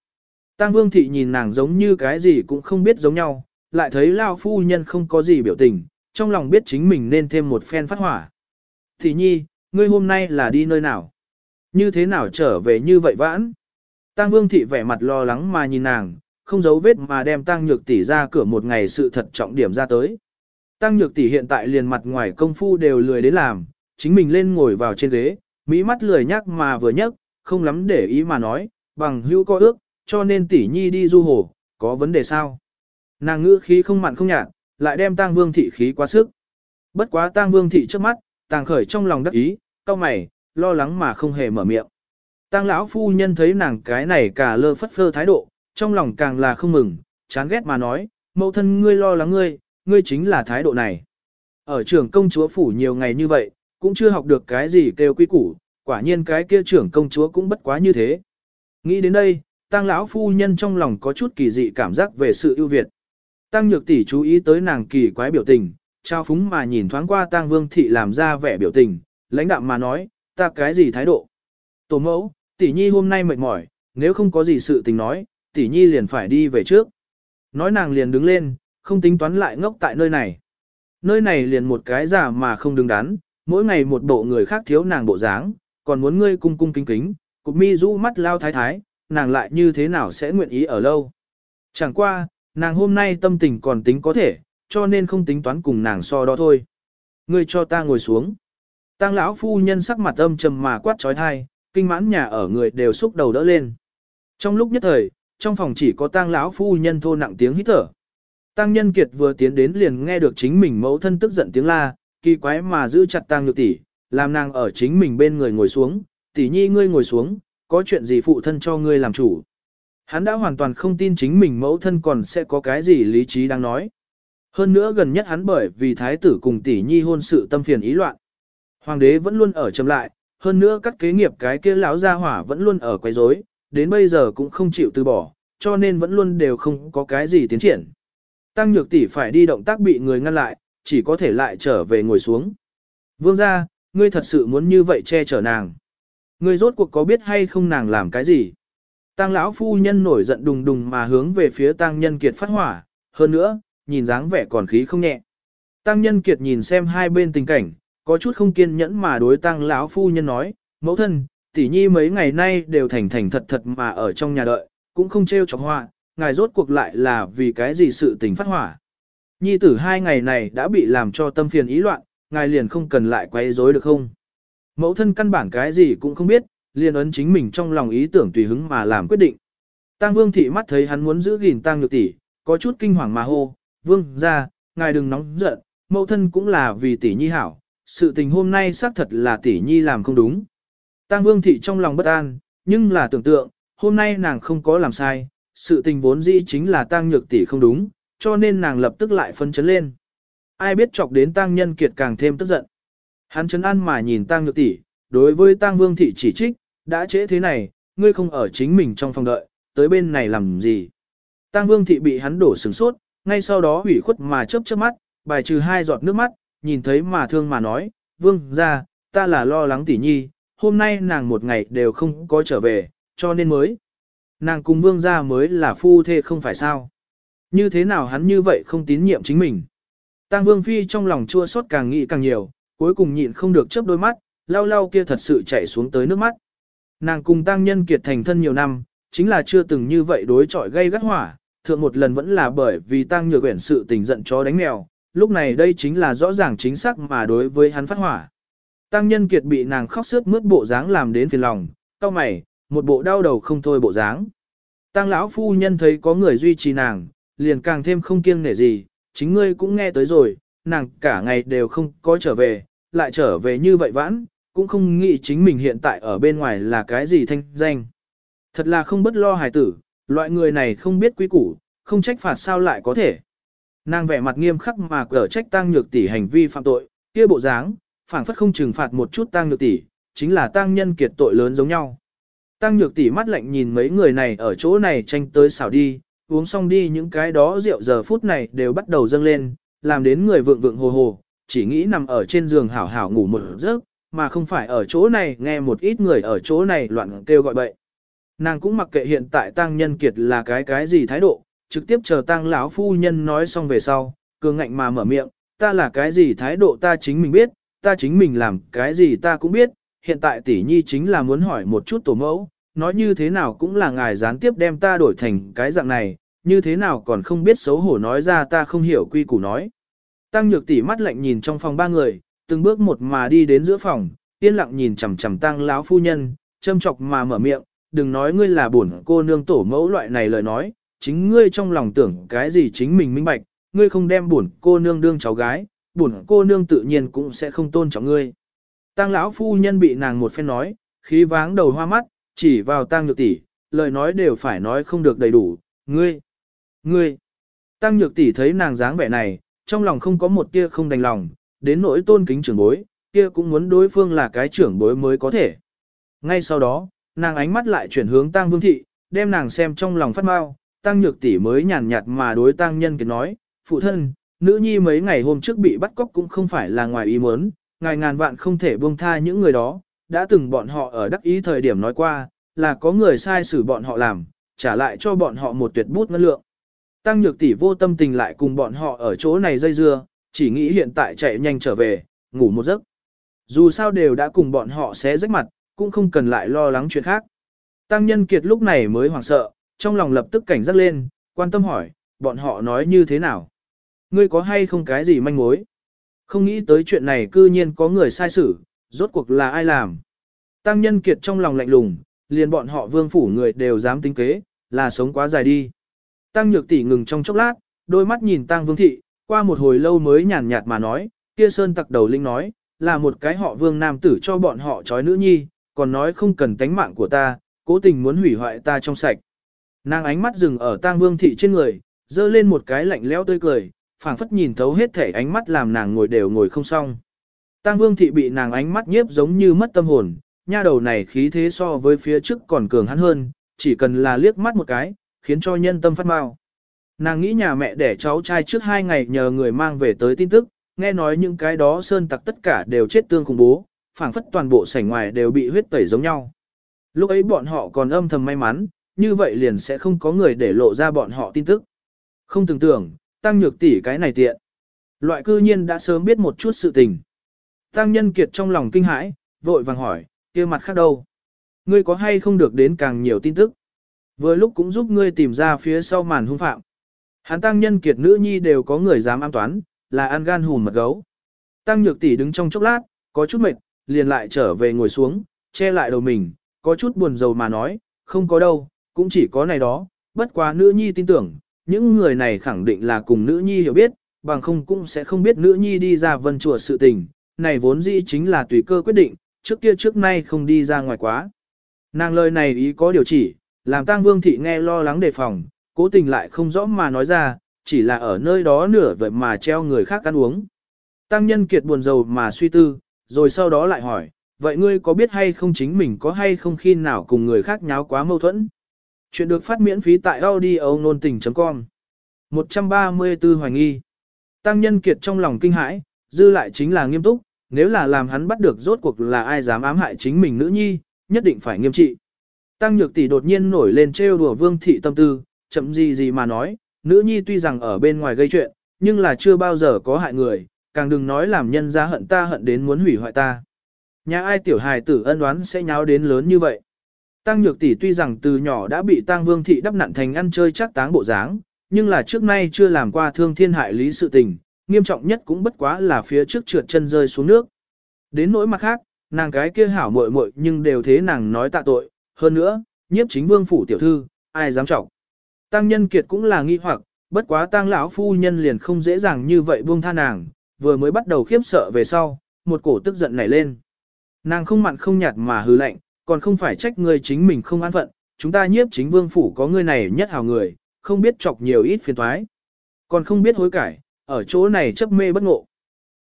Tăng Vương thị nhìn nàng giống như cái gì cũng không biết giống nhau, lại thấy Lao phu nhân không có gì biểu tình, trong lòng biết chính mình nên thêm một phen phát hỏa. Thì nhi, ngươi hôm nay là đi nơi nào? Như thế nào trở về như vậy vãn? Tang Vương thị vẻ mặt lo lắng mà nhìn nàng, không giấu vết mà đem Tang Nhược tỷ ra cửa một ngày sự thật trọng điểm ra tới. Tăng Nhược tỷ hiện tại liền mặt ngoài công phu đều lười đến làm, chính mình lên ngồi vào trên ghế, mỹ mắt lười nhắc mà vừa nhấc, không lắm để ý mà nói, bằng hữu có ước, cho nên tỷ nhi đi du hồ, có vấn đề sao? Nàng ngữ khí không mặn không nhạt, lại đem tang vương thị khí quá sức. Bất quá tang vương thị trước mắt, tàng khởi trong lòng đắc ý, cau mày, lo lắng mà không hề mở miệng. Tang lão phu nhân thấy nàng cái này cả lơ phất phơ thái độ, trong lòng càng là không mừng, chán ghét mà nói, mẫu thân ngươi lo lắng ngươi, ngươi chính là thái độ này. Ở trường công chúa phủ nhiều ngày như vậy, cũng chưa học được cái gì kêu quy củ, quả nhiên cái kia trưởng công chúa cũng bất quá như thế. Nghĩ đến đây, tăng lão phu nhân trong lòng có chút kỳ dị cảm giác về sự ưu việt. Tăng nhược tỷ chú ý tới nàng kỳ quái biểu tình, trao phúng mà nhìn thoáng qua tăng vương thị làm ra vẻ biểu tình, lãnh đạm mà nói, ta cái gì thái độ. Tổ mẫu, tỷ nhi hôm nay mệt mỏi, nếu không có gì sự tình nói, tỷ nhi liền phải đi về trước. Nói nàng liền đứng lên, không tính toán lại ngốc tại nơi này. Nơi này liền một cái giả mà không đứng đắn, mỗi ngày một bộ người khác thiếu nàng bộ dáng, còn muốn ngươi cung cung kính kính, cục mi rũ mắt lao thái thái, nàng lại như thế nào sẽ nguyện ý ở lâu. Chẳng qua, nàng hôm nay tâm tình còn tính có thể, cho nên không tính toán cùng nàng so đó thôi. Ngươi cho ta ngồi xuống. Tăng lão phu nhân sắc mặt âm trầm mà quát trói thai, kinh mãn nhà ở người đều xúc đầu đỡ lên. Trong lúc nhất thời, trong phòng chỉ có tang lão phu nhân thô nặng tiếng hít thở. Tăng nhân kiệt vừa tiến đến liền nghe được chính mình mẫu thân tức giận tiếng la, kỳ quái mà giữ chặt tang nhược tỷ, làm nàng ở chính mình bên người ngồi xuống, tỷ nhi ngươi ngồi xuống, có chuyện gì phụ thân cho ngươi làm chủ. Hắn đã hoàn toàn không tin chính mình mẫu thân còn sẽ có cái gì lý trí đang nói. Hơn nữa gần nhất hắn bởi vì thái tử cùng tỷ nhi hôn sự tâm phiền ý loạn. Hoàng đế vẫn luôn ở trầm lại, hơn nữa các kế nghiệp cái kia lão gia hỏa vẫn luôn ở quấy rối, đến bây giờ cũng không chịu từ bỏ, cho nên vẫn luôn đều không có cái gì tiến triển. Tăng nhược tỷ phải đi động tác bị người ngăn lại, chỉ có thể lại trở về ngồi xuống. Vương gia, ngươi thật sự muốn như vậy che chở nàng. Ngươi rốt cuộc có biết hay không nàng làm cái gì? Tăng lão phu nhân nổi giận đùng đùng mà hướng về phía tăng nhân kiệt phát hỏa, hơn nữa, nhìn dáng vẻ còn khí không nhẹ. Tăng nhân kiệt nhìn xem hai bên tình cảnh, có chút không kiên nhẫn mà đối tăng lão phu nhân nói, mẫu thân, tỷ nhi mấy ngày nay đều thành thành thật thật mà ở trong nhà đợi, cũng không trêu chọc họa, ngài rốt cuộc lại là vì cái gì sự tình phát hỏa. Nhi tử hai ngày này đã bị làm cho tâm phiền ý loạn, ngài liền không cần lại quấy rối được không? Mẫu thân căn bản cái gì cũng không biết, liền ấn chính mình trong lòng ý tưởng tùy hứng mà làm quyết định. Tăng Vương thị mắt thấy hắn muốn giữ gìn Tăng Nhược tỷ, có chút kinh hoàng mà hô, "Vương gia, ngài đừng nóng giận, mẫu thân cũng là vì tỷ nhi hảo, sự tình hôm nay xác thật là tỷ nhi làm không đúng." Tăng Vương thị trong lòng bất an, nhưng là tưởng tượng, hôm nay nàng không có làm sai, sự tình vốn dĩ chính là Tăng Nhược tỷ không đúng, cho nên nàng lập tức lại phân chấn lên. Ai biết chọc đến Tăng Nhân Kiệt càng thêm tức giận. Hắn chấn an mà nhìn Tăng Nhược tỷ, đối với Tăng Vương thị chỉ trích, đã trễ thế này, ngươi không ở chính mình trong phòng đợi, tới bên này làm gì? Tăng Vương thị bị hắn đổ sừng sốt, ngay sau đó hủy khuất mà chớp chớp mắt, bài trừ hai giọt nước mắt, nhìn thấy mà thương mà nói, "Vương gia, ta là lo lắng tỷ nhi, hôm nay nàng một ngày đều không có trở về, cho nên mới nàng cùng Vương gia mới là phu thê không phải sao? Như thế nào hắn như vậy không tín nhiệm chính mình?" Tăng Vương phi trong lòng chua xót càng nghĩ càng nhiều, cuối cùng nhịn không được chớp đôi mắt, lau lau kia thật sự chảy xuống tới nước mắt. Nàng cùng tăng nhân kiệt thành thân nhiều năm, chính là chưa từng như vậy đối chọi gây gắt hỏa, thượng một lần vẫn là bởi vì tăng nhược quyển sự tình giận chó đánh mèo, lúc này đây chính là rõ ràng chính xác mà đối với hắn phát hỏa. Tăng nhân kiệt bị nàng khóc sướt mướt bộ dáng làm đến phiền lòng, cau mày, một bộ đau đầu không thôi bộ dáng. Tăng lão phu nhân thấy có người duy trì nàng, liền càng thêm không kiêng nể gì, chính ngươi cũng nghe tới rồi, nàng cả ngày đều không có trở về, lại trở về như vậy vãn, cũng không nghĩ chính mình hiện tại ở bên ngoài là cái gì thanh danh. Thật là không bất lo hài tử, loại người này không biết quý củ, không trách phạt sao lại có thể. Nàng vẻ mặt nghiêm khắc mà cở trách tăng nhược tỷ hành vi phạm tội, kia bộ dáng, phảng phất không trừng phạt một chút tăng nhược tỷ, chính là tăng nhân kiệt tội lớn giống nhau. Tăng nhược tỷ mắt lạnh nhìn mấy người này ở chỗ này tranh tới xảo đi, uống xong đi những cái đó rượu giờ phút này đều bắt đầu dâng lên, làm đến người vượng vượng hồ hồ, chỉ nghĩ nằm ở trên giường hảo hảo ngủ một giấc, mà không phải ở chỗ này nghe một ít người ở chỗ này loạn kêu gọi bậy. Nàng cũng mặc kệ hiện tại tăng nhân kiệt là cái cái gì thái độ, trực tiếp chờ tang lão phu nhân nói xong về sau, cường ngạnh mà mở miệng, ta là cái gì thái độ ta chính mình biết, ta chính mình làm cái gì ta cũng biết, hiện tại tỷ nhi chính là muốn hỏi một chút tổ mẫu, nói như thế nào cũng là ngài gián tiếp đem ta đổi thành cái dạng này, như thế nào còn không biết xấu hổ nói ra ta không hiểu quy củ nói. Tăng nhược tỷ mắt lạnh nhìn trong phòng ba người, từng bước một mà đi đến giữa phòng, yên lặng nhìn chằm chằm tăng lão phu nhân, châm chọc mà mở miệng, đừng nói ngươi là bổn cô nương tổ mẫu loại này lời nói, chính ngươi trong lòng tưởng cái gì chính mình minh bạch, ngươi không đem buồn cô nương đương cháu gái, buồn cô nương tự nhiên cũng sẽ không tôn trọng ngươi. Tăng lão phu nhân bị nàng một phen nói, khí váng đầu hoa mắt, chỉ vào tăng nhược tỷ, lời nói đều phải nói không được đầy đủ, ngươi, ngươi. Tăng nhược tỷ thấy nàng dáng vẻ này, trong lòng không có một tia không đành lòng, đến nỗi tôn kính trưởng bối, kia cũng muốn đối phương là cái trưởng bối mới có thể. Ngay sau đó, nàng ánh mắt lại chuyển hướng Tang vương thị, đem nàng xem trong lòng phát mau, tăng nhược tỷ mới nhàn nhạt mà đối tăng nhân kiệt nói, phụ thân, nữ nhi mấy ngày hôm trước bị bắt cóc cũng không phải là ngoài ý muốn, ngài ngàn vạn không thể buông tha những người đó, đã từng bọn họ ở đắc ý thời điểm nói qua, là có người sai xử bọn họ làm, trả lại cho bọn họ một tuyệt bút ngân lượng. Tăng nhược tỷ vô tâm tình lại cùng bọn họ ở chỗ này dây dưa, chỉ nghĩ hiện tại chạy nhanh trở về, ngủ một giấc. Dù sao đều đã cùng bọn họ xé rách mặt, cũng không cần lại lo lắng chuyện khác. Tăng nhân kiệt lúc này mới hoảng sợ, trong lòng lập tức cảnh giác lên, quan tâm hỏi, bọn họ nói như thế nào? Ngươi có hay không cái gì manh mối? Không nghĩ tới chuyện này cư nhiên có người sai xử, rốt cuộc là ai làm? Tăng nhân kiệt trong lòng lạnh lùng, liền bọn họ vương phủ người đều dám tính kế, là sống quá dài đi. Tăng nhược tỷ ngừng trong chốc lát, đôi mắt nhìn tăng vương thị, qua một hồi lâu mới nhàn nhạt mà nói, kia sơn tặc đầu linh nói, là một cái họ vương nam tử cho bọn họ trói nữ nhi, còn nói không cần tánh mạng của ta, cố tình muốn hủy hoại ta trong sạch. Nàng ánh mắt dừng ở tang vương thị trên người, dơ lên một cái lạnh lẽo tươi cười, phảng phất nhìn thấu hết thể ánh mắt làm nàng ngồi đều ngồi không xong. Tang vương thị bị nàng ánh mắt nhiếp giống như mất tâm hồn, nha đầu này khí thế so với phía trước còn cường hắn hơn, chỉ cần là liếc mắt một cái, khiến cho nhân tâm phát mau. Nàng nghĩ nhà mẹ đẻ cháu trai trước hai ngày nhờ người mang về tới tin tức, nghe nói những cái đó sơn tặc tất cả đều chết tương cùng bố, phảng phất toàn bộ sảnh ngoài đều bị huyết tẩy giống nhau. Lúc ấy bọn họ còn âm thầm may mắn, như vậy liền sẽ không có người để lộ ra bọn họ tin tức. Không tưởng tưởng, tăng nhược tỷ cái này tiện. Loại cư nhiên đã sớm biết một chút sự tình. Tăng nhân kiệt trong lòng kinh hãi, vội vàng hỏi, kia mặt khác đâu? Ngươi có hay không được đến càng nhiều tin tức? Vừa lúc cũng giúp ngươi tìm ra phía sau màn hung phạm. Hắn tăng nhân kiệt nữ nhi đều có người dám an toán, là ăn gan hùn mật gấu. Tăng nhược tỷ đứng trong chốc lát, có chút mệt, liền lại trở về ngồi xuống, che lại đầu mình, có chút buồn rầu mà nói, không có đâu, cũng chỉ có này đó, bất quá nữ nhi tin tưởng, những người này khẳng định là cùng nữ nhi hiểu biết, bằng không cũng sẽ không biết nữ nhi đi ra vân chùa sự tình, này vốn dĩ chính là tùy cơ quyết định, trước kia trước nay không đi ra ngoài quá. Nàng lời này ý có điều chỉ, làm tang vương thị nghe lo lắng đề phòng, cố tình lại không rõ mà nói ra, chỉ là ở nơi đó nửa vậy mà treo người khác ăn uống. Tăng nhân kiệt buồn rầu mà suy tư, rồi sau đó lại hỏi, vậy ngươi có biết hay không chính mình có hay không khi nào cùng người khác nháo quá mâu thuẫn? Chuyện được phát miễn phí tại audio nôn tình.com 134 hoài nghi Tăng nhân kiệt trong lòng kinh hãi, dư lại chính là nghiêm túc, nếu là làm hắn bắt được rốt cuộc là ai dám ám hại chính mình nữ nhi, nhất định phải nghiêm trị. Tăng nhược tỷ đột nhiên nổi lên trêu đùa vương thị tâm tư, chậm gì gì mà nói, nữ nhi tuy rằng ở bên ngoài gây chuyện, nhưng là chưa bao giờ có hại người, càng đừng nói làm nhân ra hận ta hận đến muốn hủy hoại ta. Nhà ai tiểu hài tử ân đoán sẽ nháo đến lớn như vậy. Tăng nhược tỷ tuy rằng từ nhỏ đã bị Tăng Vương thị đắp nặn thành ăn chơi chắc táng bộ dáng, nhưng là trước nay chưa làm qua thương thiên hại lý sự tình, nghiêm trọng nhất cũng bất quá là phía trước trượt chân rơi xuống nước. Đến nỗi mặt khác, nàng cái kia hảo muội muội nhưng đều thế nàng nói tạ tội, hơn nữa, nhiếp chính vương phủ tiểu thư, ai dám trọng. Tăng nhân kiệt cũng là nghi hoặc, bất quá tăng lão phu nhân liền không dễ dàng như vậy buông tha nàng, vừa mới bắt đầu khiếp sợ về sau, một cổ tức giận nảy lên. Nàng không mặn không nhạt mà hừ lạnh, còn không phải trách người chính mình không an phận, chúng ta nhiếp chính vương phủ có người này nhất hào người, không biết chọc nhiều ít phiền toái, còn không biết hối cải, ở chỗ này chấp mê bất ngộ.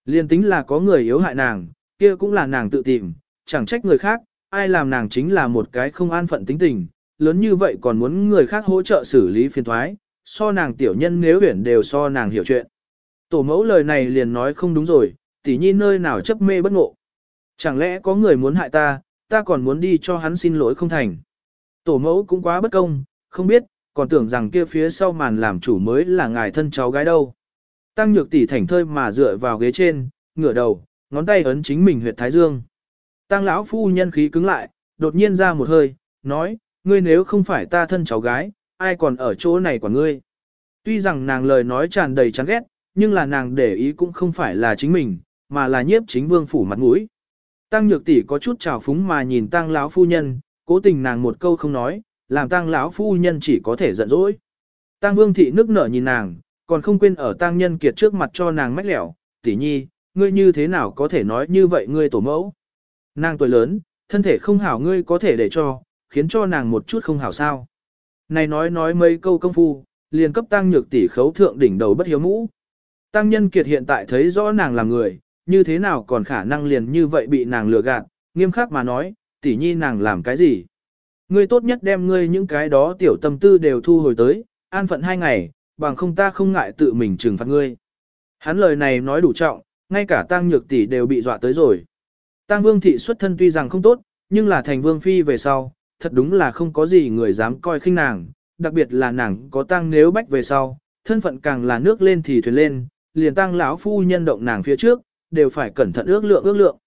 Liên tính là có người yếu hại nàng, kia cũng là nàng tự tìm, chẳng trách người khác, ai làm nàng chính là một cái không an phận tính tình, lớn như vậy còn muốn người khác hỗ trợ xử lý phiền thoái, so nàng tiểu nhân nếu huyển đều so nàng hiểu chuyện. Tổ mẫu lời này liền nói không đúng rồi, tỷ nhi nơi nào chấp mê bất ngộ. Chẳng lẽ có người muốn hại ta, ta còn muốn đi cho hắn xin lỗi không thành. Tổ mẫu cũng quá bất công, không biết, còn tưởng rằng kia phía sau màn làm chủ mới là ngài thân cháu gái đâu. Tăng nhược tỷ thảnh thơi mà dựa vào ghế trên, ngửa đầu, ngón tay ấn chính mình huyệt thái dương. Tăng lão phu nhân khí cứng lại, đột nhiên ra một hơi, nói, ngươi nếu không phải ta thân cháu gái, ai còn ở chỗ này của ngươi. Tuy rằng nàng lời nói tràn đầy chán ghét, nhưng là nàng để ý cũng không phải là chính mình, mà là nhiếp chính vương phủ mặt mũi. Tăng nhược tỷ có chút trào phúng mà nhìn tăng lão phu nhân, cố tình nàng một câu không nói, làm tăng lão phu nhân chỉ có thể giận dỗi. Tăng vương thị nước nở nhìn nàng, còn không quên ở tăng nhân kiệt trước mặt cho nàng mách lẻo, tỷ nhi, ngươi như thế nào có thể nói như vậy ngươi tổ mẫu. Nàng tuổi lớn, thân thể không hảo ngươi có thể để cho, khiến cho nàng một chút không hảo sao. Này nói nói mấy câu công phu, liền cấp tăng nhược tỷ khấu thượng đỉnh đầu bất hiếu mũ. Tăng nhân kiệt hiện tại thấy rõ nàng là người, như thế nào còn khả năng liền như vậy bị nàng lừa gạt, nghiêm khắc mà nói, tỷ nhi nàng làm cái gì. Ngươi tốt nhất đem ngươi những cái đó tiểu tâm tư đều thu hồi tới, an phận hai ngày, bằng không ta không ngại tự mình trừng phạt ngươi. Hắn lời này nói đủ trọng, ngay cả tăng nhược tỷ đều bị dọa tới rồi. Tăng vương thị xuất thân tuy rằng không tốt, nhưng là thành vương phi về sau, thật đúng là không có gì người dám coi khinh nàng, đặc biệt là nàng có tăng nếu bách về sau, thân phận càng là nước lên thì thuyền lên, liền tăng lão phu nhân động nàng phía trước, đều phải cẩn thận ước lượng ước lượng.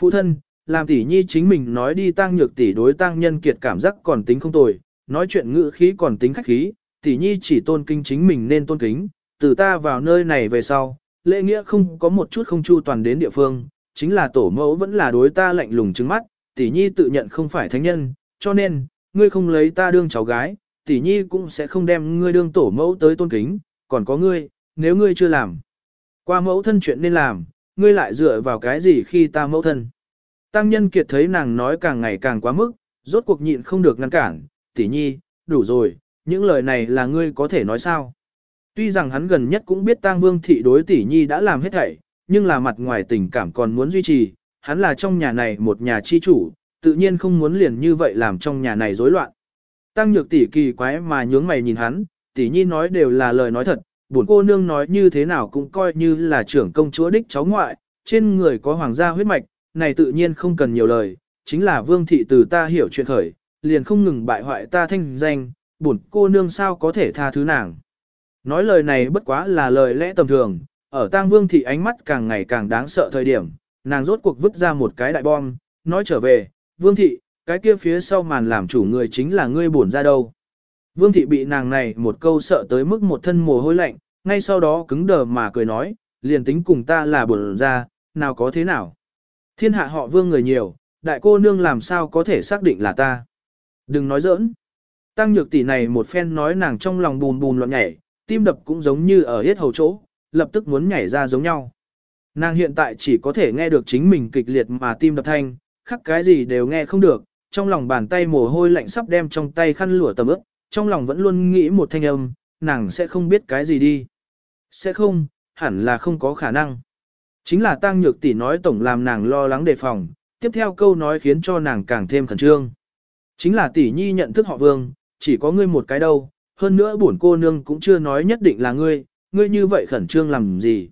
Phụ thân, làm tỷ nhi chính mình nói đi tăng nhược tỷ đối tăng nhân kiệt cảm giác còn tính không tồi, nói chuyện ngữ khí còn tính khách khí, tỷ nhi chỉ tôn kinh chính mình nên tôn kính, từ ta vào nơi này về sau, lễ nghĩa không có một chút không chu toàn đến địa phương, chính là tổ mẫu vẫn là đối ta lạnh lùng trừng mắt, tỷ nhi tự nhận không phải thánh nhân, cho nên, ngươi không lấy ta đương cháu gái, tỷ nhi cũng sẽ không đem ngươi đương tổ mẫu tới tôn kính, còn có ngươi, nếu ngươi chưa làm. Qua mẫu thân chuyện nên làm, ngươi lại dựa vào cái gì khi ta mẫu thân. Tăng nhân kiệt thấy nàng nói càng ngày càng quá mức, rốt cuộc nhịn không được ngăn cản, tỷ nhi, đủ rồi, những lời này là ngươi có thể nói sao. Tuy rằng hắn gần nhất cũng biết tang vương thị đối tỷ nhi đã làm hết thảy, nhưng là mặt ngoài tình cảm còn muốn duy trì, hắn là trong nhà này một nhà chi chủ, tự nhiên không muốn liền như vậy làm trong nhà này rối loạn. Tăng nhược tỷ kỳ quái mà nhướng mày nhìn hắn, tỷ nhi nói đều là lời nói thật, buồn cô nương nói như thế nào cũng coi như là trưởng công chúa đích cháu ngoại, trên người có hoàng gia huyết mạch, này tự nhiên không cần nhiều lời, chính là vương thị từ ta hiểu chuyện khởi, liền không ngừng bại hoại ta thanh danh, buồn cô nương sao có thể tha thứ nàng. Nói lời này bất quá là lời lẽ tầm thường, ở tang vương thị ánh mắt càng ngày càng đáng sợ thời điểm, nàng rốt cuộc vứt ra một cái đại bom, nói trở về, vương thị, cái kia phía sau màn làm chủ người chính là ngươi bổn ra đâu. Vương thị bị nàng này một câu sợ tới mức một thân mồ hôi lạnh, ngay sau đó cứng đờ mà cười nói, liền tính cùng ta là bổn ra, nào có thế nào. Thiên hạ họ vương người nhiều, đại cô nương làm sao có thể xác định là ta. Đừng nói giỡn. Tăng nhược tỷ này một phen nói nàng trong lòng bùn bùn loạn nhảy, tim đập cũng giống như ở hết hầu chỗ, lập tức muốn nhảy ra giống nhau. Nàng hiện tại chỉ có thể nghe được chính mình kịch liệt mà tim đập thanh, khắc cái gì đều nghe không được, trong lòng bàn tay mồ hôi lạnh sắp đem trong tay khăn lụa tầm ướp, trong lòng vẫn luôn nghĩ một thanh âm, nàng sẽ không biết cái gì đi. Sẽ không, hẳn là không có khả năng. Chính là tăng nhược tỷ nói tổng làm nàng lo lắng đề phòng, tiếp theo câu nói khiến cho nàng càng thêm khẩn trương. Chính là tỷ nhi nhận thức họ vương, chỉ có ngươi một cái đâu, hơn nữa bổn cô nương cũng chưa nói nhất định là ngươi, ngươi như vậy khẩn trương làm gì.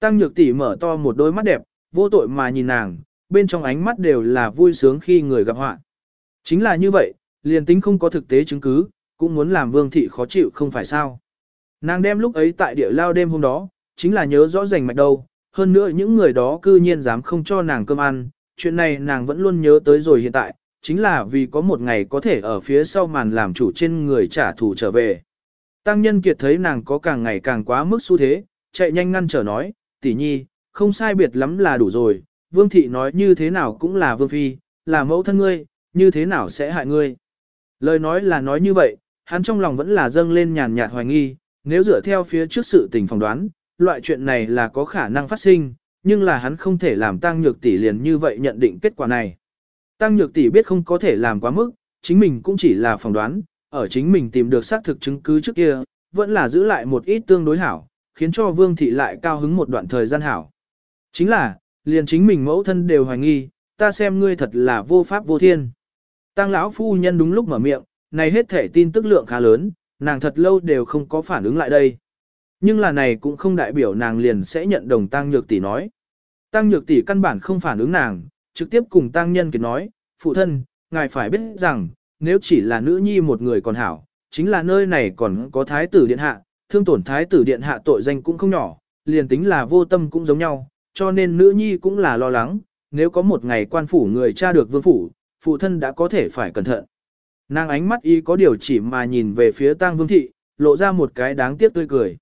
Tăng nhược tỷ mở to một đôi mắt đẹp, vô tội mà nhìn nàng, bên trong ánh mắt đều là vui sướng khi người gặp họa. Chính là như vậy, liền tính không có thực tế chứng cứ, cũng muốn làm vương thị khó chịu không phải sao. Nàng đem lúc ấy tại địa lao đêm hôm đó, chính là nhớ rõ rành mạch đâu, hơn nữa những người đó cư nhiên dám không cho nàng cơm ăn, chuyện này nàng vẫn luôn nhớ tới rồi hiện tại, chính là vì có một ngày có thể ở phía sau màn làm chủ trên người trả thù trở về. Tăng nhân kiệt thấy nàng có càng ngày càng quá mức xu thế, chạy nhanh ngăn trở nói, tỷ nhi, không sai biệt lắm là đủ rồi, vương thị nói như thế nào cũng là vương phi, là mẫu thân ngươi, như thế nào sẽ hại ngươi. Lời nói là nói như vậy, hắn trong lòng vẫn là dâng lên nhàn nhạt hoài nghi, nếu dựa theo phía trước sự tình phỏng đoán, loại chuyện này là có khả năng phát sinh, nhưng là hắn không thể làm tăng nhược tỷ liền như vậy nhận định kết quả này. Tăng nhược tỷ biết không có thể làm quá mức, chính mình cũng chỉ là phỏng đoán, ở chính mình tìm được xác thực chứng cứ trước kia, vẫn là giữ lại một ít tương đối hảo, khiến cho vương thị lại cao hứng một đoạn thời gian hảo. Chính là, liền chính mình mẫu thân đều hoài nghi, ta xem ngươi thật là vô pháp vô thiên. Tăng lão phu nhân đúng lúc mở miệng, này hết thể tin tức lượng khá lớn, nàng thật lâu đều không có phản ứng lại đây. Nhưng là này cũng không đại biểu nàng liền sẽ nhận đồng tăng nhược tỷ nói. Tăng nhược tỷ căn bản không phản ứng nàng, trực tiếp cùng tăng nhân kiệt nói, phụ thân, ngài phải biết rằng, nếu chỉ là nữ nhi một người còn hảo, chính là nơi này còn có thái tử điện hạ, thương tổn thái tử điện hạ tội danh cũng không nhỏ, liền tính là vô tâm cũng giống nhau, cho nên nữ nhi cũng là lo lắng, nếu có một ngày quan phủ người tra được vương phủ, phụ thân đã có thể phải cẩn thận. Nàng ánh mắt y có điều chỉ mà nhìn về phía tang vương thị, lộ ra một cái đáng tiếc tươi cười.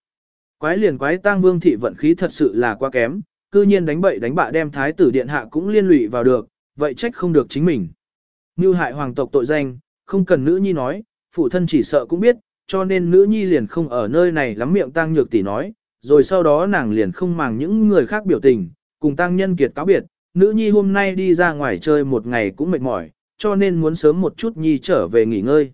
Quái liền quái tang vương thị vận khí thật sự là quá kém, cư nhiên đánh bậy đánh bạ đem thái tử điện hạ cũng liên lụy vào được, vậy trách không được chính mình. Như hại hoàng tộc tội danh, không cần nữ nhi nói, phụ thân chỉ sợ cũng biết, cho nên nữ nhi liền không ở nơi này lắm miệng tang nhược tỷ nói, rồi sau đó nàng liền không màng những người khác biểu tình, cùng Tang nhân kiệt cáo biệt, nữ nhi hôm nay đi ra ngoài chơi một ngày cũng mệt mỏi, cho nên muốn sớm một chút nhi trở về nghỉ ngơi.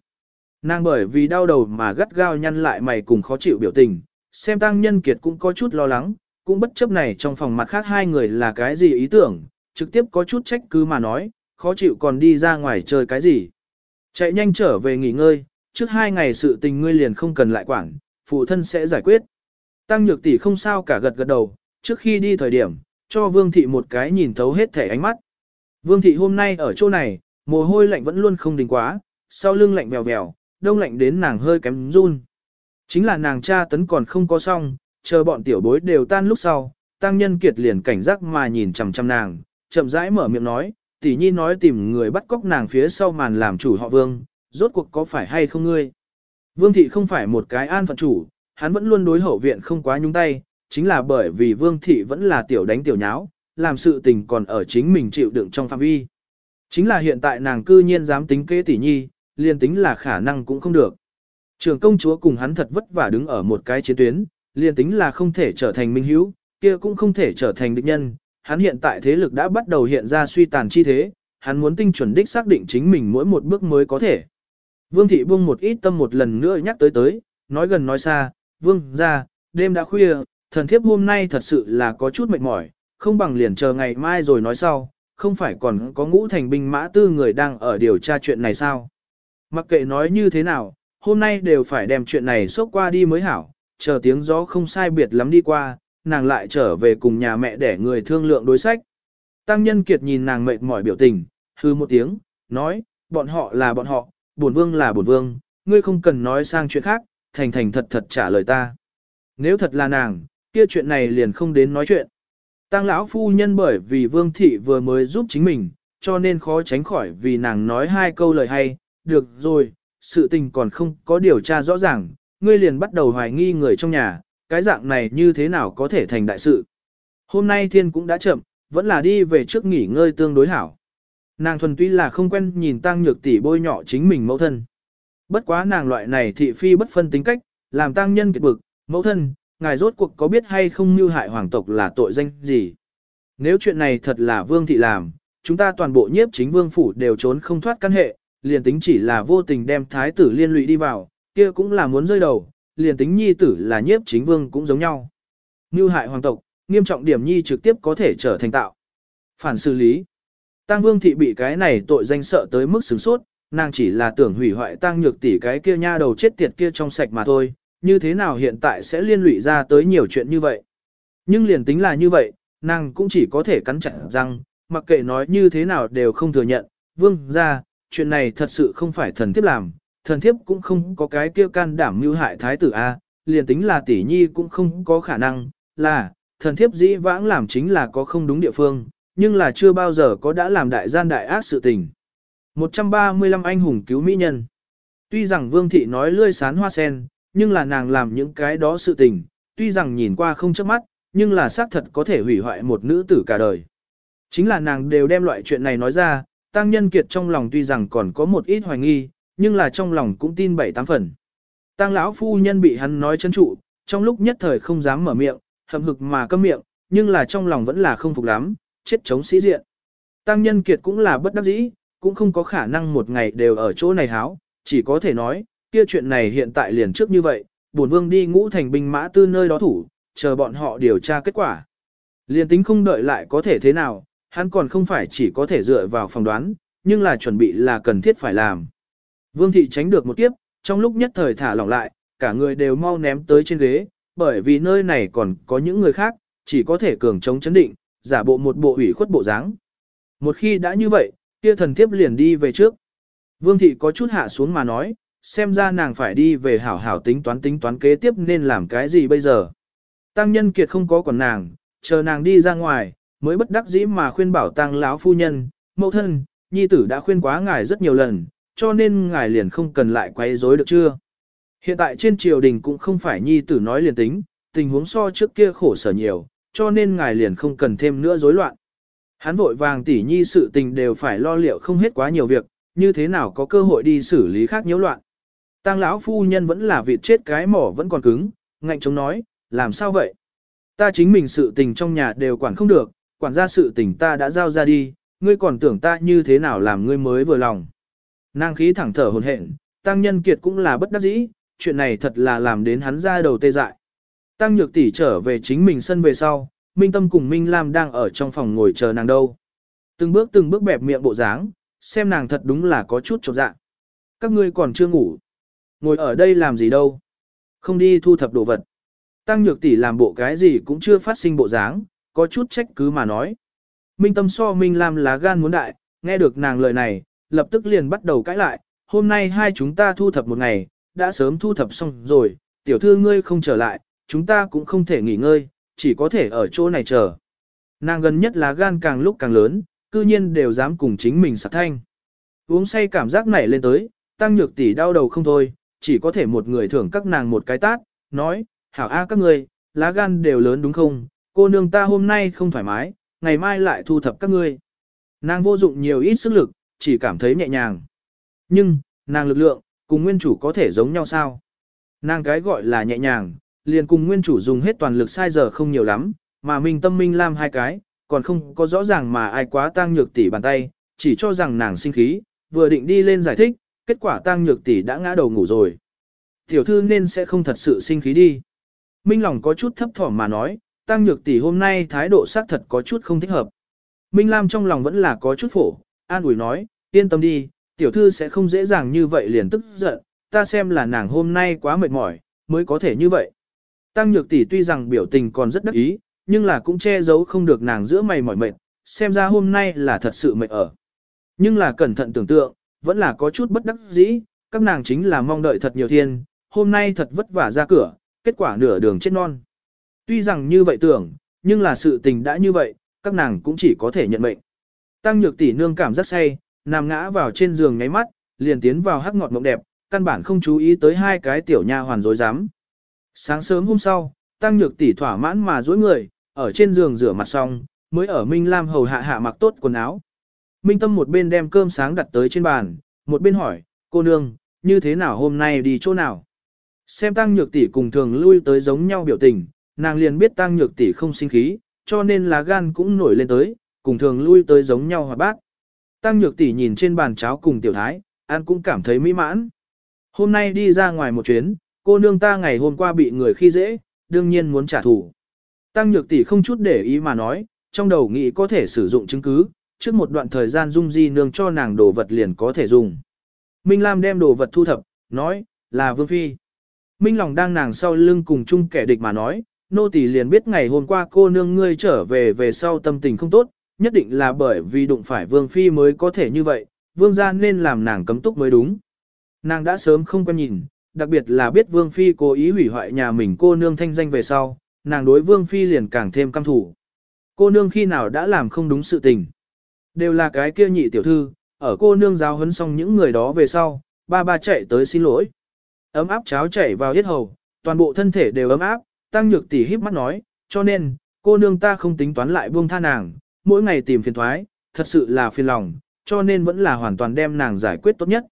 Nàng bởi vì đau đầu mà gắt gao nhăn lại mày cùng khó chịu biểu tình, xem tăng nhân kiệt cũng có chút lo lắng, cũng bất chấp này trong phòng mặt khác hai người là cái gì ý tưởng, trực tiếp có chút trách cứ mà nói, khó chịu còn đi ra ngoài chơi cái gì. Chạy nhanh trở về nghỉ ngơi, trước hai ngày sự tình ngươi liền không cần lại quản, phụ thân sẽ giải quyết. Tăng nhược tỷ không sao cả gật gật đầu, trước khi đi thời điểm, cho Vương Thị một cái nhìn thấu hết thể ánh mắt. Vương Thị hôm nay ở chỗ này, mồ hôi lạnh vẫn luôn không đình quá, sau lưng lạnh vèo vèo, đông lạnh đến nàng hơi kém run. Chính là nàng cha tấn còn không có xong, chờ bọn tiểu bối đều tan lúc sau, tăng nhân kiệt liền cảnh giác mà nhìn chằm chằm nàng, chậm rãi mở miệng nói, tỷ nhi nói tìm người bắt cóc nàng phía sau màn làm chủ họ vương, rốt cuộc có phải hay không ngươi. Vương thị không phải một cái an phận chủ, hắn vẫn luôn đối hậu viện không quá nhúng tay, chính là bởi vì vương thị vẫn là tiểu đánh tiểu nháo, làm sự tình còn ở chính mình chịu đựng trong phạm vi. Chính là hiện tại nàng cư nhiên dám tính kế tỷ nhi, liền tính là khả năng cũng không được. Trường công chúa cùng hắn thật vất vả đứng ở một cái chiến tuyến, liền tính là không thể trở thành minh hữu, kia cũng không thể trở thành địch nhân. Hắn hiện tại thế lực đã bắt đầu hiện ra suy tàn chi thế, hắn muốn tinh chuẩn đích xác định chính mình mỗi một bước mới có thể. Vương thị buông một ít tâm một lần nữa nhắc tới tới, nói gần nói xa, vương ra, đêm đã khuya, thần thiếp hôm nay thật sự là có chút mệt mỏi, không bằng liền chờ ngày mai rồi nói sau, không phải còn có ngũ thành binh mã tư người đang ở điều tra chuyện này sao. Mặc kệ nói như thế nào, hôm nay đều phải đem chuyện này xốc qua đi mới hảo, chờ tiếng gió không sai biệt lắm đi qua, nàng lại trở về cùng nhà mẹ để người thương lượng đối sách. Tăng nhân kiệt nhìn nàng mệt mỏi biểu tình, hư một tiếng, nói, bọn họ là bọn họ, bổn vương là bổn vương, ngươi không cần nói sang chuyện khác, thành thành thật thật trả lời ta. Nếu thật là nàng, kia chuyện này liền không đến nói chuyện. Tăng lão phu nhân bởi vì vương thị vừa mới giúp chính mình, cho nên khó tránh khỏi vì nàng nói hai câu lời hay, được rồi, sự tình còn không có điều tra rõ ràng, ngươi liền bắt đầu hoài nghi người trong nhà, cái dạng này như thế nào có thể thành đại sự. Hôm nay thiên cũng đã chậm, vẫn là đi về trước nghỉ ngơi tương đối hảo. Nàng thuần túy là không quen nhìn tăng nhược tỷ bôi nhọ chính mình mẫu thân. Bất quá nàng loại này thị phi bất phân tính cách, làm tăng nhân kiệt bực, mẫu thân, ngài rốt cuộc có biết hay không như hại hoàng tộc là tội danh gì. Nếu chuyện này thật là vương thị làm, chúng ta toàn bộ nhiếp chính vương phủ đều trốn không thoát căn hệ, liền tính chỉ là vô tình đem thái tử liên lụy đi vào, kia cũng là muốn rơi đầu, liền tính nhi tử là nhiếp chính vương cũng giống nhau. Như hại hoàng tộc, nghiêm trọng điểm nhi trực tiếp có thể trở thành tạo. Phản xử lý. Tăng vương thị bị cái này tội danh sợ tới mức sửng sốt, nàng chỉ là tưởng hủy hoại tăng nhược tỷ cái kia nha đầu chết tiệt kia trong sạch mà thôi, như thế nào hiện tại sẽ liên lụy ra tới nhiều chuyện như vậy. Nhưng liền tính là như vậy, nàng cũng chỉ có thể cắn chặt răng, mặc kệ nói như thế nào đều không thừa nhận, vương ra, chuyện này thật sự không phải thần thiếp làm, thần thiếp cũng không có cái kia can đảm mưu hại thái tử A, liền tính là tỷ nhi cũng không có khả năng, là, thần thiếp dĩ vãng làm chính là có không đúng địa phương, nhưng là chưa bao giờ có đã làm đại gian đại ác sự tình. 135 anh hùng cứu mỹ nhân. Tuy rằng Vương Thị nói lươi sán hoa sen, nhưng là nàng làm những cái đó sự tình, tuy rằng nhìn qua không chớp mắt, nhưng là xác thật có thể hủy hoại một nữ tử cả đời. Chính là nàng đều đem loại chuyện này nói ra, Tăng Nhân Kiệt trong lòng tuy rằng còn có một ít hoài nghi, nhưng là trong lòng cũng tin bảy tám phần. Tăng lão phu nhân bị hắn nói chân trụ, trong lúc nhất thời không dám mở miệng, hậm hực mà câm miệng, nhưng là trong lòng vẫn là không phục lắm, chết chống sĩ diện. Tăng Nhân Kiệt cũng là bất đắc dĩ, cũng không có khả năng một ngày đều ở chỗ này háo, chỉ có thể nói, kia chuyện này hiện tại liền trước như vậy, bổn vương đi ngũ thành binh mã tư nơi đó thủ, chờ bọn họ điều tra kết quả. Liền tính không đợi lại có thể thế nào, hắn còn không phải chỉ có thể dựa vào phỏng đoán, nhưng là chuẩn bị là cần thiết phải làm. Vương thị tránh được một kiếp, trong lúc nhất thời thả lỏng lại, cả người đều mau ném tới trên ghế, bởi vì nơi này còn có những người khác, chỉ có thể cường chống chấn định, giả bộ một bộ ủy khuất bộ dáng. Một khi đã như vậy, kia thần thiếp liền đi về trước. Vương thị có chút hạ xuống mà nói, xem ra nàng phải đi về hảo hảo tính toán tính toán kế tiếp nên làm cái gì bây giờ. Tăng nhân kiệt không có còn nàng, chờ nàng đi ra ngoài, mới bất đắc dĩ mà khuyên bảo tăng lão phu nhân, mẫu thân, nhi tử đã khuyên quá ngài rất nhiều lần, cho nên ngài liền không cần lại quấy rối được chưa. Hiện tại trên triều đình cũng không phải nhi tử nói liền tính, tình huống so trước kia khổ sở nhiều, cho nên ngài liền không cần thêm nữa rối loạn. Hắn vội vàng tỉ nhi sự tình đều phải lo liệu không hết quá nhiều việc, như thế nào có cơ hội đi xử lý khác nhiễu loạn. Tăng lão phu nhân vẫn là vịt chết cái mỏ vẫn còn cứng, ngạnh chống nói, làm sao vậy? Ta chính mình sự tình trong nhà đều quản không được, quản gia sự tình ta đã giao ra đi, ngươi còn tưởng ta như thế nào làm ngươi mới vừa lòng. Nàng khí thẳng thở hồn hển, tăng nhân kiệt cũng là bất đắc dĩ, chuyện này thật là làm đến hắn ra đầu tê dại. Tăng nhược tỷ trở về chính mình sân về sau, Minh Tâm cùng Minh Lam đang ở trong phòng ngồi chờ nàng đâu. Từng bước từng bước bẹp miệng bộ dáng, xem nàng thật đúng là có chút chột dạ. Các ngươi còn chưa ngủ. Ngồi ở đây làm gì đâu. Không đi thu thập đồ vật. Tăng nhược tỷ làm bộ cái gì cũng chưa phát sinh bộ dáng, có chút trách cứ mà nói. Minh Tâm so Minh Lam lá gan muốn đại, nghe được nàng lời này, lập tức liền bắt đầu cãi lại. Hôm nay hai chúng ta thu thập một ngày, đã sớm thu thập xong rồi, tiểu thư ngươi không trở lại, chúng ta cũng không thể nghỉ ngơi, chỉ có thể ở chỗ này chờ. Nàng gần nhất là gan càng lúc càng lớn, cư nhiên đều dám cùng chính mình sạc thanh. Uống say cảm giác nảy lên tới, tăng nhược tỷ đau đầu không thôi, chỉ có thể một người thưởng các nàng một cái tát, nói, hảo a các ngươi, lá gan đều lớn đúng không, cô nương ta hôm nay không thoải mái, ngày mai lại thu thập các ngươi. Nàng vô dụng nhiều ít sức lực, chỉ cảm thấy nhẹ nhàng. Nhưng, nàng lực lượng, cùng nguyên chủ có thể giống nhau sao? Nàng cái gọi là nhẹ nhàng, liền cùng nguyên chủ dùng hết toàn lực sai giờ không nhiều lắm, mà mình tâm minh làm hai cái, còn không có rõ ràng mà ai quá tăng nhược tỷ bàn tay, chỉ cho rằng nàng sinh khí, vừa định đi lên giải thích, kết quả tăng nhược tỷ đã ngã đầu ngủ rồi. Tiểu thư nên sẽ không thật sự sinh khí đi. Minh lòng có chút thấp thỏm mà nói, tăng nhược tỷ hôm nay thái độ xác thật có chút không thích hợp. Minh Lam trong lòng vẫn là có chút phổ, an ủi nói, yên tâm đi, tiểu thư sẽ không dễ dàng như vậy liền tức giận, ta xem là nàng hôm nay quá mệt mỏi, mới có thể như vậy. Tăng nhược tỷ tuy rằng biểu tình còn rất đắc ý, nhưng là cũng che giấu không được nàng giữa mày mỏi mệt, xem ra hôm nay là thật sự mệt ở. Nhưng là cẩn thận tưởng tượng, vẫn là có chút bất đắc dĩ, các nàng chính là mong đợi thật nhiều thiên, hôm nay thật vất vả ra cửa, kết quả nửa đường chết non. Tuy rằng như vậy tưởng, nhưng là sự tình đã như vậy, các nàng cũng chỉ có thể nhận mệnh. Tăng nhược tỷ nương cảm rất say, nằm ngã vào trên giường ngáy mắt, liền tiến vào hắc ngọt mộng đẹp, căn bản không chú ý tới hai cái tiểu nha hoàn rối rắm. Sáng sớm hôm sau, Tăng Nhược tỷ thỏa mãn mà duỗi người, ở trên giường rửa mặt xong, mới ở Minh Lam hầu hạ hạ mặc tốt quần áo. Minh Tâm một bên đem cơm sáng đặt tới trên bàn, một bên hỏi, cô nương, như thế nào hôm nay đi chỗ nào? Xem Tăng Nhược tỷ cùng thường lui tới giống nhau biểu tình, nàng liền biết Tăng Nhược tỷ không sinh khí, cho nên là gan cũng nổi lên tới, cùng thường lui tới giống nhau hòa bác. Tăng Nhược tỷ nhìn trên bàn cháo cùng tiểu thái, ăn cũng cảm thấy mỹ mãn. Hôm nay đi ra ngoài một chuyến, cô nương ta ngày hôm qua bị người khi dễ, đương nhiên muốn trả thù. Tăng Nhược tỷ không chút để ý mà nói, trong đầu nghĩ có thể sử dụng chứng cứ, trước một đoạn thời gian dung di nương cho nàng đồ vật liền có thể dùng. Minh Lam đem đồ vật thu thập, nói, là Vương Phi. Minh lòng đang nàng sau lưng cùng chung kẻ địch mà nói, nô tỳ liền biết ngày hôm qua cô nương ngươi trở về về sau tâm tình không tốt, nhất định là bởi vì đụng phải Vương Phi mới có thể như vậy, Vương gia nên làm nàng cấm túc mới đúng. Nàng đã sớm không quen nhìn, đặc biệt là biết Vương Phi cố ý hủy hoại nhà mình cô nương thanh danh về sau, nàng đối Vương Phi liền càng thêm căm thủ. Cô nương khi nào đã làm không đúng sự tình. Đều là cái kia nhị tiểu thư, ở cô nương giáo huấn xong những người đó về sau, ba ba chạy tới xin lỗi. Ấm áp cháo chảy vào hết hầu, toàn bộ thân thể đều ấm áp, tăng nhược tỷ híp mắt nói, cho nên, cô nương ta không tính toán lại buông tha nàng, mỗi ngày tìm phiền thoái, thật sự là phiền lòng, cho nên vẫn là hoàn toàn đem nàng giải quyết tốt nhất.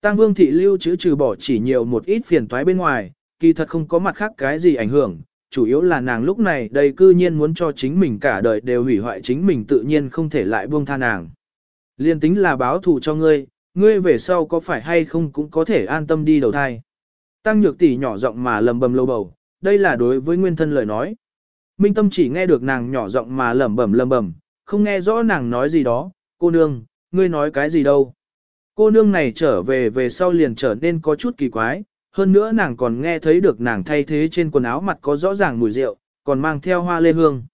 Tăng vương thị lưu chữ trừ bỏ chỉ nhiều một ít phiền toái bên ngoài, kỳ thật không có mặt khác cái gì ảnh hưởng, chủ yếu là nàng lúc này đây cư nhiên muốn cho chính mình cả đời đều hủy hoại chính mình tự nhiên không thể lại buông tha nàng. Liên tính là báo thù cho ngươi, ngươi về sau có phải hay không cũng có thể an tâm đi đầu thai. Tăng nhược tỷ nhỏ giọng mà lầm bầm lâu bầu, đây là đối với nguyên thân lời nói. Minh tâm chỉ nghe được nàng nhỏ giọng mà lẩm bẩm lẩm bẩm, không nghe rõ nàng nói gì đó, cô nương, ngươi nói cái gì đâu. Cô nương này trở về về sau liền trở nên có chút kỳ quái, hơn nữa nàng còn nghe thấy được nàng thay thế trên quần áo mặt có rõ ràng mùi rượu, còn mang theo hoa lê hương.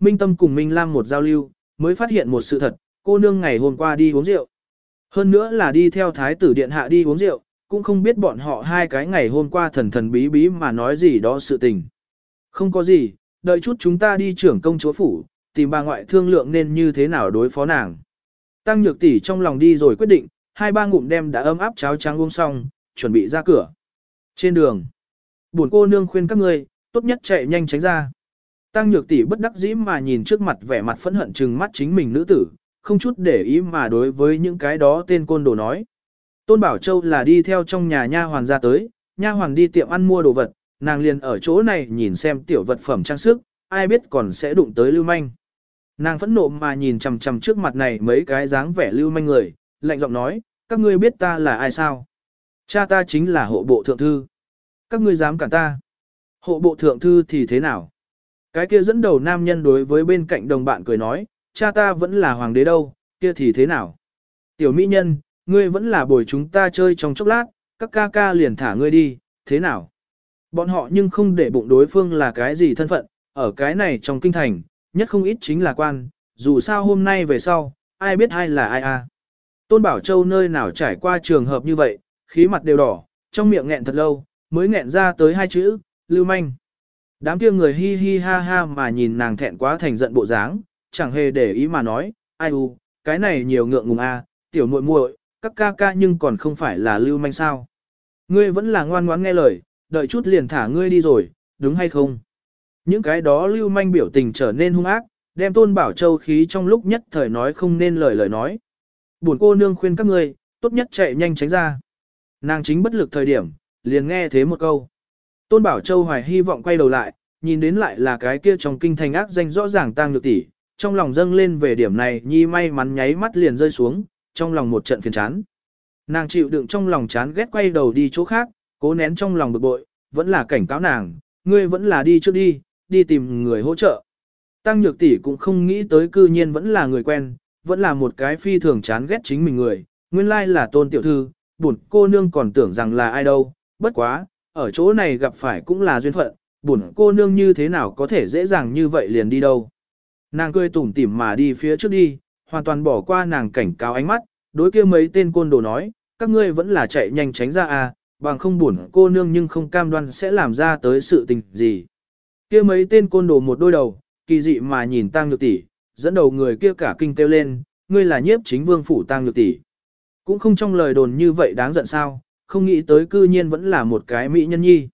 Minh Tâm cùng Minh Lam một giao lưu, mới phát hiện một sự thật, cô nương ngày hôm qua đi uống rượu. Hơn nữa là đi theo thái tử điện hạ đi uống rượu, cũng không biết bọn họ hai cái ngày hôm qua thần thần bí bí mà nói gì đó sự tình. Không có gì, đợi chút chúng ta đi trưởng công chúa phủ, tìm bà ngoại thương lượng nên như thế nào đối phó nàng. Tăng nhược tỷ trong lòng đi rồi quyết định, hai ba ngụm đem đã ấm áp cháo trắng uống xong, chuẩn bị ra cửa. Trên đường, buồn cô nương khuyên các ngươi, tốt nhất chạy nhanh tránh ra. Tăng nhược tỷ bất đắc dĩ mà nhìn trước mặt vẻ mặt phẫn hận trừng mắt chính mình nữ tử, không chút để ý mà đối với những cái đó tên côn đồ nói. Tôn Bảo Châu là đi theo trong nhà nha hoàn ra tới, nha hoàn đi tiệm ăn mua đồ vật, nàng liền ở chỗ này nhìn xem tiểu vật phẩm trang sức, ai biết còn sẽ đụng tới lưu manh. Nàng phẫn nộ mà nhìn chằm chằm trước mặt này mấy cái dáng vẻ lưu manh người, lạnh giọng nói, các ngươi biết ta là ai sao? Cha ta chính là hộ bộ thượng thư. Các ngươi dám cản ta. Hộ bộ thượng thư thì thế nào? Cái kia dẫn đầu nam nhân đối với bên cạnh đồng bạn cười nói, cha ta vẫn là hoàng đế đâu, kia thì thế nào? Tiểu mỹ nhân, ngươi vẫn là bồi chúng ta chơi trong chốc lát, các ca ca liền thả ngươi đi, thế nào? Bọn họ nhưng không để bụng đối phương là cái gì thân phận, ở cái này trong kinh thành, nhất không ít chính là quan, dù sao hôm nay về sau, ai biết ai là ai à. Tôn Bảo Châu nơi nào trải qua trường hợp như vậy, khí mặt đều đỏ, trong miệng nghẹn thật lâu, mới nghẹn ra tới hai chữ, lưu manh. Đám kia người hi hi ha ha mà nhìn nàng thẹn quá thành giận bộ dáng, chẳng hề để ý mà nói, ai u, cái này nhiều ngượng ngùng a, à, tiểu muội muội, các ca ca nhưng còn không phải là lưu manh sao. Ngươi vẫn là ngoan ngoãn nghe lời, đợi chút liền thả ngươi đi rồi, đúng hay không? Những cái đó lưu manh biểu tình trở nên hung ác, đem tôn bảo châu khí trong lúc nhất thời nói không nên lời lời nói. Buồn cô nương khuyên các ngươi, tốt nhất chạy nhanh tránh ra. Nàng chính bất lực thời điểm, liền nghe thế một câu. Tôn Bảo Châu hoài hy vọng quay đầu lại, nhìn đến lại là cái kia trong kinh thành ác danh rõ ràng tang nhược tỷ, trong lòng dâng lên về điểm này nhi may mắn nháy mắt liền rơi xuống, trong lòng một trận phiền chán. Nàng chịu đựng trong lòng chán ghét quay đầu đi chỗ khác, cố nén trong lòng bực bội, vẫn là cảnh cáo nàng, ngươi vẫn là đi trước đi, đi tìm người hỗ trợ. Tăng nhược tỷ cũng không nghĩ tới cư nhiên vẫn là người quen, vẫn là một cái phi thường chán ghét chính mình người, nguyên lai là tôn tiểu thư, buồn cô nương còn tưởng rằng là ai đâu, bất quá, ở chỗ này gặp phải cũng là duyên phận, buồn cô nương như thế nào có thể dễ dàng như vậy liền đi đâu. Nàng cười tủm tỉm mà đi phía trước đi, hoàn toàn bỏ qua nàng cảnh cáo ánh mắt, đối kia mấy tên côn đồ nói, các ngươi vẫn là chạy nhanh tránh ra à, bằng không buồn cô nương nhưng không cam đoan sẽ làm ra tới sự tình gì. Kia mấy tên côn đồ một đôi đầu, kỳ dị mà nhìn tang nhược tỷ, dẫn đầu người kia cả kinh kêu lên, ngươi là nhiếp chính vương phủ tang nhược tỷ. Cũng không trong lời đồn như vậy đáng giận sao, không nghĩ tới cư nhiên vẫn là một cái mỹ nhân nhi.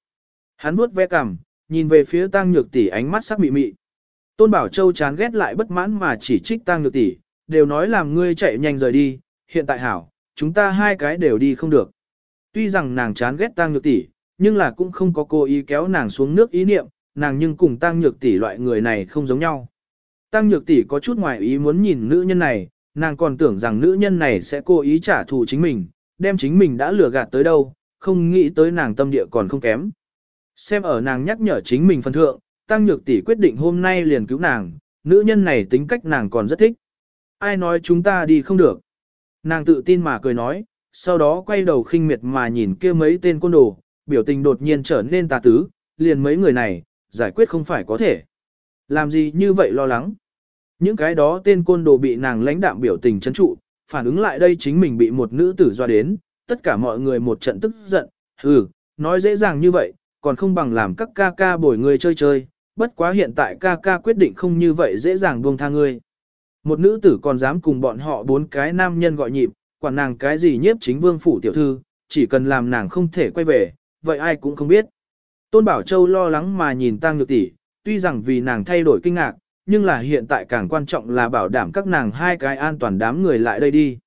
Hắn vuốt ve cằm, nhìn về phía tang nhược tỷ ánh mắt sắc mị mị. Tôn Bảo Châu chán ghét lại bất mãn mà chỉ trích tang nhược tỷ, đều nói làm ngươi chạy nhanh rời đi, hiện tại hảo, chúng ta hai cái đều đi không được. Tuy rằng nàng chán ghét tang nhược tỷ, nhưng là cũng không có cố ý kéo nàng xuống nước ý niệm, nàng nhưng cùng tang nhược tỷ loại người này không giống nhau. Tang nhược tỷ có chút ngoài ý muốn nhìn nữ nhân này, nàng còn tưởng rằng nữ nhân này sẽ cố ý trả thù chính mình, đem chính mình đã lừa gạt tới đâu, không nghĩ tới nàng tâm địa còn không kém. Xem ở nàng nhắc nhở chính mình phân thượng, Tăng Nhược tỷ quyết định hôm nay liền cứu nàng, nữ nhân này tính cách nàng còn rất thích. Ai nói chúng ta đi không được. Nàng tự tin mà cười nói, sau đó quay đầu khinh miệt mà nhìn kia mấy tên côn đồ, biểu tình đột nhiên trở nên tà tứ, liền mấy người này, giải quyết không phải có thể. Làm gì như vậy lo lắng. Những cái đó tên côn đồ bị nàng lãnh đạm biểu tình chấn trụ, phản ứng lại đây chính mình bị một nữ tử doa đến, tất cả mọi người một trận tức giận, hừ, nói dễ dàng như vậy, còn không bằng làm các ca ca bồi người chơi chơi, bất quá hiện tại ca ca quyết định không như vậy dễ dàng buông tha ngươi. Một nữ tử còn dám cùng bọn họ bốn cái nam nhân gọi nhịp, quản nàng cái gì nhiếp chính vương phủ tiểu thư, chỉ cần làm nàng không thể quay về, vậy ai cũng không biết. Tôn Bảo Châu lo lắng mà nhìn Tăng Nhược tỷ, tuy rằng vì nàng thay đổi kinh ngạc, nhưng là hiện tại càng quan trọng là bảo đảm các nàng hai cái an toàn đám người lại đây đi.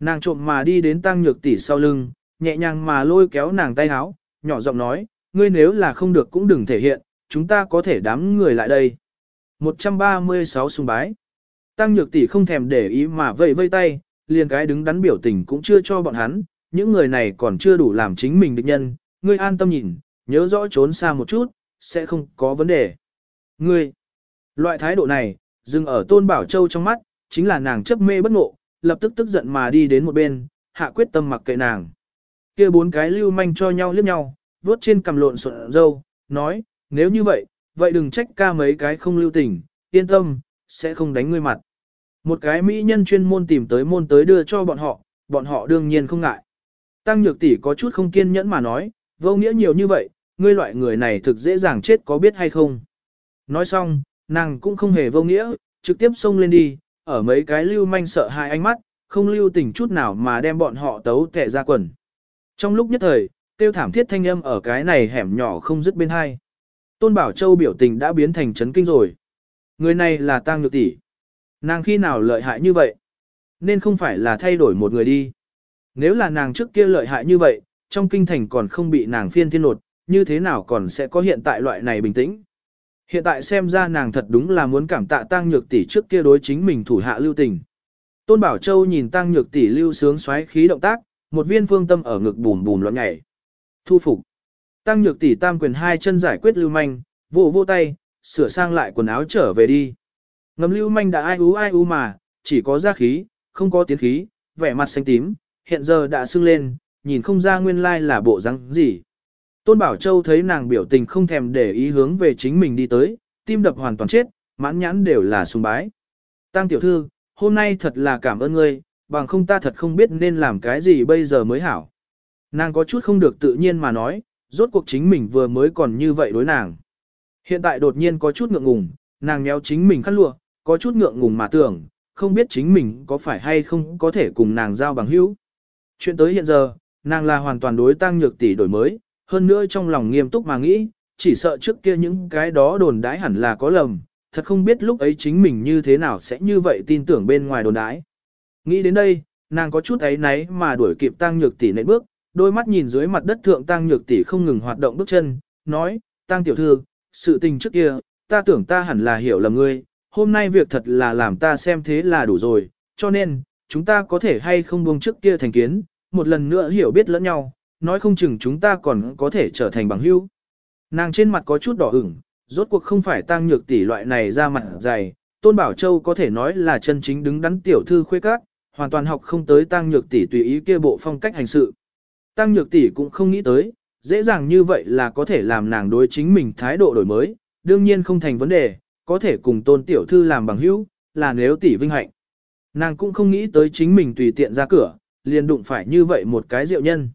Nàng trộm mà đi đến Tăng Nhược tỷ sau lưng, nhẹ nhàng mà lôi kéo nàng tay áo, nhỏ giọng nói, ngươi nếu là không được cũng đừng thể hiện, chúng ta có thể đám người lại đây. 136 sùng bái. Tăng Nhược tỷ không thèm để ý mà vẫy vây tay, liền cái đứng đắn biểu tình cũng chưa cho bọn hắn, những người này còn chưa đủ làm chính mình địch nhân, ngươi an tâm nhìn, nhớ rõ trốn xa một chút, sẽ không có vấn đề. Ngươi, loại thái độ này, dừng ở Tôn Bảo Châu trong mắt, chính là nàng chấp mê bất ngộ, lập tức tức giận mà đi đến một bên, hạ quyết tâm mặc kệ nàng. kia bốn cái lưu manh cho nhau liếc nhau, vuốt trên cầm lộn xộn dâu, nói, nếu như vậy, vậy đừng trách ca mấy cái không lưu tình, yên tâm, sẽ không đánh ngươi mặt. Một cái mỹ nhân chuyên môn tìm tới môn tới đưa cho bọn họ, bọn họ đương nhiên không ngại. Tăng nhược tỷ có chút không kiên nhẫn mà nói, vô nghĩa nhiều như vậy, ngươi loại người này thực dễ dàng chết có biết hay không. Nói xong, nàng cũng không hề vô nghĩa, trực tiếp xông lên đi, ở mấy cái lưu manh sợ hai ánh mắt, không lưu tình chút nào mà đem bọn họ tấu tệ ra quần. Trong lúc nhất thời, tiêu thảm thiết thanh âm ở cái này hẻm nhỏ không dứt bên hai. Tôn Bảo Châu biểu tình đã biến thành chấn kinh rồi. Người này là tang Nhược tỷ. Nàng khi nào lợi hại như vậy? Nên không phải là thay đổi một người đi. Nếu là nàng trước kia lợi hại như vậy, trong kinh thành còn không bị nàng phiên thiên nột, như thế nào còn sẽ có hiện tại loại này bình tĩnh? Hiện tại xem ra nàng thật đúng là muốn cảm tạ Tăng Nhược tỷ trước kia đối chính mình thủ hạ lưu tình. Tôn Bảo Châu nhìn Tăng Nhược tỷ lưu sướng xoáy khí động tác, một viên phương tâm ở ngực bùm bùm loạn nhảy. Thu phục. Tăng Nhược tỷ tam quyền hai chân giải quyết lưu manh, vô vô tay, sửa sang lại quần áo trở về đi. Ngầm lưu manh đã ai ú ai ú mà, chỉ có ra khí, không có tiến khí, vẻ mặt xanh tím, hiện giờ đã sưng lên, nhìn không ra nguyên lai là bộ răng gì. Tôn Bảo Châu thấy nàng biểu tình không thèm để ý hướng về chính mình đi tới, tim đập hoàn toàn chết, mãn nhãn đều là sùng bái. Tăng tiểu thư, hôm nay thật là cảm ơn ngươi, bằng không ta thật không biết nên làm cái gì bây giờ mới hảo. Nàng có chút không được tự nhiên mà nói, rốt cuộc chính mình vừa mới còn như vậy đối nàng. Hiện tại đột nhiên có chút ngượng ngùng, nàng nhéo chính mình khăn lụa, có chút ngượng ngùng mà tưởng, không biết chính mình có phải hay không có thể cùng nàng giao bằng hữu. Chuyện tới hiện giờ, nàng là hoàn toàn đối tăng nhược tỷ đổi mới, hơn nữa trong lòng nghiêm túc mà nghĩ, chỉ sợ trước kia những cái đó đồn đãi hẳn là có lầm, thật không biết lúc ấy chính mình như thế nào sẽ như vậy tin tưởng bên ngoài đồn đãi. Nghĩ đến đây, nàng có chút ấy náy mà đuổi kịp tăng nhược tỷ nện bước, đôi mắt nhìn dưới mặt đất thượng tăng nhược tỷ không ngừng hoạt động bước chân, nói, tăng tiểu thư, sự tình trước kia, ta tưởng ta hẳn là hiểu lầm ngươi, hôm nay việc thật là làm ta xem thế là đủ rồi, cho nên, chúng ta có thể hay không buông trước kia thành kiến, một lần nữa hiểu biết lẫn nhau, nói không chừng chúng ta còn có thể trở thành bằng hữu. Nàng trên mặt có chút đỏ ửng, rốt cuộc không phải tăng nhược tỷ loại này ra mặt dày, Tôn Bảo Châu có thể nói là chân chính đứng đắn tiểu thư khuê các, hoàn toàn học không tới tăng nhược tỷ tùy ý kia bộ phong cách hành sự. Tăng nhược tỷ cũng không nghĩ tới, dễ dàng như vậy là có thể làm nàng đối chính mình thái độ đổi mới, đương nhiên không thành vấn đề, có thể cùng tôn tiểu thư làm bằng hữu, là nếu tỷ vinh hạnh. Nàng cũng không nghĩ tới chính mình tùy tiện ra cửa, liền đụng phải như vậy một cái diệu nhân.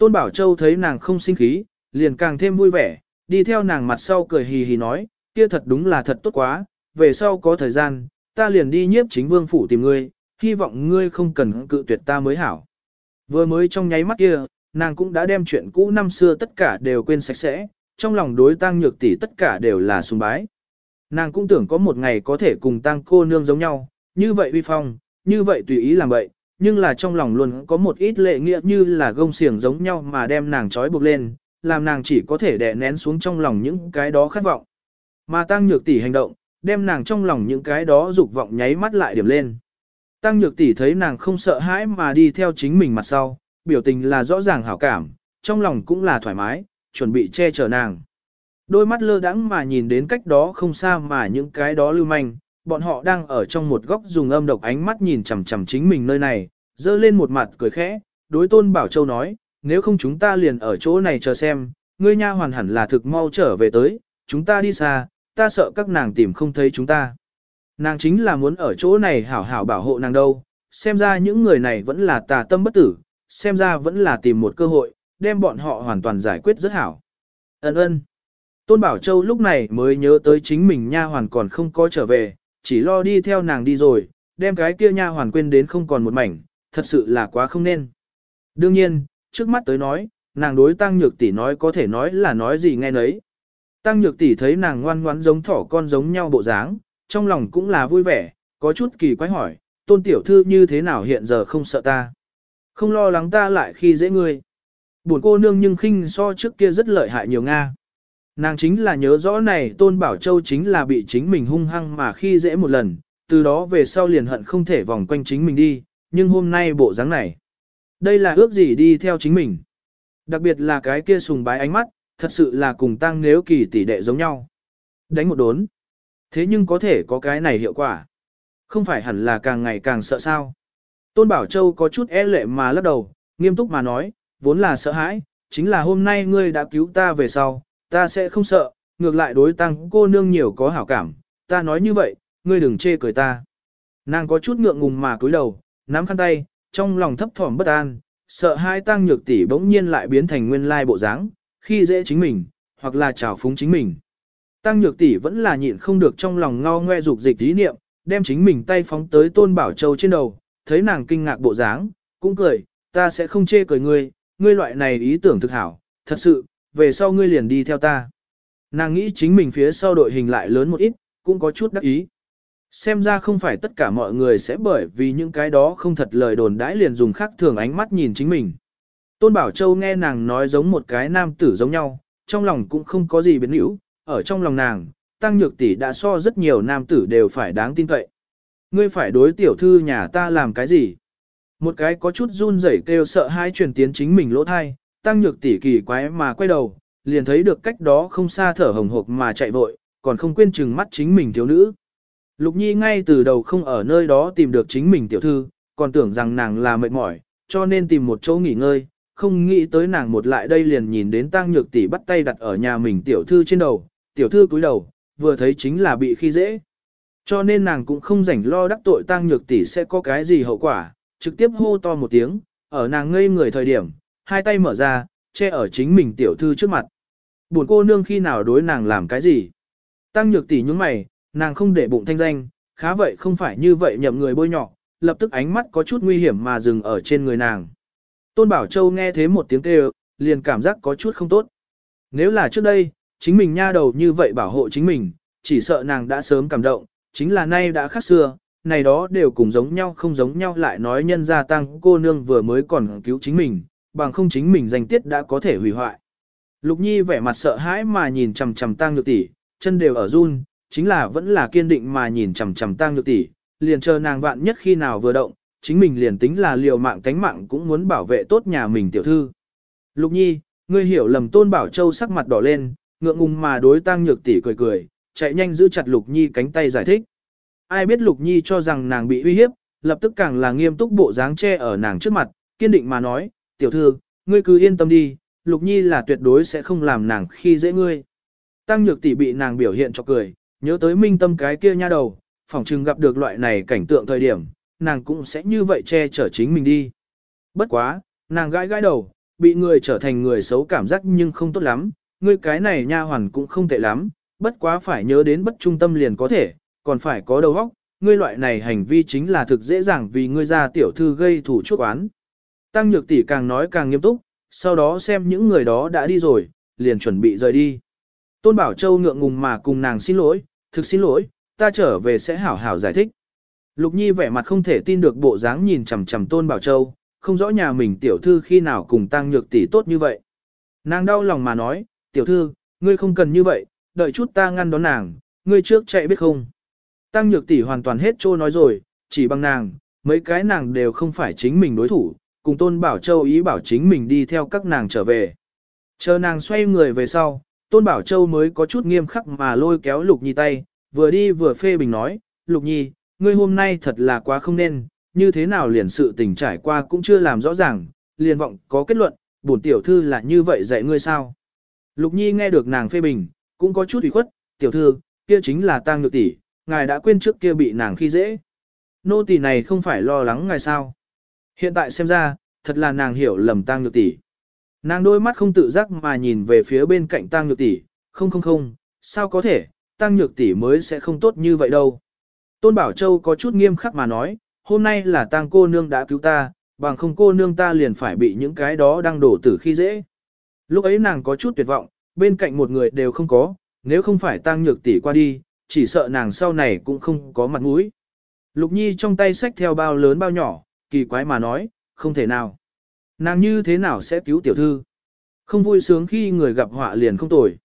Tôn Bảo Châu thấy nàng không sinh khí, liền càng thêm vui vẻ, đi theo nàng mặt sau cười hì hì nói, kia thật đúng là thật tốt quá, về sau có thời gian, ta liền đi nhiếp chính vương phủ tìm ngươi, hy vọng ngươi không cần cự tuyệt ta mới hảo. Vừa mới trong nháy mắt kia, nàng cũng đã đem chuyện cũ năm xưa tất cả đều quên sạch sẽ, trong lòng đối tăng nhược tỷ tất cả đều là sùng bái. Nàng cũng tưởng có một ngày có thể cùng tăng cô nương giống nhau, như vậy uy phong, như vậy tùy ý làm vậy, nhưng là trong lòng luôn có một ít lệ nghĩa như là gông xiềng giống nhau mà đem nàng trói buộc lên, làm nàng chỉ có thể đè nén xuống trong lòng những cái đó khát vọng. Mà tăng nhược tỷ hành động, đem nàng trong lòng những cái đó dục vọng nháy mắt lại điểm lên. Tăng nhược tỷ thấy nàng không sợ hãi mà đi theo chính mình mặt sau, biểu tình là rõ ràng hảo cảm, trong lòng cũng là thoải mái, chuẩn bị che chở nàng. Đôi mắt lơ đãng mà nhìn đến cách đó không xa mà những cái đó lưu manh, bọn họ đang ở trong một góc dùng âm độc ánh mắt nhìn chằm chằm chính mình nơi này, dơ lên một mặt cười khẽ, đối tôn Bảo Châu nói, nếu không chúng ta liền ở chỗ này chờ xem, ngươi nha hoàn hẳn là thực mau trở về tới, chúng ta đi xa, ta sợ các nàng tìm không thấy chúng ta. Nàng chính là muốn ở chỗ này hảo hảo bảo hộ nàng đâu, xem ra những người này vẫn là tà tâm bất tử, xem ra vẫn là tìm một cơ hội, đem bọn họ hoàn toàn giải quyết rất hảo. Ấn ơn. Tôn Bảo Châu lúc này mới nhớ tới chính mình nha hoàn còn không có trở về, chỉ lo đi theo nàng đi rồi, đem cái kia nha hoàn quên đến không còn một mảnh, thật sự là quá không nên. Đương nhiên, trước mắt tới nói, nàng đối tăng nhược tỷ nói có thể nói là nói gì nghe nấy. Tăng nhược tỷ thấy nàng ngoan ngoãn giống thỏ con giống nhau bộ dáng, trong lòng cũng là vui vẻ, có chút kỳ quái hỏi, tôn tiểu thư như thế nào hiện giờ không sợ ta. Không lo lắng ta lại khi dễ ngươi. Buồn cô nương nhưng khinh so trước kia rất lợi hại nhiều Nga. Nàng chính là nhớ rõ này Tôn Bảo Châu chính là bị chính mình hung hăng mà khi dễ một lần, từ đó về sau liền hận không thể vòng quanh chính mình đi, nhưng hôm nay bộ dáng này. Đây là ước gì đi theo chính mình. Đặc biệt là cái kia sùng bái ánh mắt, thật sự là cùng tăng nếu kỳ tỷ đệ giống nhau. Đánh một đốn. Thế nhưng có thể có cái này hiệu quả. Không phải hẳn là càng ngày càng sợ sao. Tôn Bảo Châu có chút e lệ mà lắc đầu, nghiêm túc mà nói, vốn là sợ hãi, chính là hôm nay ngươi đã cứu ta về sau, ta sẽ không sợ, ngược lại đối tăng cô nương nhiều có hảo cảm, ta nói như vậy, ngươi đừng chê cười ta. Nàng có chút ngượng ngùng mà cúi đầu, nắm khăn tay, trong lòng thấp thỏm bất an, sợ hai tăng nhược tỷ bỗng nhiên lại biến thành nguyên lai bộ dáng, khi dễ chính mình, hoặc là trào phúng chính mình. Tăng nhược tỷ vẫn là nhịn không được trong lòng ngao ngoe dục dịch ý niệm, đem chính mình tay phóng tới Tôn Bảo Châu trên đầu, thấy nàng kinh ngạc bộ dáng, cũng cười, ta sẽ không chê cười ngươi, ngươi loại này ý tưởng thực hảo, thật sự, về sau ngươi liền đi theo ta. Nàng nghĩ chính mình phía sau đội hình lại lớn một ít, cũng có chút đắc ý. Xem ra không phải tất cả mọi người sẽ bởi vì những cái đó không thật lời đồn đãi liền dùng khác thường ánh mắt nhìn chính mình. Tôn Bảo Châu nghe nàng nói giống một cái nam tử giống nhau, trong lòng cũng không có gì biến hữu, ở trong lòng nàng, tăng nhược tỷ đã so rất nhiều nam tử đều phải đáng tin cậy. Ngươi phải đối tiểu thư nhà ta làm cái gì? Một cái có chút run rẩy kêu sợ hai truyền tiến chính mình lỗ thai, tăng nhược tỷ kỳ quái mà quay đầu, liền thấy được cách đó không xa thở hồng hộc mà chạy vội, còn không quên chừng mắt chính mình thiếu nữ. Lục Nhi ngay từ đầu không ở nơi đó tìm được chính mình tiểu thư, còn tưởng rằng nàng là mệt mỏi, cho nên tìm một chỗ nghỉ ngơi, không nghĩ tới nàng một lại đây liền nhìn đến tăng nhược tỷ bắt tay đặt ở nhà mình tiểu thư trên đầu, tiểu thư cúi đầu, vừa thấy chính là bị khi dễ. Cho nên nàng cũng không rảnh lo đắc tội tăng nhược tỷ sẽ có cái gì hậu quả, trực tiếp hô to một tiếng, ở nàng ngây người thời điểm, hai tay mở ra, che ở chính mình tiểu thư trước mặt. Buồn cô nương khi nào đối nàng làm cái gì? Tăng nhược tỷ nhúng mày, nàng không để bụng thanh danh, khá vậy không phải như vậy nhậm người bôi nhọ, lập tức ánh mắt có chút nguy hiểm mà dừng ở trên người nàng. Tôn Bảo Châu nghe thế một tiếng kêu, liền cảm giác có chút không tốt. Nếu là trước đây, chính mình nha đầu như vậy bảo hộ chính mình, chỉ sợ nàng đã sớm cảm động, chính là nay đã khác xưa, này đó đều cùng giống nhau không giống nhau lại nói nhân gia tăng cô nương vừa mới còn cứu chính mình, bằng không chính mình danh tiết đã có thể hủy hoại. Lục Nhi vẻ mặt sợ hãi mà nhìn chằm chằm tang nhược tỷ, chân đều ở run, chính là vẫn là kiên định mà nhìn chằm chằm tang nhược tỷ, liền chờ nàng vạn nhất khi nào vừa động, chính mình liền tính là liều mạng tánh mạng cũng muốn bảo vệ tốt nhà mình tiểu thư. Lục Nhi, ngươi hiểu lầm Tôn Bảo Châu sắc mặt đỏ lên, ngượng ngùng mà đối tang nhược tỷ cười cười, chạy nhanh giữ chặt Lục Nhi cánh tay giải thích. Ai biết Lục Nhi cho rằng nàng bị uy hiếp, lập tức càng là nghiêm túc bộ dáng che ở nàng trước mặt, kiên định mà nói, tiểu thư, ngươi cứ yên tâm đi, Lục Nhi là tuyệt đối sẽ không làm nàng khi dễ ngươi. Tăng nhược tỷ bị nàng biểu hiện cho cười, nhớ tới minh tâm cái kia nha đầu, phỏng chừng gặp được loại này cảnh tượng thời điểm, nàng cũng sẽ như vậy che chở chính mình đi. Bất quá, nàng gãi gãi đầu, bị người trở thành người xấu cảm giác nhưng không tốt lắm, ngươi cái này nha hoàn cũng không tệ lắm, bất quá phải nhớ đến bất trung tâm liền có thể, còn phải có đầu óc, ngươi loại này hành vi chính là thực dễ dàng vì ngươi ra tiểu thư gây thủ chuốc oán. Tăng nhược tỷ càng nói càng nghiêm túc, sau đó xem những người đó đã đi rồi, liền chuẩn bị rời đi. Tôn Bảo Châu ngượng ngùng mà cùng nàng xin lỗi, thực xin lỗi, ta trở về sẽ hảo hảo giải thích. Lục Nhi vẻ mặt không thể tin được bộ dáng nhìn chằm chằm Tôn Bảo Châu, không rõ nhà mình tiểu thư khi nào cùng tăng nhược tỷ tốt như vậy. Nàng đau lòng mà nói, tiểu thư, ngươi không cần như vậy, đợi chút ta ngăn đón nàng, ngươi trước chạy biết không. Tăng nhược tỷ hoàn toàn hết trô nói rồi, chỉ bằng nàng, mấy cái nàng đều không phải chính mình đối thủ, cùng Tôn Bảo Châu ý bảo chính mình đi theo các nàng trở về. Chờ nàng xoay người về sau, Tôn Bảo Châu mới có chút nghiêm khắc mà lôi kéo Lục Nhi tay, vừa đi vừa phê bình nói, Lục Nhi, ngươi hôm nay thật là quá không nên, như thế nào liền sự tình trải qua cũng chưa làm rõ ràng, liền vọng có kết luận, bổn tiểu thư là như vậy dạy ngươi sao. Lục Nhi nghe được nàng phê bình, cũng có chút ủy khuất, tiểu thư, kia chính là tang nhược tỷ, ngài đã quên trước kia bị nàng khi dễ. Nô tỳ này không phải lo lắng ngài sao. Hiện tại xem ra, thật là nàng hiểu lầm tang nhược tỷ. Nàng đôi mắt không tự giác mà nhìn về phía bên cạnh tang nhược tỷ, không không không, sao có thể, tang nhược tỷ mới sẽ không tốt như vậy đâu. Tôn Bảo Châu có chút nghiêm khắc mà nói, hôm nay là tang cô nương đã cứu ta, bằng không cô nương ta liền phải bị những cái đó đang đổ tử khi dễ. Lúc ấy nàng có chút tuyệt vọng, bên cạnh một người đều không có, nếu không phải tang nhược tỷ qua đi, chỉ sợ nàng sau này cũng không có mặt mũi. Lục Nhi trong tay xách theo bao lớn bao nhỏ, kỳ quái mà nói, không thể nào. Nàng như thế nào sẽ cứu tiểu thư? Không vui sướng khi người gặp họa liền không tồi.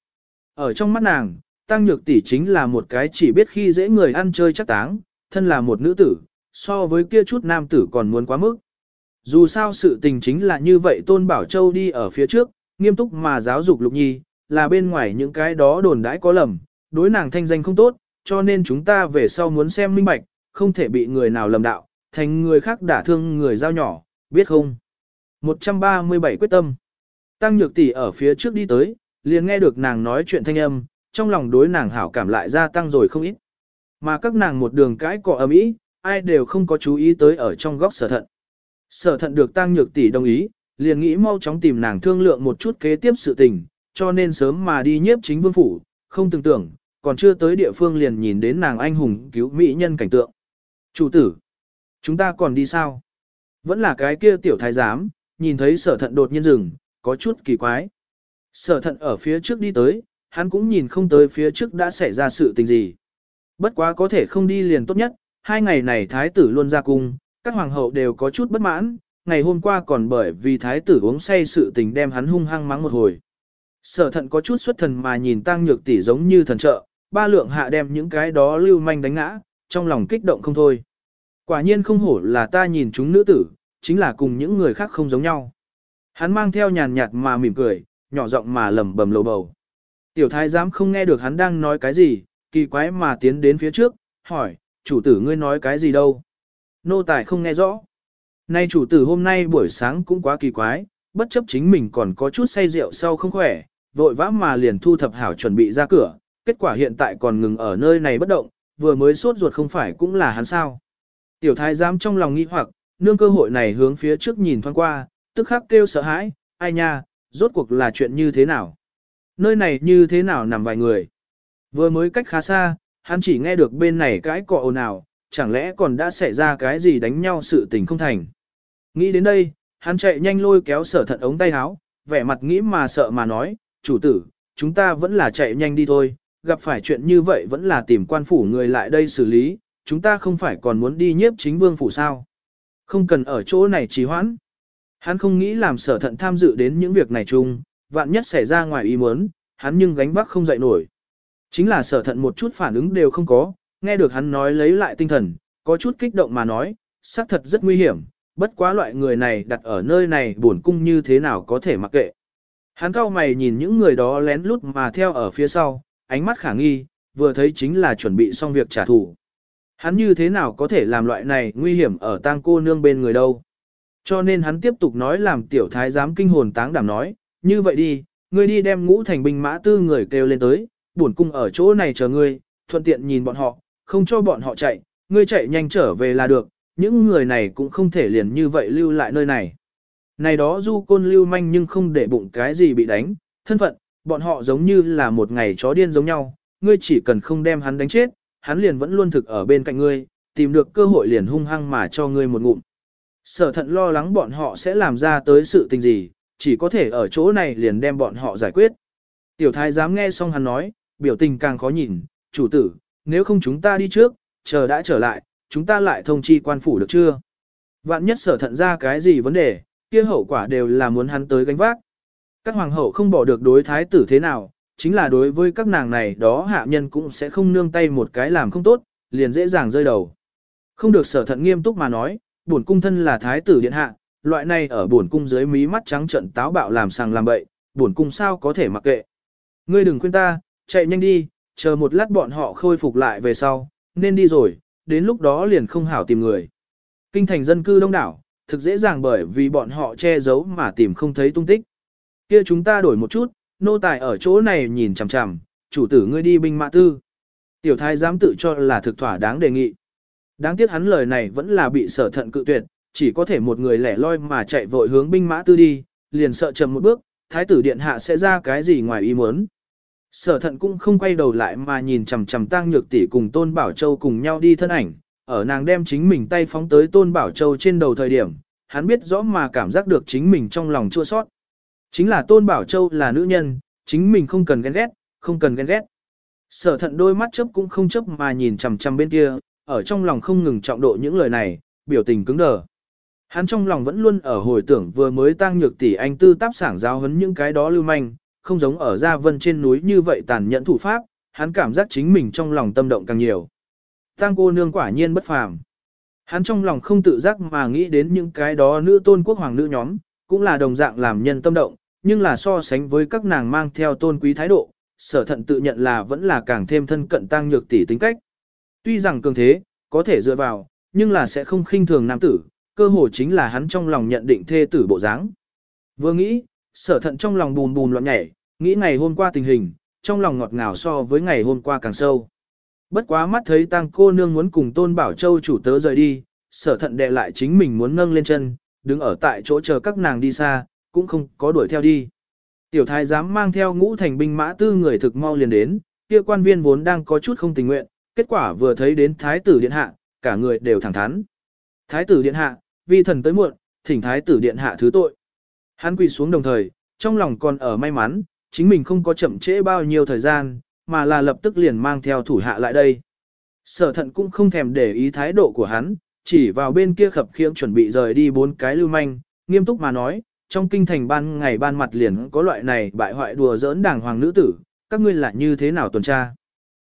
Ở trong mắt nàng, Tăng Nhược tỷ chính là một cái chỉ biết khi dễ người ăn chơi chắc táng, thân là một nữ tử, so với kia chút nam tử còn muốn quá mức. Dù sao sự tình chính là như vậy Tôn Bảo Châu đi ở phía trước, nghiêm túc mà giáo dục Lục Nhi, là bên ngoài những cái đó đồn đãi có lầm, đối nàng thanh danh không tốt, cho nên chúng ta về sau muốn xem minh bạch, không thể bị người nào lầm đạo, thành người khác đả thương người giao nhỏ, biết không? 137 quyết tâm. Tăng Nhược tỷ ở phía trước đi tới, liền nghe được nàng nói chuyện thanh âm, trong lòng đối nàng hảo cảm lại gia tăng rồi không ít. Mà các nàng một đường cãi cọ ầm ĩ, ai đều không có chú ý tới ở trong góc sở thận. Sở thận được Tăng Nhược tỷ đồng ý, liền nghĩ mau chóng tìm nàng thương lượng một chút kế tiếp sự tình, cho nên sớm mà đi nhiếp chính vương phủ, không tưởng tưởng, còn chưa tới địa phương liền nhìn đến nàng anh hùng cứu mỹ nhân cảnh tượng. Chủ tử, chúng ta còn đi sao? Vẫn là cái kia tiểu thái giám, nhìn thấy sở thận đột nhiên dừng, có chút kỳ quái. Sở thận ở phía trước đi tới, hắn cũng nhìn không tới phía trước đã xảy ra sự tình gì. Bất quá có thể không đi liền tốt nhất, hai ngày này thái tử luôn ra cung, các hoàng hậu đều có chút bất mãn, ngày hôm qua còn bởi vì thái tử uống say sự tình đem hắn hung hăng mắng một hồi. Sở thận có chút xuất thần mà nhìn tăng nhược tỷ giống như thần trợ, ba lượng hạ đem những cái đó lưu manh đánh ngã, trong lòng kích động không thôi. Quả nhiên không hổ là ta nhìn chúng nữ tử, chính là cùng những người khác không giống nhau. Hắn mang theo nhàn nhạt mà mỉm cười, nhỏ giọng mà lẩm bẩm lầu bầu. Tiểu thái giám không nghe được hắn đang nói cái gì, kỳ quái mà tiến đến phía trước, hỏi, chủ tử ngươi nói cái gì đâu? Nô tài không nghe rõ. Nay chủ tử hôm nay buổi sáng cũng quá kỳ quái, bất chấp chính mình còn có chút say rượu sau không khỏe, vội vã mà liền thu thập hảo chuẩn bị ra cửa, kết quả hiện tại còn ngừng ở nơi này bất động, vừa mới sốt ruột không phải cũng là hắn sao. Tiểu thái giám trong lòng nghi hoặc, nương cơ hội này hướng phía trước nhìn thoáng qua, tức khắc kêu sợ hãi, ai nha, rốt cuộc là chuyện như thế nào? Nơi này như thế nào nằm vài người? Vừa mới cách khá xa, hắn chỉ nghe được bên này cái cọ ồn ào, chẳng lẽ còn đã xảy ra cái gì đánh nhau sự tình không thành? Nghĩ đến đây, hắn chạy nhanh lôi kéo sở thận ống tay áo, vẻ mặt nghĩ mà sợ mà nói, chủ tử, chúng ta vẫn là chạy nhanh đi thôi, gặp phải chuyện như vậy vẫn là tìm quan phủ người lại đây xử lý, chúng ta không phải còn muốn đi nhiếp chính vương phủ sao. Không cần ở chỗ này trì hoãn. Hắn không nghĩ làm sở thận tham dự đến những việc này chung, vạn nhất xảy ra ngoài ý muốn, hắn nhưng gánh vác không dậy nổi. Chính là sở thận một chút phản ứng đều không có, nghe được hắn nói lấy lại tinh thần, có chút kích động mà nói, xác thật rất nguy hiểm, bất quá loại người này đặt ở nơi này buồn cung như thế nào có thể mặc kệ. Hắn cao mày nhìn những người đó lén lút mà theo ở phía sau, ánh mắt khả nghi, vừa thấy chính là chuẩn bị xong việc trả thù. Hắn như thế nào có thể làm loại này nguy hiểm ở tang cô nương bên người đâu. Cho nên hắn tiếp tục nói làm tiểu thái giám kinh hồn táng đảm nói, như vậy đi, ngươi đi đem ngũ thành binh mã tư người kêu lên tới, bổn cung ở chỗ này chờ ngươi, thuận tiện nhìn bọn họ, không cho bọn họ chạy, ngươi chạy nhanh trở về là được, những người này cũng không thể liền như vậy lưu lại nơi này. Này đó du côn lưu manh nhưng không để bụng cái gì bị đánh, thân phận, bọn họ giống như là một ngày chó điên giống nhau, ngươi chỉ cần không đem hắn đánh chết, hắn liền vẫn luôn thực ở bên cạnh ngươi, tìm được cơ hội liền hung hăng mà cho ngươi một ngụm. Sở thận lo lắng bọn họ sẽ làm ra tới sự tình gì, chỉ có thể ở chỗ này liền đem bọn họ giải quyết. Tiểu thái dám nghe xong hắn nói, biểu tình càng khó nhìn, chủ tử, nếu không chúng ta đi trước, chờ đã trở lại, chúng ta lại thông chi quan phủ được chưa? Vạn nhất sở thận ra cái gì vấn đề, kia hậu quả đều là muốn hắn tới gánh vác. Các hoàng hậu không bỏ được đối thái tử thế nào, chính là đối với các nàng này đó hạ nhân cũng sẽ không nương tay một cái làm không tốt, liền dễ dàng rơi đầu. Không được sở thận nghiêm túc mà nói, bổn cung thân là thái tử điện hạ, loại này ở bổn cung dưới mí mắt trắng trận táo bạo làm sàng làm bậy, bổn cung sao có thể mặc kệ. Ngươi đừng khuyên ta, chạy nhanh đi, chờ một lát bọn họ khôi phục lại về sau, nên đi rồi, đến lúc đó liền không hảo tìm người. Kinh thành dân cư đông đảo, thực dễ dàng bởi vì bọn họ che giấu mà tìm không thấy tung tích. Kia chúng ta đổi một chút, nô tài ở chỗ này nhìn chằm chằm, chủ tử ngươi đi binh mã tư. Tiểu thái dám tự cho là thực thỏa đáng đề nghị. Đáng tiếc hắn lời này vẫn là bị sở thận cự tuyệt, chỉ có thể một người lẻ loi mà chạy vội hướng binh mã tư đi, liền sợ chậm một bước, thái tử điện hạ sẽ ra cái gì ngoài ý muốn. Sở thận cũng không quay đầu lại mà nhìn chằm chằm tang nhược tỷ cùng Tôn Bảo Châu cùng nhau đi thân ảnh, ở nàng đem chính mình tay phóng tới Tôn Bảo Châu trên đầu thời điểm, hắn biết rõ mà cảm giác được chính mình trong lòng chua sót. Chính là Tôn Bảo Châu là nữ nhân, chính mình không cần ghen ghét, không cần ghen ghét. Sở thận đôi mắt chớp cũng không chớp mà nhìn chằm chằm bên kia, ở trong lòng không ngừng trọng độ những lời này, biểu tình cứng đờ. Hắn trong lòng vẫn luôn ở hồi tưởng vừa mới tăng nhược tỷ anh tư táp sảng giáo hấn những cái đó lưu manh, không giống ở Gia Vân trên núi như vậy tàn nhẫn thủ pháp, hắn cảm giác chính mình trong lòng tâm động càng nhiều. Tăng cô nương quả nhiên bất phàm. Hắn trong lòng không tự giác mà nghĩ đến những cái đó nữ tôn quốc hoàng nữ nhóm, cũng là đồng dạng làm nhân tâm động, nhưng là so sánh với các nàng mang theo tôn quý thái độ, sở thận tự nhận là vẫn là càng thêm thân cận tăng nhược tỷ tính cách. Tuy rằng cường thế, có thể dựa vào, nhưng là sẽ không khinh thường nam tử, cơ hồ chính là hắn trong lòng nhận định thê tử bộ dáng. Vừa nghĩ, sở thận trong lòng bùn bùn loạn nhảy, nghĩ ngày hôm qua tình hình, trong lòng ngọt ngào so với ngày hôm qua càng sâu. Bất quá mắt thấy tăng cô nương muốn cùng tôn bảo châu chủ tớ rời đi, sở thận đệ lại chính mình muốn nâng lên chân, đứng ở tại chỗ chờ các nàng đi xa, cũng không có đuổi theo đi. Tiểu thái giám mang theo ngũ thành binh mã tư người thực mau liền đến, kia quan viên vốn đang có chút không tình nguyện, kết quả vừa thấy đến thái tử điện hạ, cả người đều thẳng thắn. Thái tử điện hạ, vi thần tới muộn, thỉnh thái tử điện hạ thứ tội. Hắn quỳ xuống đồng thời, trong lòng còn ở may mắn, chính mình không có chậm trễ bao nhiêu thời gian, mà là lập tức liền mang theo thủ hạ lại đây. Sở thận cũng không thèm để ý thái độ của hắn, chỉ vào bên kia khập khiễng chuẩn bị rời đi bốn cái lưu manh, nghiêm túc mà nói, trong kinh thành ban ngày ban mặt liền có loại này bại hoại đùa giỡn đảng hoàng nữ tử, các ngươi là như thế nào tuần tra?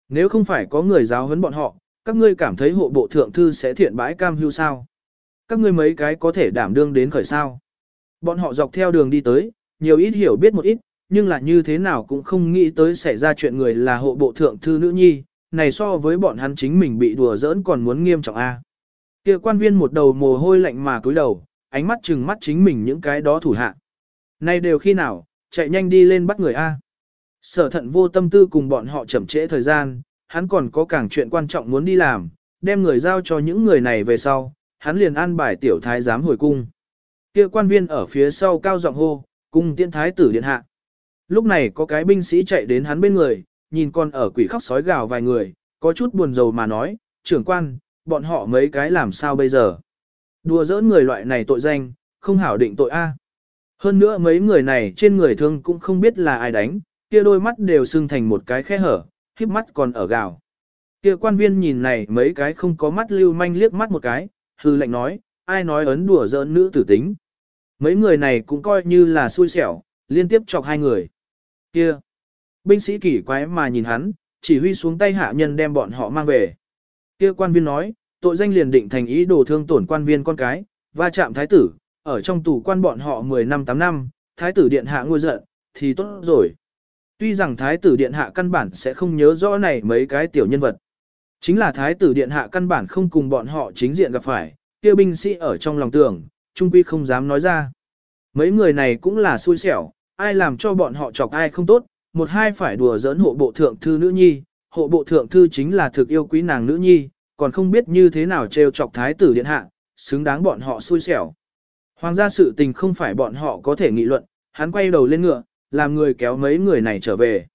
Nếu không phải có người giáo huấn bọn họ, các ngươi cảm thấy hộ bộ thượng thư sẽ thiện bãi cam hưu sao? Các ngươi mấy cái có thể đảm đương đến khởi sao? Bọn họ dọc theo đường đi tới, nhiều ít hiểu biết một ít, nhưng là như thế nào cũng không nghĩ tới xảy ra chuyện người là hộ bộ thượng thư nữ nhi, này so với bọn hắn chính mình bị đùa giỡn còn muốn nghiêm trọng a. Kia quan viên một đầu mồ hôi lạnh mà cúi đầu, ánh mắt chừng mắt chính mình những cái đó thủ hạ. Này đều khi nào, chạy nhanh đi lên bắt người a. Sở thận vô tâm tư cùng bọn họ chậm trễ thời gian, hắn còn có càng chuyện quan trọng muốn đi làm, đem người giao cho những người này về sau, hắn liền an bài tiểu thái giám hồi cung. Kia quan viên ở phía sau cao giọng hô, cung tiên thái tử điện hạ. Lúc này có cái binh sĩ chạy đến hắn bên người, nhìn con ở quỷ khóc sói gào vài người, có chút buồn rầu mà nói, trưởng quan, bọn họ mấy cái làm sao bây giờ? Đùa giỡn người loại này tội danh, không hảo định tội A. Hơn nữa mấy người này trên người thương cũng không biết là ai đánh, kia đôi mắt đều sưng thành một cái khe hở, khiếp mắt còn ở gào. Kia quan viên nhìn này mấy cái không có mắt lưu manh liếc mắt một cái, hư lệnh nói, ai nói ấn đùa giỡn nữ tử tính. Mấy người này cũng coi như là xui xẻo, liên tiếp chọc hai người. Kia! Binh sĩ kỳ quái mà nhìn hắn, chỉ huy xuống tay hạ nhân đem bọn họ mang về. Kia quan viên nói, tội danh liền định thành ý đồ thương tổn quan viên con cái, va chạm thái tử, ở trong tù quan bọn họ 10 năm 8 năm, thái tử điện hạ ngôi giận, thì tốt rồi. Tuy rằng thái tử điện hạ căn bản sẽ không nhớ rõ này mấy cái tiểu nhân vật. Chính là thái tử điện hạ căn bản không cùng bọn họ chính diện gặp phải, kia binh sĩ ở trong lòng tưởng, trung quy không dám nói ra. Mấy người này cũng là xui xẻo, ai làm cho bọn họ chọc ai không tốt, một hai phải đùa giỡn hộ bộ thượng thư nữ nhi, hộ bộ thượng thư chính là thực yêu quý nàng nữ nhi, còn không biết như thế nào trêu chọc thái tử điện hạ, xứng đáng bọn họ xui xẻo. Hoàng gia sự tình không phải bọn họ có thể nghị luận, hắn quay đầu lên ngựa, làm người kéo mấy người này trở về.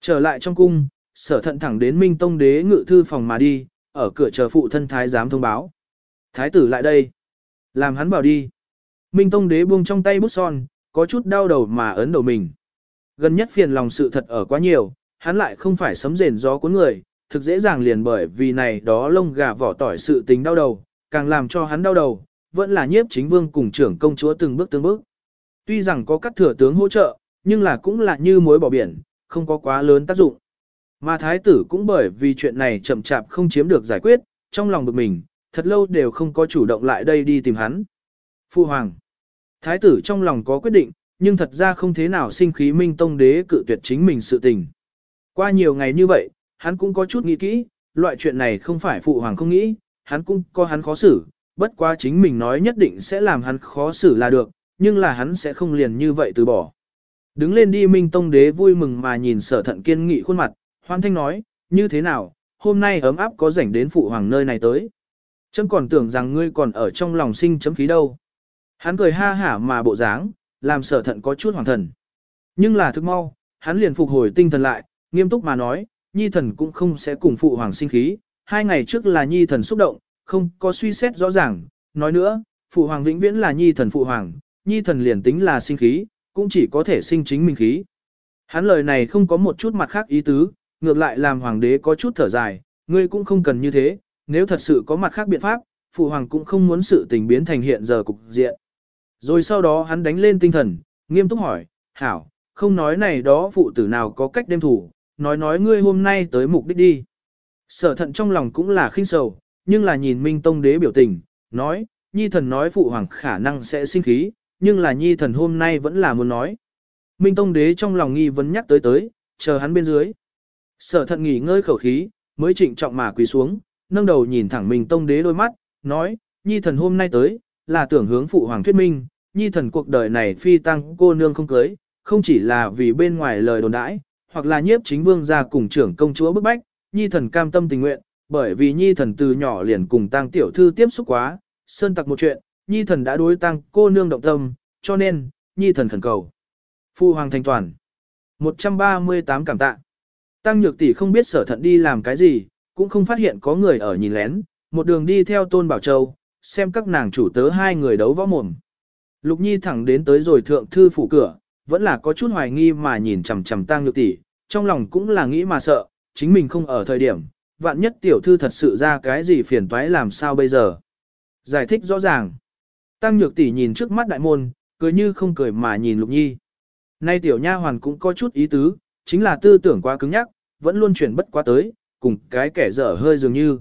Trở lại trong cung, sở thận thẳng đến Minh Tông đế ngự thư phòng mà đi, ở cửa chờ phụ thân thái giám thông báo. Thái tử lại đây. Làm hắn bảo đi. Minh Tông đế buông trong tay bút son, có chút đau đầu mà ấn đầu mình. Gần nhất phiền lòng sự thật ở quá nhiều, hắn lại không phải sấm rền gió cuốn người, thực dễ dàng liền bởi vì này đó lông gà vỏ tỏi sự tình đau đầu, càng làm cho hắn đau đầu, vẫn là nhiếp chính vương cùng trưởng công chúa từng bước từng bước. Tuy rằng có các thừa tướng hỗ trợ, nhưng là cũng là như mối bỏ biển, không có quá lớn tác dụng. Mà thái tử cũng bởi vì chuyện này chậm chạp không chiếm được giải quyết, trong lòng bực mình, thật lâu đều không có chủ động lại đây đi tìm hắn. Phu Hoàng Thái tử trong lòng có quyết định, nhưng thật ra không thế nào sinh khí minh tông đế cự tuyệt chính mình sự tình. Qua nhiều ngày như vậy, hắn cũng có chút nghĩ kỹ, loại chuyện này không phải phụ hoàng không nghĩ, hắn cũng có hắn khó xử, bất quá chính mình nói nhất định sẽ làm hắn khó xử là được, nhưng là hắn sẽ không liền như vậy từ bỏ. Đứng lên đi Minh Tông Đế vui mừng mà nhìn sở thận kiên nghị khuôn mặt, hoan thanh nói, như thế nào, hôm nay ấm áp có rảnh đến phụ hoàng nơi này tới. Chấm còn tưởng rằng ngươi còn ở trong lòng sinh chấm khí đâu. Hắn cười ha hả mà bộ dáng, làm sở thận có chút hoàng thần. Nhưng là thức mau, hắn liền phục hồi tinh thần lại, nghiêm túc mà nói, nhi thần cũng không sẽ cùng phụ hoàng sinh khí, hai ngày trước là nhi thần xúc động, không có suy xét rõ ràng, nói nữa, phụ hoàng vĩnh viễn là nhi thần phụ hoàng, nhi thần liền tính là sinh khí, cũng chỉ có thể sinh chính mình khí. Hắn lời này không có một chút mặt khác ý tứ, ngược lại làm hoàng đế có chút thở dài, ngươi cũng không cần như thế, nếu thật sự có mặt khác biện pháp, phụ hoàng cũng không muốn sự tình biến thành hiện giờ cục diện. Rồi sau đó hắn đánh lên tinh thần, nghiêm túc hỏi, hảo, không nói này đó phụ tử nào có cách đem thủ, nói nói ngươi hôm nay tới mục đích đi. Sở thận trong lòng cũng là khinh sầu, nhưng là nhìn Minh Tông đế biểu tình, nói, nhi thần nói phụ hoàng khả năng sẽ sinh khí, nhưng là nhi thần hôm nay vẫn là muốn nói. Minh Tông đế trong lòng nghi vấn nhắc tới tới, chờ hắn bên dưới. Sở thận nghỉ ngơi khẩu khí, mới trịnh trọng mà quỳ xuống, nâng đầu nhìn thẳng Minh Tông đế đôi mắt, nói, nhi thần hôm nay tới, là tưởng hướng phụ hoàng thuyết minh, nhi thần cuộc đời này phi tăng cô nương không cưới, không chỉ là vì bên ngoài lời đồn đãi, hoặc là nhiếp chính vương gia cùng trưởng công chúa bức bách, nhi thần cam tâm tình nguyện, bởi vì nhi thần từ nhỏ liền cùng tang tiểu thư tiếp xúc quá, sơn tặc một chuyện, nhi thần đã đối tăng cô nương động tâm, cho nên, nhi thần khẩn cầu. Phu hoàng thành toàn. 138 cảm tạ. Tăng nhược tỷ không biết sở thận đi làm cái gì, cũng không phát hiện có người ở nhìn lén, một đường đi theo Tôn Bảo Châu, xem các nàng chủ tớ hai người đấu võ mồm. Lục Nhi thẳng đến tới rồi thượng thư phủ cửa, vẫn là có chút hoài nghi mà nhìn chằm chằm Tang Nhược tỷ, trong lòng cũng là nghĩ mà sợ, chính mình không ở thời điểm, vạn nhất tiểu thư thật sự ra cái gì phiền toái làm sao bây giờ. Giải thích rõ ràng. Tăng Nhược tỷ nhìn trước mắt đại môn, cười như không cười mà nhìn Lục Nhi. Nay tiểu nha hoàn cũng có chút ý tứ, chính là tư tưởng quá cứng nhắc, vẫn luôn chuyển bất quá tới, cùng cái kẻ dở hơi dường như.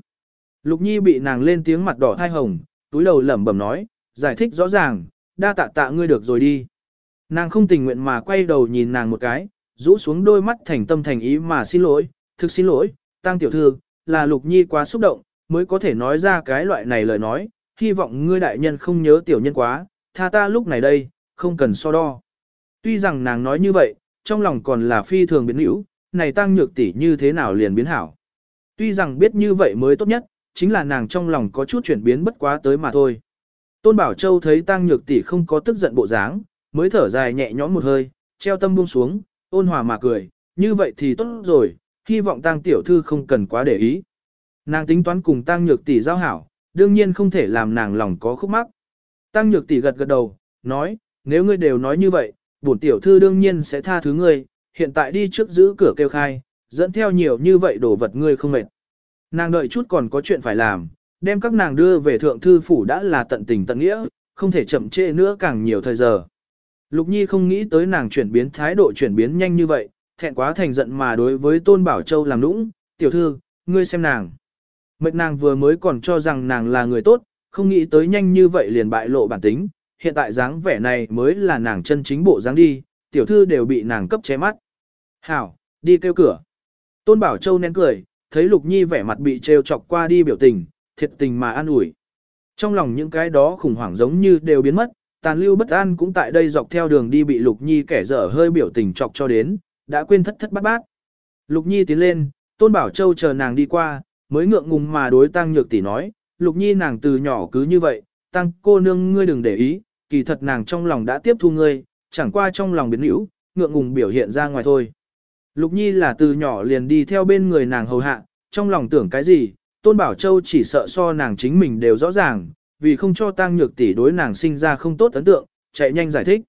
Lục Nhi bị nàng lên tiếng mặt đỏ thai hồng, túi đầu lẩm bẩm nói, giải thích rõ ràng, đa tạ tạ ngươi được rồi đi. Nàng không tình nguyện mà quay đầu nhìn nàng một cái, rũ xuống đôi mắt thành tâm thành ý mà xin lỗi, thực xin lỗi, tăng tiểu thư, là Lục Nhi quá xúc động, mới có thể nói ra cái loại này lời nói, hy vọng ngươi đại nhân không nhớ tiểu nhân quá, tha ta lúc này đây, không cần so đo. Tuy rằng nàng nói như vậy, trong lòng còn là phi thường biến hữu, này tăng nhược tỷ như thế nào liền biến hảo. Tuy rằng biết như vậy mới tốt nhất, chính là nàng trong lòng có chút chuyển biến bất quá tới mà thôi. Tôn Bảo Châu thấy tăng nhược tỷ không có tức giận bộ dáng, mới thở dài nhẹ nhõm một hơi, treo tâm buông xuống, ôn hòa mà cười, như vậy thì tốt rồi, hy vọng tang tiểu thư không cần quá để ý. Nàng tính toán cùng tang nhược tỷ giao hảo, đương nhiên không thể làm nàng lòng có khúc mắc. Tăng nhược tỷ gật gật đầu, nói, nếu ngươi đều nói như vậy, bổn tiểu thư đương nhiên sẽ tha thứ ngươi, hiện tại đi trước giữ cửa kêu khai, dẫn theo nhiều như vậy đồ vật ngươi không mệt. Nàng đợi chút còn có chuyện phải làm, đem các nàng đưa về thượng thư phủ đã là tận tình tận nghĩa, không thể chậm trễ nữa càng nhiều thời giờ. Lục Nhi không nghĩ tới nàng chuyển biến thái độ chuyển biến nhanh như vậy, thẹn quá thành giận mà đối với Tôn Bảo Châu làm nũng, tiểu thư, ngươi xem nàng. Mệt nàng vừa mới còn cho rằng nàng là người tốt, không nghĩ tới nhanh như vậy liền bại lộ bản tính, hiện tại dáng vẻ này mới là nàng chân chính bộ dáng đi, tiểu thư đều bị nàng cấp che mắt. Hảo, đi kêu cửa. Tôn Bảo Châu nén cười, thấy Lục Nhi vẻ mặt bị trêu chọc qua đi biểu tình, thiệt tình mà an ủi. Trong lòng những cái đó khủng hoảng giống như đều biến mất, tàn lưu bất an cũng tại đây dọc theo đường đi bị Lục Nhi kẻ dở hơi biểu tình chọc cho đến, đã quên thất thất bát bát. Lục Nhi tiến lên, Tôn Bảo Châu chờ nàng đi qua, mới ngượng ngùng mà đối Tăng Nhược tỷ nói, Lục Nhi nàng từ nhỏ cứ như vậy, Tăng cô nương ngươi đừng để ý, kỳ thật nàng trong lòng đã tiếp thu ngươi, chẳng qua trong lòng biến hữu, ngượng ngùng biểu hiện ra ngoài thôi. Lục Nhi là từ nhỏ liền đi theo bên người nàng hầu hạ, trong lòng tưởng cái gì, Tôn Bảo Châu chỉ sợ so nàng chính mình đều rõ ràng, vì không cho Tăng Nhược Tỷ đối nàng sinh ra không tốt ấn tượng, chạy nhanh giải thích.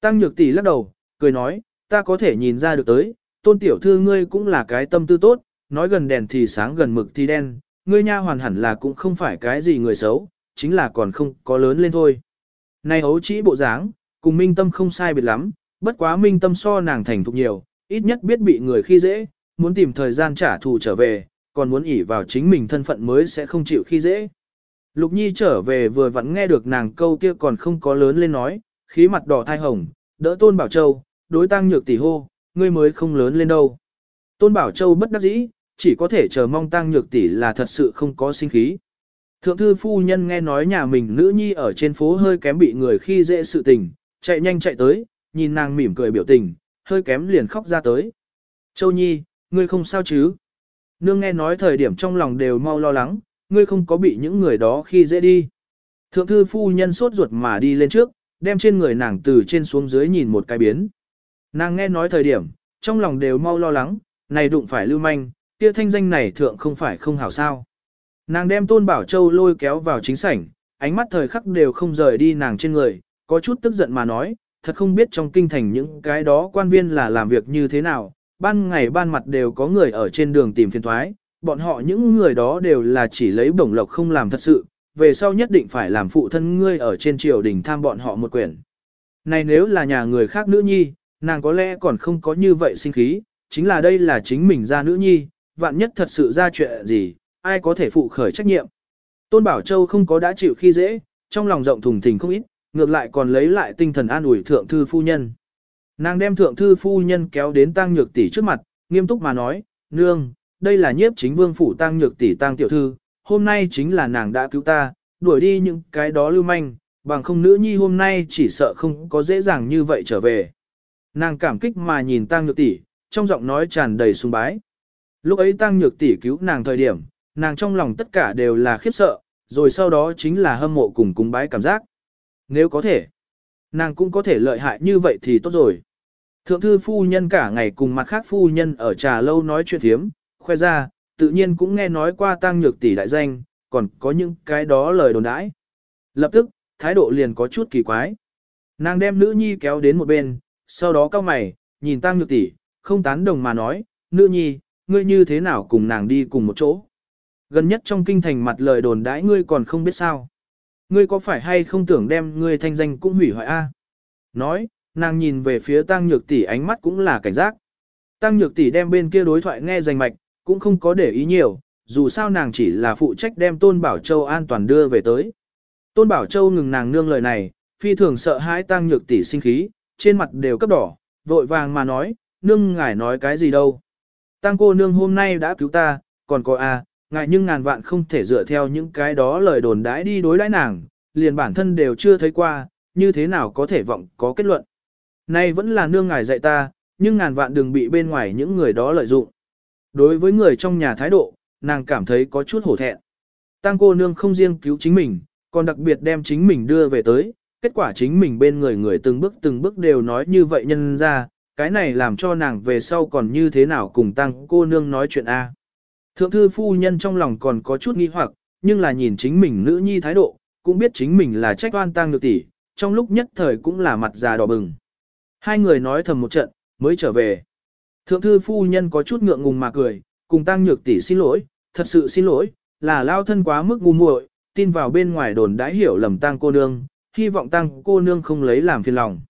Tăng Nhược Tỷ lắc đầu, cười nói, ta có thể nhìn ra được tới, Tôn Tiểu Thư ngươi cũng là cái tâm tư tốt, nói gần đèn thì sáng gần mực thì đen, ngươi nha hoàn hẳn là cũng không phải cái gì người xấu, chính là còn không có lớn lên thôi. Này hấu chỉ bộ dáng, cùng Minh Tâm không sai biệt lắm, bất quá Minh Tâm so nàng thành thục nhiều, ít nhất biết bị người khi dễ, muốn tìm thời gian trả thù trở về, còn muốn ỷ vào chính mình thân phận mới sẽ không chịu khi dễ. Lục Nhi trở về vừa vặn nghe được nàng câu kia còn không có lớn lên nói, khí mặt đỏ thai hồng, đỡ Tôn Bảo Châu, đối tăng nhược tỷ hô, ngươi mới không lớn lên đâu. Tôn Bảo Châu bất đắc dĩ, chỉ có thể chờ mong tăng nhược tỷ là thật sự không có sinh khí. Thượng thư phu nhân nghe nói nhà mình nữ nhi ở trên phố hơi kém bị người khi dễ sự tình, chạy nhanh chạy tới, nhìn nàng mỉm cười biểu tình, hơi kém liền khóc ra tới. Châu Nhi, ngươi không sao chứ? Nương nghe nói thời điểm trong lòng đều mau lo lắng, ngươi không có bị những người đó khi dễ đi. Thượng thư phu nhân sốt ruột mà đi lên trước, đem trên người nàng từ trên xuống dưới nhìn một cái biến. Nàng nghe nói thời điểm, trong lòng đều mau lo lắng, này đụng phải lưu manh, kia thanh danh này thượng không phải không hảo sao. Nàng đem Tôn Bảo Châu lôi kéo vào chính sảnh, ánh mắt thời khắc đều không rời đi nàng trên người, có chút tức giận mà nói, thật không biết trong kinh thành những cái đó quan viên là làm việc như thế nào, ban ngày ban mặt đều có người ở trên đường tìm phiền thoái, bọn họ những người đó đều là chỉ lấy bổng lộc không làm thật sự, về sau nhất định phải làm phụ thân ngươi ở trên triều đình tham bọn họ một quyển. Này nếu là nhà người khác nữ nhi, nàng có lẽ còn không có như vậy sinh khí, chính là đây là chính mình ra nữ nhi, vạn nhất thật sự ra chuyện gì, ai có thể phụ khởi trách nhiệm. Tôn Bảo Châu không có đã chịu khi dễ, trong lòng rộng thùng thình không ít, ngược lại còn lấy lại tinh thần an ủi thượng thư phu nhân. Nàng đem thượng thư phu nhân kéo đến tăng nhược tỷ trước mặt, nghiêm túc mà nói, nương, đây là nhiếp chính vương phủ tăng nhược tỷ tăng tiểu thư, hôm nay chính là nàng đã cứu ta, đuổi đi những cái đó lưu manh, bằng không nữ nhi hôm nay chỉ sợ không có dễ dàng như vậy trở về. Nàng cảm kích mà nhìn tăng nhược tỷ, trong giọng nói tràn đầy sùng bái. Lúc ấy tăng nhược tỷ cứu nàng thời điểm, nàng trong lòng tất cả đều là khiếp sợ, rồi sau đó chính là hâm mộ cùng cúng bái cảm giác. Nếu có thể, nàng cũng có thể lợi hại như vậy thì tốt rồi. Thượng thư phu nhân cả ngày cùng mặt khác phu nhân ở trà lâu nói chuyện thiếm, khoe ra, tự nhiên cũng nghe nói qua tăng nhược tỷ đại danh, còn có những cái đó lời đồn đãi. Lập tức, thái độ liền có chút kỳ quái. Nàng đem nữ nhi kéo đến một bên, sau đó cao mày, nhìn tăng nhược tỷ, không tán đồng mà nói, nữ nhi, ngươi như thế nào cùng nàng đi cùng một chỗ. Gần nhất trong kinh thành mặt lời đồn đãi ngươi còn không biết sao. Ngươi có phải hay không tưởng đem ngươi thanh danh cũng hủy hoại a? Nói, nàng nhìn về phía tăng nhược tỷ ánh mắt cũng là cảnh giác. Tăng nhược tỷ đem bên kia đối thoại nghe rành mạch, cũng không có để ý nhiều, dù sao nàng chỉ là phụ trách đem Tôn Bảo Châu an toàn đưa về tới. Tôn Bảo Châu ngừng nàng nương lời này, phi thường sợ hãi tăng nhược tỷ sinh khí, trên mặt đều cấp đỏ, vội vàng mà nói, nương ngài nói cái gì đâu. Tăng cô nương hôm nay đã cứu ta, còn có a, ngài nhưng ngàn vạn không thể dựa theo những cái đó lời đồn đãi đi đối đãi nàng, liền bản thân đều chưa thấy qua, như thế nào có thể vọng có kết luận. Nay vẫn là nương ngài dạy ta, nhưng ngàn vạn đừng bị bên ngoài những người đó lợi dụng. Đối với người trong nhà thái độ, nàng cảm thấy có chút hổ thẹn. Tăng cô nương không riêng cứu chính mình, còn đặc biệt đem chính mình đưa về tới, kết quả chính mình bên người người từng bước từng bước đều nói như vậy nhân ra, cái này làm cho nàng về sau còn như thế nào cùng tăng cô nương nói chuyện A. Thượng thư phu nhân trong lòng còn có chút nghi hoặc, nhưng là nhìn chính mình nữ nhi thái độ, cũng biết chính mình là trách oan tăng được tỷ, trong lúc nhất thời cũng là mặt già đỏ bừng. Hai người nói thầm một trận, mới trở về. Thượng thư phu nhân có chút ngượng ngùng mà cười, cùng tăng nhược tỷ xin lỗi, thật sự xin lỗi, là lao thân quá mức ngu muội, tin vào bên ngoài đồn đã hiểu lầm tăng cô nương, hy vọng tăng cô nương không lấy làm phiền lòng.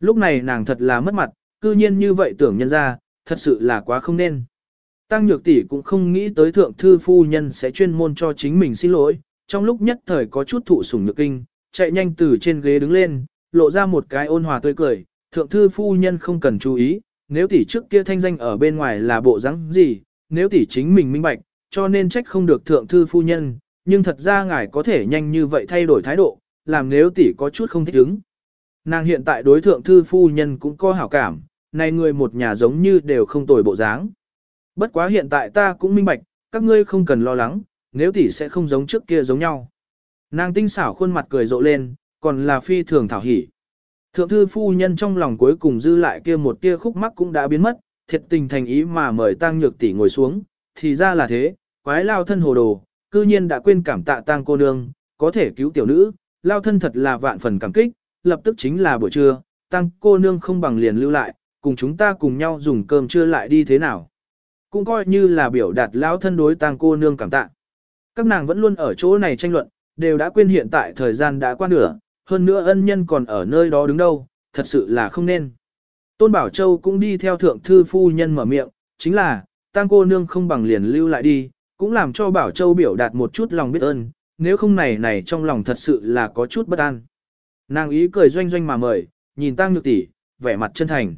Lúc này nàng thật là mất mặt, cư nhiên như vậy tưởng nhân ra, thật sự là quá không nên. Tăng nhược tỷ cũng không nghĩ tới thượng thư phu nhân sẽ chuyên môn cho chính mình xin lỗi, trong lúc nhất thời có chút thụ sủng nhược kinh, chạy nhanh từ trên ghế đứng lên, lộ ra một cái ôn hòa tươi cười, thượng thư phu nhân không cần chú ý, nếu tỷ trước kia thanh danh ở bên ngoài là bộ rắn gì, nếu tỷ chính mình minh bạch, cho nên trách không được thượng thư phu nhân, nhưng thật ra ngài có thể nhanh như vậy thay đổi thái độ, làm nếu tỷ có chút không thích ứng. Nàng hiện tại đối thượng thư phu nhân cũng có hảo cảm, này người một nhà giống như đều không tồi bộ dáng. Bất quá hiện tại ta cũng minh bạch, các ngươi không cần lo lắng, nếu tỷ sẽ không giống trước kia giống nhau. Nàng tinh xảo khuôn mặt cười rộ lên, còn là phi thường thảo hỉ. Thượng thư phu nhân trong lòng cuối cùng dư lại kia một tia khúc mắc cũng đã biến mất, thiệt tình thành ý mà mời tang nhược tỷ ngồi xuống, thì ra là thế, quái lao thân hồ đồ, cư nhiên đã quên cảm tạ tang cô nương, có thể cứu tiểu nữ, lao thân thật là vạn phần cảm kích, lập tức chính là buổi trưa, tang cô nương không bằng liền lưu lại, cùng chúng ta cùng nhau dùng cơm trưa lại đi thế nào. Cũng coi như là biểu đạt lao thân đối tang cô nương cảm tạ. Các nàng vẫn luôn ở chỗ này tranh luận, đều đã quên hiện tại thời gian đã qua nửa, hơn nữa ân nhân còn ở nơi đó đứng đâu, thật sự là không nên. Tôn Bảo Châu cũng đi theo thượng thư phu nhân mở miệng, chính là, tang cô nương không bằng liền lưu lại đi, cũng làm cho Bảo Châu biểu đạt một chút lòng biết ơn, nếu không này này trong lòng thật sự là có chút bất an. Nàng ý cười doanh doanh mà mời, nhìn Tăng Nhược tỷ, vẻ mặt chân thành.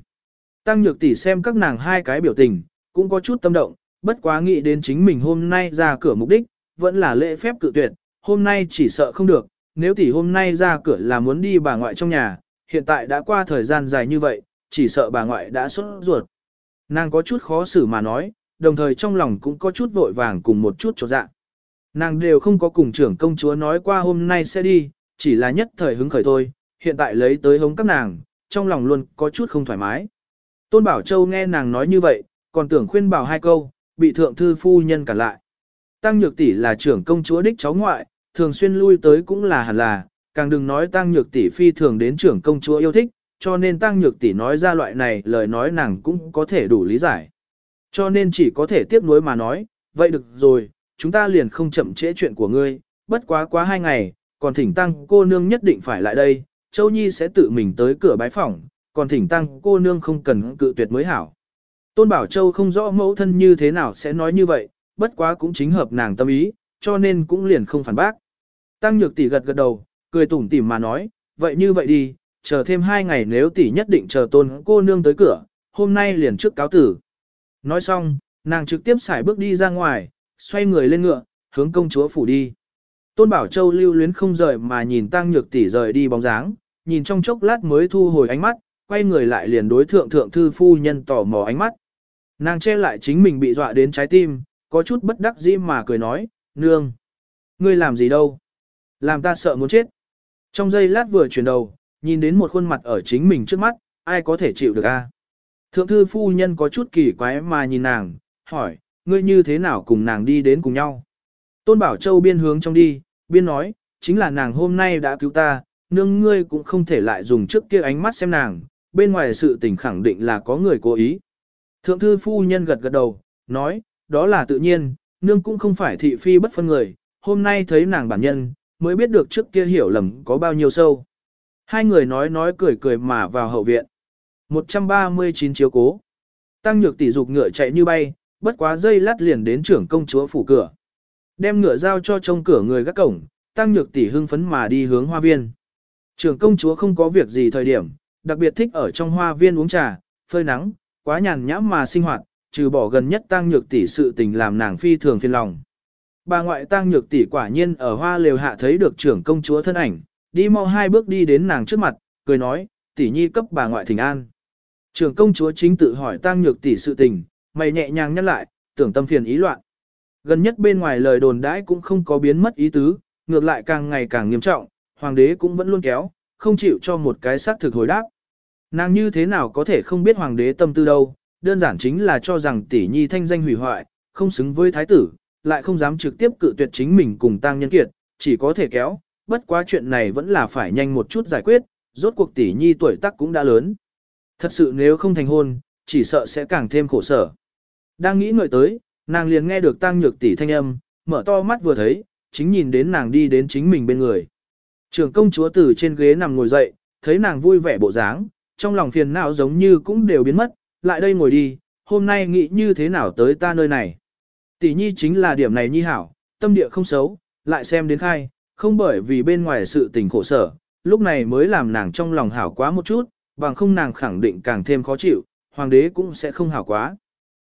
Tăng Nhược tỷ xem các nàng hai cái biểu tình, cũng có chút tâm động, bất quá nghĩ đến chính mình hôm nay ra cửa mục đích, vẫn là lễ phép cự tuyệt, hôm nay chỉ sợ không được, nếu tỷ hôm nay ra cửa là muốn đi bà ngoại trong nhà, hiện tại đã qua thời gian dài như vậy, chỉ sợ bà ngoại đã sốt ruột. Nàng có chút khó xử mà nói, đồng thời trong lòng cũng có chút vội vàng cùng một chút trột dạ. Nàng đều không có cùng trưởng công chúa nói qua hôm nay sẽ đi, chỉ là nhất thời hứng khởi thôi, hiện tại lấy tới hống các nàng, trong lòng luôn có chút không thoải mái. Tôn Bảo Châu nghe nàng nói như vậy, còn tưởng khuyên bảo hai câu, bị thượng thư phu nhân cản lại. Tăng Nhược tỷ là trưởng công chúa đích cháu ngoại, thường xuyên lui tới cũng là hẳn là, càng đừng nói Tăng Nhược tỷ phi thường đến trưởng công chúa yêu thích, cho nên Tăng Nhược tỷ nói ra loại này lời nói nàng cũng có thể đủ lý giải. Cho nên chỉ có thể tiếp nối mà nói, vậy được rồi, chúng ta liền không chậm trễ chuyện của ngươi, bất quá quá hai ngày, còn thỉnh Tăng cô nương nhất định phải lại đây, Châu Nhi sẽ tự mình tới cửa bái phỏng, còn thỉnh Tăng cô nương không cần cự tuyệt mới hảo. Tôn Bảo Châu không rõ mẫu thân như thế nào sẽ nói như vậy, bất quá cũng chính hợp nàng tâm ý, cho nên cũng liền không phản bác. Tăng Nhược tỷ gật gật đầu, cười tủm tỉm mà nói, vậy như vậy đi, chờ thêm hai ngày nếu tỷ nhất định chờ tôn cô nương tới cửa, hôm nay liền trước cáo tử. Nói xong, nàng trực tiếp xài bước đi ra ngoài, xoay người lên ngựa, hướng công chúa phủ đi. Tôn Bảo Châu lưu luyến không rời mà nhìn Tăng Nhược tỷ rời đi bóng dáng, nhìn trong chốc lát mới thu hồi ánh mắt, quay người lại liền đối thượng thượng thư phu nhân tỏ mò ánh mắt. Nàng che lại chính mình bị dọa đến trái tim, có chút bất đắc dĩ mà cười nói, nương. Ngươi làm gì đâu? Làm ta sợ muốn chết. Trong giây lát vừa chuyển đầu, nhìn đến một khuôn mặt ở chính mình trước mắt, ai có thể chịu được a? Thượng thư phu nhân có chút kỳ quái mà nhìn nàng, hỏi, ngươi như thế nào cùng nàng đi đến cùng nhau? Tôn Bảo Châu biên hướng trong đi, biên nói, chính là nàng hôm nay đã cứu ta, nương ngươi cũng không thể lại dùng trước kia ánh mắt xem nàng, bên ngoài sự tình khẳng định là có người cố ý. Thượng thư phu nhân gật gật đầu, nói, đó là tự nhiên, nương cũng không phải thị phi bất phân người, hôm nay thấy nàng bản nhân, mới biết được trước kia hiểu lầm có bao nhiêu sâu. Hai người nói nói cười cười mà vào hậu viện. 139 chiếu cố. Tăng nhược tỷ dục ngựa chạy như bay, bất quá dây lát liền đến trưởng công chúa phủ cửa. Đem ngựa giao cho trông cửa người gác cổng, tăng nhược tỷ hưng phấn mà đi hướng hoa viên. Trưởng công chúa không có việc gì thời điểm, đặc biệt thích ở trong hoa viên uống trà, phơi nắng, quá nhàn nhãm mà sinh hoạt, trừ bỏ gần nhất tăng nhược tỷ sự tình làm nàng phi thường phiền lòng. Bà ngoại tang nhược tỷ quả nhiên ở hoa lều hạ thấy được trưởng công chúa thân ảnh, đi mau hai bước đi đến nàng trước mặt, cười nói, tỷ nhi cấp bà ngoại thỉnh an. Trưởng công chúa chính tự hỏi tang nhược tỷ sự tình, mày nhẹ nhàng nhắc lại, tưởng tâm phiền ý loạn. Gần nhất bên ngoài lời đồn đãi cũng không có biến mất ý tứ, ngược lại càng ngày càng nghiêm trọng, hoàng đế cũng vẫn luôn kéo, không chịu cho một cái xác thực hồi đáp. Nàng như thế nào có thể không biết hoàng đế tâm tư đâu, đơn giản chính là cho rằng tỷ nhi thanh danh hủy hoại, không xứng với thái tử, lại không dám trực tiếp cự tuyệt chính mình cùng tăng nhân kiệt, chỉ có thể kéo, bất quá chuyện này vẫn là phải nhanh một chút giải quyết, rốt cuộc tỷ nhi tuổi tác cũng đã lớn. Thật sự nếu không thành hôn, chỉ sợ sẽ càng thêm khổ sở. Đang nghĩ ngợi tới, nàng liền nghe được tăng nhược tỷ thanh âm, mở to mắt vừa thấy, chính nhìn đến nàng đi đến chính mình bên người. Trưởng công chúa từ trên ghế nằm ngồi dậy, thấy nàng vui vẻ bộ dáng, trong lòng phiền não giống như cũng đều biến mất, lại đây ngồi đi, hôm nay nghĩ như thế nào tới ta nơi này. Tỷ nhi chính là điểm này nhi hảo, tâm địa không xấu, lại xem đến khai, không bởi vì bên ngoài sự tình khổ sở, lúc này mới làm nàng trong lòng hảo quá một chút, bằng không nàng khẳng định càng thêm khó chịu, hoàng đế cũng sẽ không hảo quá.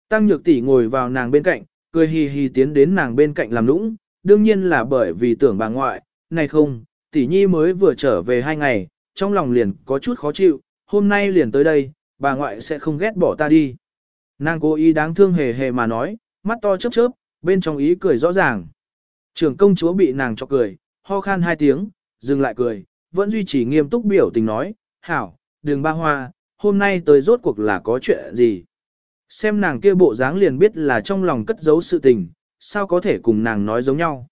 Tăng nhược tỷ ngồi vào nàng bên cạnh, cười hì hì tiến đến nàng bên cạnh làm nũng, đương nhiên là bởi vì tưởng bà ngoại, này không, tỷ nhi mới vừa trở về hai ngày, trong lòng liền có chút khó chịu, hôm nay liền tới đây, bà ngoại sẽ không ghét bỏ ta đi. Nàng cố ý đáng thương hề hề mà nói, mắt to chớp chớp, bên trong ý cười rõ ràng. Trưởng công chúa bị nàng cho cười, ho khan hai tiếng, dừng lại cười, vẫn duy trì nghiêm túc biểu tình nói, hảo, đường ba hoa, hôm nay tới rốt cuộc là có chuyện gì. Xem nàng kia bộ dáng liền biết là trong lòng cất giấu sự tình, sao có thể cùng nàng nói giống nhau.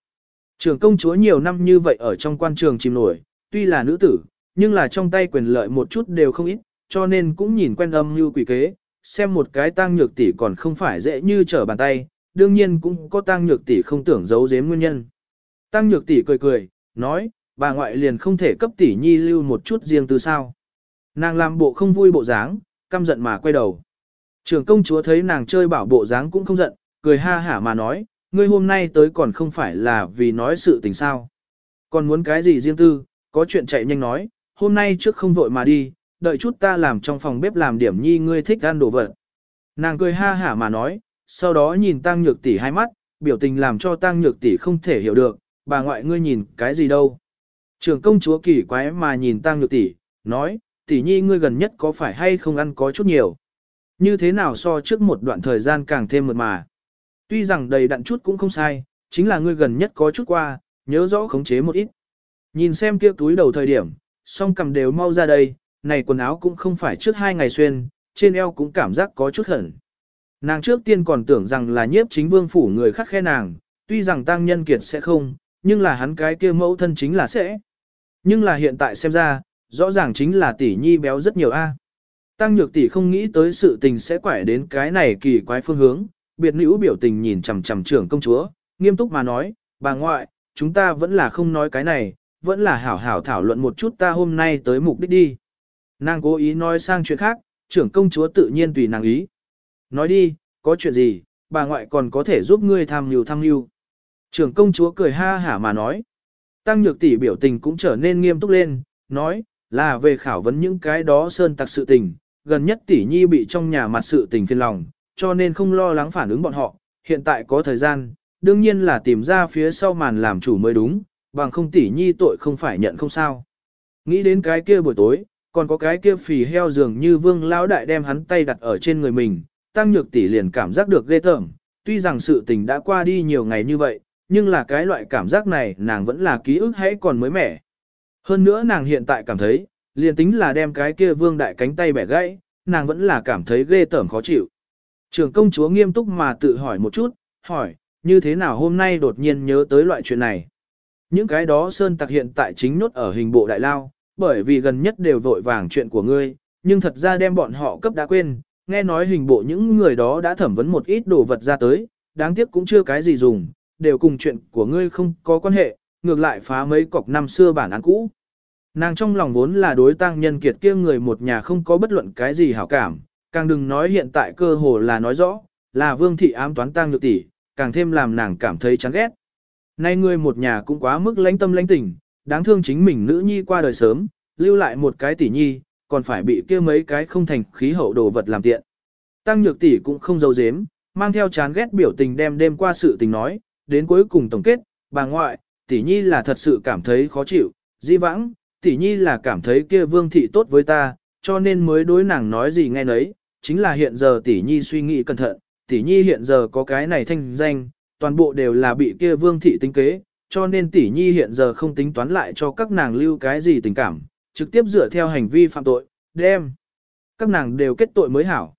Trưởng công chúa nhiều năm như vậy ở trong quan trường chìm nổi, tuy là nữ tử, nhưng là trong tay quyền lợi một chút đều không ít, cho nên cũng nhìn quen âm như quỷ kế, xem một cái tăng nhược tỷ còn không phải dễ như trở bàn tay, đương nhiên cũng có tăng nhược tỷ không tưởng giấu giếm nguyên nhân. Tăng nhược tỷ cười cười, nói, bà ngoại liền không thể cấp tỷ nhi lưu một chút riêng từ sao. Nàng làm bộ không vui bộ dáng, căm giận mà quay đầu. Trưởng công chúa thấy nàng chơi bảo bộ dáng cũng không giận, cười ha hả mà nói, ngươi hôm nay tới còn không phải là vì nói sự tình sao. Còn muốn cái gì riêng tư, có chuyện chạy nhanh nói, hôm nay trước không vội mà đi, đợi chút ta làm trong phòng bếp làm điểm nhi ngươi thích ăn đồ vật. Nàng cười ha hả mà nói, sau đó nhìn tăng nhược tỷ hai mắt, biểu tình làm cho tăng nhược tỷ không thể hiểu được, bà ngoại ngươi nhìn cái gì đâu. Trưởng công chúa kỳ quái mà nhìn tăng nhược tỷ, nói, tỷ nhi ngươi gần nhất có phải hay không ăn có chút nhiều. Như thế nào so trước một đoạn thời gian càng thêm mượt mà. Tuy rằng đầy đặn chút cũng không sai, chính là ngươi gần nhất có chút qua, nhớ rõ khống chế một ít. Nhìn xem kia túi đầu thời điểm, song cầm đều mau ra đây, này quần áo cũng không phải trước hai ngày xuyên, trên eo cũng cảm giác có chút hẩn. Nàng trước tiên còn tưởng rằng là nhiếp chính vương phủ người khắc khe nàng, tuy rằng tăng nhân kiệt sẽ không, nhưng là hắn cái kia mẫu thân chính là sẽ. Nhưng là hiện tại xem ra, rõ ràng chính là tỷ nhi béo rất nhiều a. Tăng nhược tỷ không nghĩ tới sự tình sẽ quải đến cái này kỳ quái phương hướng, biệt nữ biểu tình nhìn chằm chằm trưởng công chúa, nghiêm túc mà nói, bà ngoại, chúng ta vẫn là không nói cái này, vẫn là hảo hảo thảo luận một chút ta hôm nay tới mục đích đi. Nàng cố ý nói sang chuyện khác, trưởng công chúa tự nhiên tùy nàng ý. Nói đi, có chuyện gì, bà ngoại còn có thể giúp ngươi tham nhiều tham nhiều. Trưởng công chúa cười ha hả mà nói. Tăng nhược tỷ biểu tình cũng trở nên nghiêm túc lên, nói, là về khảo vấn những cái đó sơn tặc sự tình, gần nhất tỷ nhi bị trong nhà mặt sự tình phiền lòng, cho nên không lo lắng phản ứng bọn họ, hiện tại có thời gian, đương nhiên là tìm ra phía sau màn làm chủ mới đúng, bằng không tỷ nhi tội không phải nhận không sao. Nghĩ đến cái kia buổi tối, còn có cái kia phì heo dường như vương lão đại đem hắn tay đặt ở trên người mình, tăng nhược tỷ liền cảm giác được ghê tởm, tuy rằng sự tình đã qua đi nhiều ngày như vậy, nhưng là cái loại cảm giác này nàng vẫn là ký ức hãy còn mới mẻ. Hơn nữa nàng hiện tại cảm thấy, liền tính là đem cái kia vương đại cánh tay bẻ gãy, nàng vẫn là cảm thấy ghê tởm khó chịu. Trưởng công chúa nghiêm túc mà tự hỏi một chút, hỏi, như thế nào hôm nay đột nhiên nhớ tới loại chuyện này. Những cái đó Sơn Tặc hiện tại chính nốt ở hình bộ đại lao, bởi vì gần nhất đều vội vàng chuyện của ngươi, nhưng thật ra đem bọn họ cấp đã quên, nghe nói hình bộ những người đó đã thẩm vấn một ít đồ vật ra tới, đáng tiếc cũng chưa cái gì dùng, đều cùng chuyện của ngươi không có quan hệ, ngược lại phá mấy cọc năm xưa bản án cũ. Nàng trong lòng vốn là đối tăng nhân kiệt kia người một nhà không có bất luận cái gì hảo cảm, càng đừng nói hiện tại cơ hồ là nói rõ, là vương thị ám toán tăng nhược tỷ, càng thêm làm nàng cảm thấy chán ghét. Nay người một nhà cũng quá mức lãnh tâm lãnh tình, đáng thương chính mình nữ nhi qua đời sớm, lưu lại một cái tỷ nhi, còn phải bị kia mấy cái không thành khí hậu đồ vật làm tiện. Tăng nhược tỷ cũng không giấu giếm, mang theo chán ghét biểu tình đem đêm qua sự tình nói, đến cuối cùng tổng kết, bà ngoại, tỷ nhi là thật sự cảm thấy khó chịu, di vãng, tỷ nhi là cảm thấy kia vương thị tốt với ta, cho nên mới đối nàng nói gì nghe nấy, chính là hiện giờ tỷ nhi suy nghĩ cẩn thận, tỷ nhi hiện giờ có cái này thanh danh, toàn bộ đều là bị kia vương thị tính kế, cho nên tỷ nhi hiện giờ không tính toán lại cho các nàng lưu cái gì tình cảm, trực tiếp dựa theo hành vi phạm tội, đem. Các nàng đều kết tội mới hảo.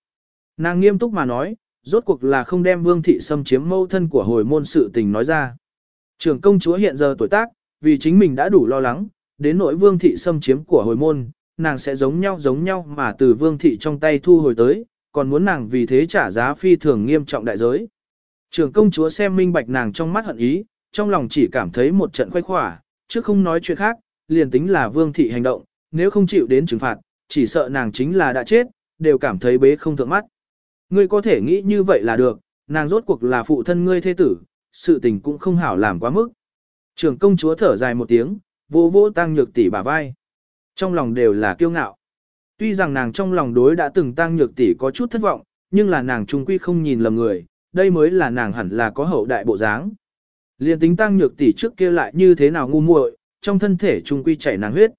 Nàng nghiêm túc mà nói, rốt cuộc là không đem vương thị xâm chiếm mâu thân của hồi môn sự tình nói ra. Trưởng công chúa hiện giờ tuổi tác, vì chính mình đã đủ lo lắng, đến nỗi vương thị xâm chiếm của hồi môn, nàng sẽ giống nhau giống nhau mà từ vương thị trong tay thu hồi tới, còn muốn nàng vì thế trả giá phi thường nghiêm trọng đại giới. Trưởng công chúa xem minh bạch nàng trong mắt hận ý, trong lòng chỉ cảm thấy một trận khoái khỏa, chứ không nói chuyện khác, liền tính là vương thị hành động, nếu không chịu đến trừng phạt, chỉ sợ nàng chính là đã chết, đều cảm thấy bế không thượng mắt. Ngươi có thể nghĩ như vậy là được, nàng rốt cuộc là phụ thân ngươi thế tử, sự tình cũng không hảo làm quá mức. Trường công chúa thở dài một tiếng, vô vô tăng nhược tỷ bả vai. Trong lòng đều là kiêu ngạo. Tuy rằng nàng trong lòng đối đã từng tăng nhược tỷ có chút thất vọng, nhưng là nàng trung quy không nhìn lầm người, đây mới là nàng hẳn là có hậu đại bộ dáng. Liên tính tăng nhược tỷ trước kia lại như thế nào ngu muội, trong thân thể trung quy chảy nàng huyết.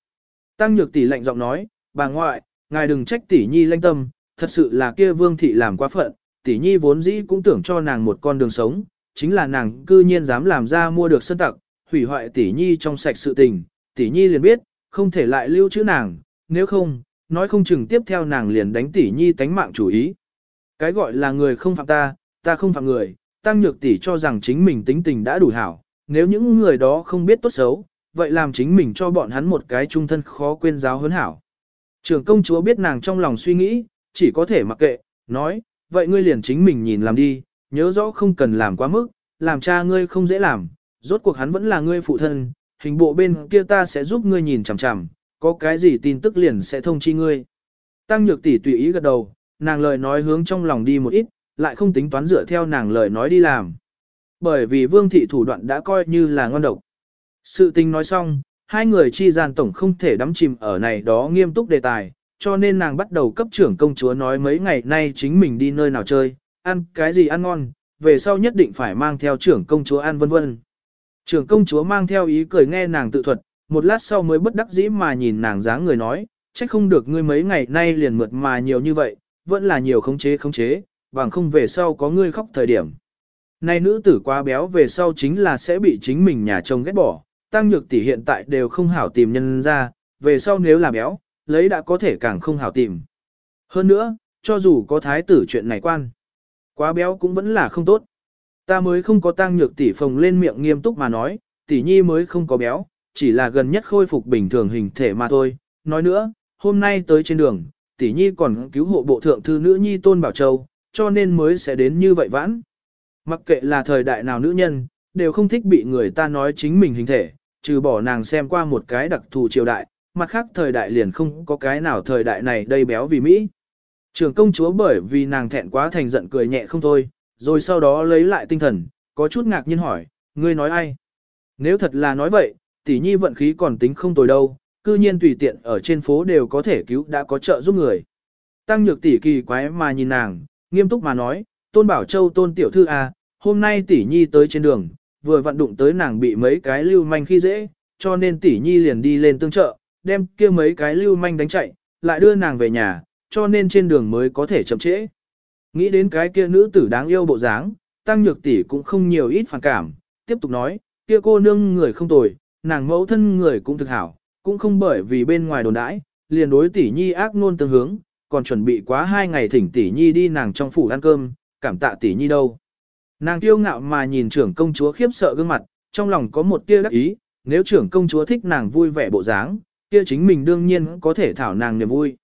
Tăng nhược tỷ lạnh giọng nói, bà ngoại, ngài đừng trách tỷ nhi lanh tâm, thật sự là kia vương thị làm quá phận, tỷ nhi vốn dĩ cũng tưởng cho nàng một con đường sống, chính là nàng cư nhiên dám làm ra mua được sân tặc, hủy hoại tỷ nhi trong sạch sự tình, tỷ nhi liền biết, không thể lại lưu trữ nàng, nếu không, nói không chừng tiếp theo nàng liền đánh tỷ nhi tánh mạng chủ ý. Cái gọi là người không phạm ta, ta không phạm người, tăng nhược tỷ cho rằng chính mình tính tình đã đủ hảo, nếu những người đó không biết tốt xấu, vậy làm chính mình cho bọn hắn một cái trung thân khó quên giáo huấn hảo. Trưởng công chúa biết nàng trong lòng suy nghĩ, chỉ có thể mặc kệ, nói, vậy ngươi liền chính mình nhìn làm đi, nhớ rõ không cần làm quá mức, làm cha ngươi không dễ làm, rốt cuộc hắn vẫn là ngươi phụ thân, hình bộ bên kia ta sẽ giúp ngươi nhìn chằm chằm, có cái gì tin tức liền sẽ thông chi ngươi. Tăng nhược tỷ tùy ý gật đầu, nàng lời nói hướng trong lòng đi một ít, lại không tính toán dựa theo nàng lời nói đi làm. Bởi vì vương thị thủ đoạn đã coi như là ngon độc. Sự tình nói xong, hai người chi gian tổng không thể đắm chìm ở này đó nghiêm túc đề tài, cho nên nàng bắt đầu cấp trưởng công chúa nói mấy ngày nay chính mình đi nơi nào chơi, ăn cái gì ăn ngon, về sau nhất định phải mang theo trưởng công chúa ăn vân vân. Trưởng công chúa mang theo ý cười nghe nàng tự thuật, một lát sau mới bất đắc dĩ mà nhìn nàng dáng người nói, trách không được ngươi mấy ngày nay liền mượt mà nhiều như vậy, vẫn là nhiều khống chế khống chế, bằng không về sau có ngươi khóc thời điểm. Này nữ tử quá béo về sau chính là sẽ bị chính mình nhà chồng ghét bỏ, tăng nhược tỷ hiện tại đều không hảo tìm nhân ra, về sau nếu là béo, lấy đã có thể càng không hảo tìm. Hơn nữa, cho dù có thái tử chuyện này quan, Quá béo cũng vẫn là không tốt. Ta mới không có tăng nhược tỷ phồng lên miệng nghiêm túc mà nói, tỷ nhi mới không có béo, chỉ là gần nhất khôi phục bình thường hình thể mà thôi. Nói nữa, hôm nay tới trên đường, tỷ nhi còn cứu hộ bộ thượng thư nữ nhi Tôn Bảo Châu, cho nên mới sẽ đến như vậy vãn. Mặc kệ là thời đại nào nữ nhân, đều không thích bị người ta nói chính mình hình thể, trừ bỏ nàng xem qua một cái đặc thù triều đại, mặt khác thời đại liền không có cái nào thời đại này đầy béo vì Mỹ. Trường công chúa bởi vì nàng thẹn quá thành giận cười nhẹ không thôi, rồi sau đó lấy lại tinh thần, có chút ngạc nhiên hỏi, ngươi nói ai? Nếu thật là nói vậy, tỷ nhi vận khí còn tính không tồi đâu, cư nhiên tùy tiện ở trên phố đều có thể cứu đã có trợ giúp người. Tăng nhược tỷ kỳ quái mà nhìn nàng, nghiêm túc mà nói, tôn bảo châu tôn tiểu thư à, hôm nay tỷ nhi tới trên đường, vừa vận đụng tới nàng bị mấy cái lưu manh khi dễ, cho nên tỷ nhi liền đi lên tương trợ, đem kia mấy cái lưu manh đánh chạy, lại đưa nàng về nhà, cho nên trên đường mới có thể chậm trễ. Nghĩ đến cái kia nữ tử đáng yêu bộ dáng, tăng nhược tỷ cũng không nhiều ít phản cảm, tiếp tục nói, kia cô nương người không tồi, nàng mẫu thân người cũng thực hảo, cũng không bởi vì bên ngoài đồn đãi, liền đối tỷ nhi ác nôn tương hướng, còn chuẩn bị quá hai ngày thỉnh tỷ nhi đi nàng trong phủ ăn cơm, cảm tạ tỷ nhi đâu. Nàng kiêu ngạo mà nhìn trưởng công chúa khiếp sợ gương mặt, trong lòng có một tia đắc ý, nếu trưởng công chúa thích nàng vui vẻ bộ dáng, kia chính mình đương nhiên có thể thảo nàng niềm vui.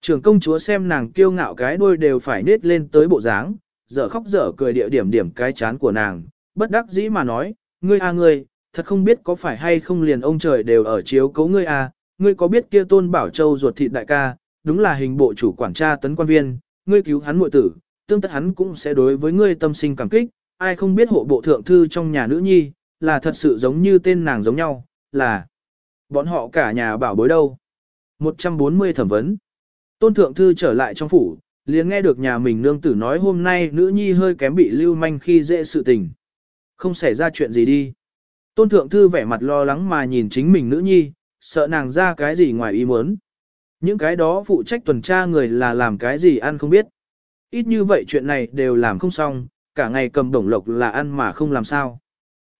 Trưởng công chúa xem nàng kiêu ngạo cái đuôi đều phải nết lên tới bộ dáng, dở khóc dở cười địa điểm điểm cái chán của nàng, bất đắc dĩ mà nói, ngươi a ngươi, thật không biết có phải hay không liền ông trời đều ở chiếu cấu ngươi a, ngươi có biết kia tôn bảo châu ruột thịt đại ca, đúng là hình bộ chủ quản tra tấn quan viên, ngươi cứu hắn muội tử, tương tất hắn cũng sẽ đối với ngươi tâm sinh cảm kích, ai không biết hộ bộ thượng thư trong nhà nữ nhi, là thật sự giống như tên nàng giống nhau, là bọn họ cả nhà bảo bối đâu. 140 thẩm vấn. Tôn thượng thư trở lại trong phủ, liền nghe được nhà mình nương tử nói hôm nay nữ nhi hơi kém bị lưu manh khi dễ sự tình. Không xảy ra chuyện gì đi. Tôn thượng thư vẻ mặt lo lắng mà nhìn chính mình nữ nhi, sợ nàng ra cái gì ngoài ý muốn. Những cái đó phụ trách tuần tra người là làm cái gì ăn không biết. Ít như vậy chuyện này đều làm không xong, cả ngày cầm đồng lộc là ăn mà không làm sao.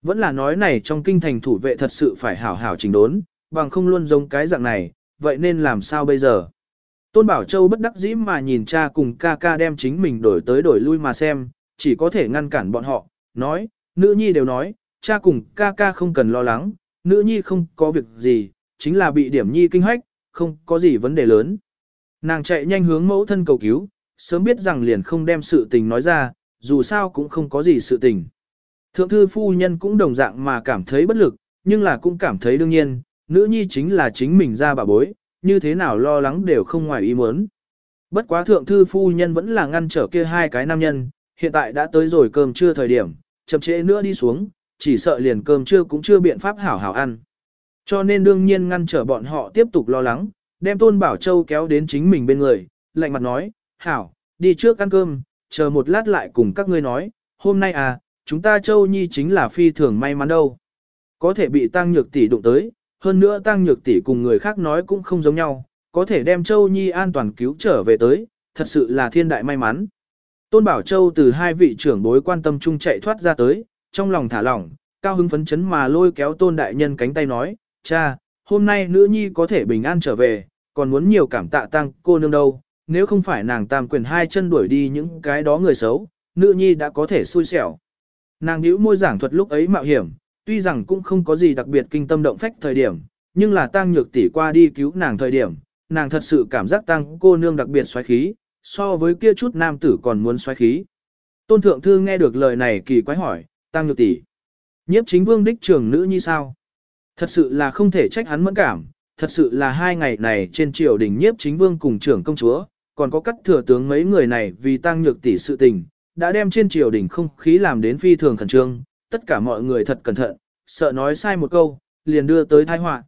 Vẫn là nói này trong kinh thành thủ vệ thật sự phải hảo hảo chỉnh đốn, bằng không luôn giống cái dạng này, vậy nên làm sao bây giờ? Tôn Bảo Châu bất đắc dĩ mà nhìn cha cùng ca ca đem chính mình đổi tới đổi lui mà xem, chỉ có thể ngăn cản bọn họ, nói, nữ nhi đều nói, cha cùng ca ca không cần lo lắng, nữ nhi không có việc gì, chính là bị điểm nhi kinh hách, không có gì vấn đề lớn. Nàng chạy nhanh hướng mẫu thân cầu cứu, sớm biết rằng liền không đem sự tình nói ra, dù sao cũng không có gì sự tình. Thượng thư phu nhân cũng đồng dạng mà cảm thấy bất lực, nhưng là cũng cảm thấy đương nhiên, nữ nhi chính là chính mình ra bà bối, như thế nào lo lắng đều không ngoài ý muốn. Bất quá thượng thư phu nhân vẫn là ngăn trở kia hai cái nam nhân, hiện tại đã tới rồi cơm trưa thời điểm, chậm trễ nữa đi xuống, chỉ sợ liền cơm trưa cũng chưa biện pháp hảo hảo ăn. Cho nên đương nhiên ngăn trở bọn họ tiếp tục lo lắng, đem Tôn Bảo Châu kéo đến chính mình bên người, lạnh mặt nói, hảo, đi trước ăn cơm, chờ một lát lại cùng các ngươi nói, hôm nay à, chúng ta Châu Nhi chính là phi thường may mắn đâu. Có thể bị tăng nhược tỷ đụng tới, hơn nữa tăng nhược tỷ cùng người khác nói cũng không giống nhau, có thể đem Châu Nhi an toàn cứu trở về tới, thật sự là thiên đại may mắn. Tôn Bảo Châu từ hai vị trưởng bối quan tâm chung chạy thoát ra tới, trong lòng thả lỏng, cao hứng phấn chấn mà lôi kéo Tôn Đại Nhân cánh tay nói, cha, hôm nay nữ nhi có thể bình an trở về, còn muốn nhiều cảm tạ tăng cô nương đâu, nếu không phải nàng tam quyền hai chân đuổi đi những cái đó người xấu, nữ nhi đã có thể xui xẻo. Nàng nhíu môi giảng thuật lúc ấy mạo hiểm, tuy rằng cũng không có gì đặc biệt kinh tâm động phách thời điểm, nhưng là tăng nhược tỷ qua đi cứu nàng thời điểm, nàng thật sự cảm giác tăng cô nương đặc biệt xoáy khí, so với kia chút nam tử còn muốn xoáy khí. Tôn thượng thư nghe được lời này kỳ quái hỏi, tăng nhược tỷ, nhiếp chính vương đích trưởng nữ như sao? Thật sự là không thể trách hắn mẫn cảm, thật sự là hai ngày này trên triều đình nhiếp chính vương cùng trưởng công chúa, còn có cắt thừa tướng mấy người này vì tăng nhược tỷ sự tình, đã đem trên triều đình không khí làm đến phi thường khẩn trương, tất cả mọi người thật cẩn thận, sợ nói sai một câu, liền đưa tới tai họa.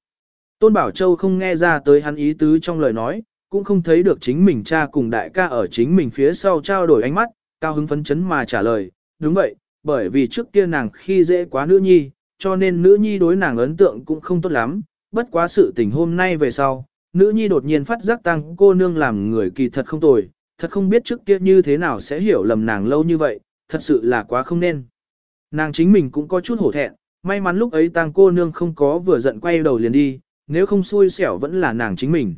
Tôn Bảo Châu không nghe ra tới hắn ý tứ trong lời nói, cũng không thấy được chính mình cha cùng đại ca ở chính mình phía sau trao đổi ánh mắt, cao hứng phấn chấn mà trả lời, đúng vậy, bởi vì trước kia nàng khi dễ quá nữ nhi, cho nên nữ nhi đối nàng ấn tượng cũng không tốt lắm, bất quá sự tình hôm nay về sau, nữ nhi đột nhiên phát giác tăng cô nương làm người kỳ thật không tồi, thật không biết trước kia như thế nào sẽ hiểu lầm nàng lâu như vậy, thật sự là quá không nên. Nàng chính mình cũng có chút hổ thẹn, may mắn lúc ấy tăng cô nương không có vừa giận quay đầu liền đi, nếu không xui xẻo vẫn là nàng chính mình.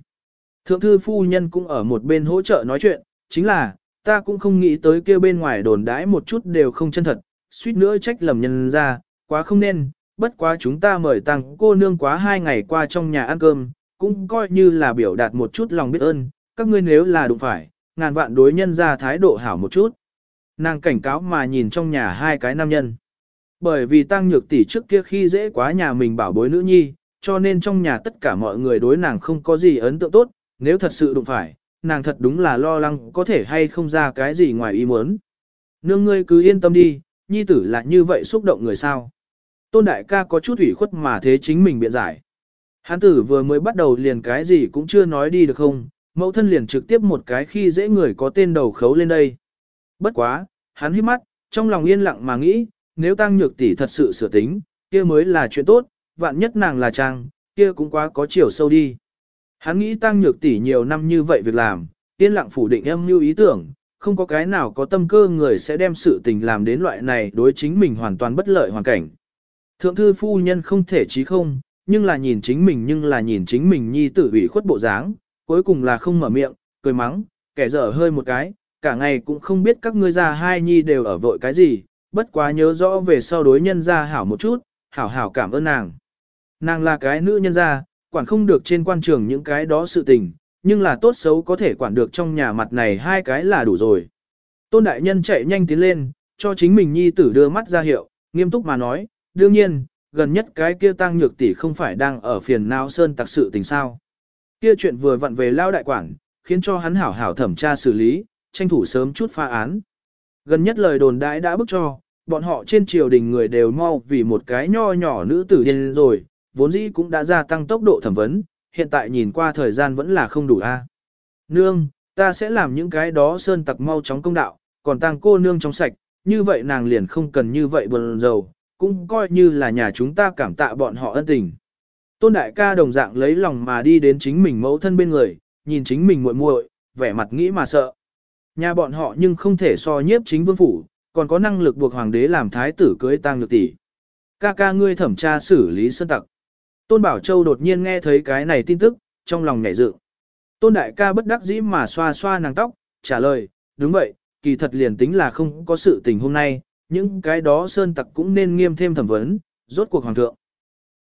Thượng thư phu nhân cũng ở một bên hỗ trợ nói chuyện, chính là, ta cũng không nghĩ tới kia bên ngoài đồn đãi một chút đều không chân thật, suýt nữa trách lầm nhân ra, quá không nên, bất quá chúng ta mời tăng cô nương quá hai ngày qua trong nhà ăn cơm, cũng coi như là biểu đạt một chút lòng biết ơn, các ngươi nếu là đụng phải, ngàn vạn đối nhân ra thái độ hảo một chút. Nàng cảnh cáo mà nhìn trong nhà hai cái nam nhân. Bởi vì tăng nhược tỷ trước kia khi dễ quá nhà mình bảo bối nữ nhi, cho nên trong nhà tất cả mọi người đối nàng không có gì ấn tượng tốt, nếu thật sự đụng phải, nàng thật đúng là lo lắng có thể hay không ra cái gì ngoài ý muốn. Nương ngươi cứ yên tâm đi, nhi tử là như vậy xúc động người sao. Tôn đại ca có chút ủy khuất mà thế chính mình biện giải. Hán tử vừa mới bắt đầu liền cái gì cũng chưa nói đi được không, mẫu thân liền trực tiếp một cái khi dễ người có tên đầu khấu lên đây. Bất quá, hắn hít mắt, trong lòng yên lặng mà nghĩ, nếu tăng nhược tỷ thật sự sửa tính, kia mới là chuyện tốt, vạn nhất nàng là trang, kia cũng quá có chiều sâu đi. Hắn nghĩ tăng nhược tỷ nhiều năm như vậy việc làm, yên lặng phủ định âm mưu ý tưởng, không có cái nào có tâm cơ người sẽ đem sự tình làm đến loại này đối chính mình hoàn toàn bất lợi hoàn cảnh. Thượng thư phu nhân không thể chí không, nhưng là nhìn chính mình nhưng là nhìn chính mình nhi tử ủy khuất bộ dáng, cuối cùng là không mở miệng, cười mắng, kẻ dở hơi một cái, cả ngày cũng không biết các ngươi ra hai nhi đều ở vội cái gì, bất quá nhớ rõ về sau đối nhân ra hảo một chút, hảo hảo cảm ơn nàng. Nàng là cái nữ nhân ra, quản không được trên quan trường những cái đó sự tình, nhưng là tốt xấu có thể quản được trong nhà mặt này hai cái là đủ rồi. Tôn đại nhân chạy nhanh tiến lên, cho chính mình nhi tử đưa mắt ra hiệu, nghiêm túc mà nói, đương nhiên, gần nhất cái kia tăng nhược tỷ không phải đang ở phiền não sơn tặc sự tình sao. Kia chuyện vừa vặn về lao đại quản, khiến cho hắn hảo hảo thẩm tra xử lý, tranh thủ sớm chút pha án. Gần nhất lời đồn đãi đã bức cho, bọn họ trên triều đình người đều mau vì một cái nho nhỏ nữ tử điên rồi, vốn dĩ cũng đã gia tăng tốc độ thẩm vấn, hiện tại nhìn qua thời gian vẫn là không đủ a. Nương, ta sẽ làm những cái đó sơn tặc mau chóng công đạo, còn tăng cô nương trong sạch, như vậy nàng liền không cần như vậy buồn rầu, cũng coi như là nhà chúng ta cảm tạ bọn họ ân tình. Tôn đại ca đồng dạng lấy lòng mà đi đến chính mình mẫu thân bên người, nhìn chính mình muội muội, vẻ mặt nghĩ mà sợ. Nhà bọn họ nhưng không thể so nhiếp chính vương phủ, còn có năng lực buộc hoàng đế làm thái tử cưới tang nhược tỷ. Ca ca ngươi thẩm tra xử lý sơn tặc. Tôn Bảo Châu đột nhiên nghe thấy cái này tin tức, trong lòng nhảy dựng. Tôn đại ca bất đắc dĩ mà xoa xoa nàng tóc, trả lời, đúng vậy, kỳ thật liền tính là không có sự tình hôm nay, những cái đó sơn tặc cũng nên nghiêm thêm thẩm vấn, rốt cuộc hoàng thượng.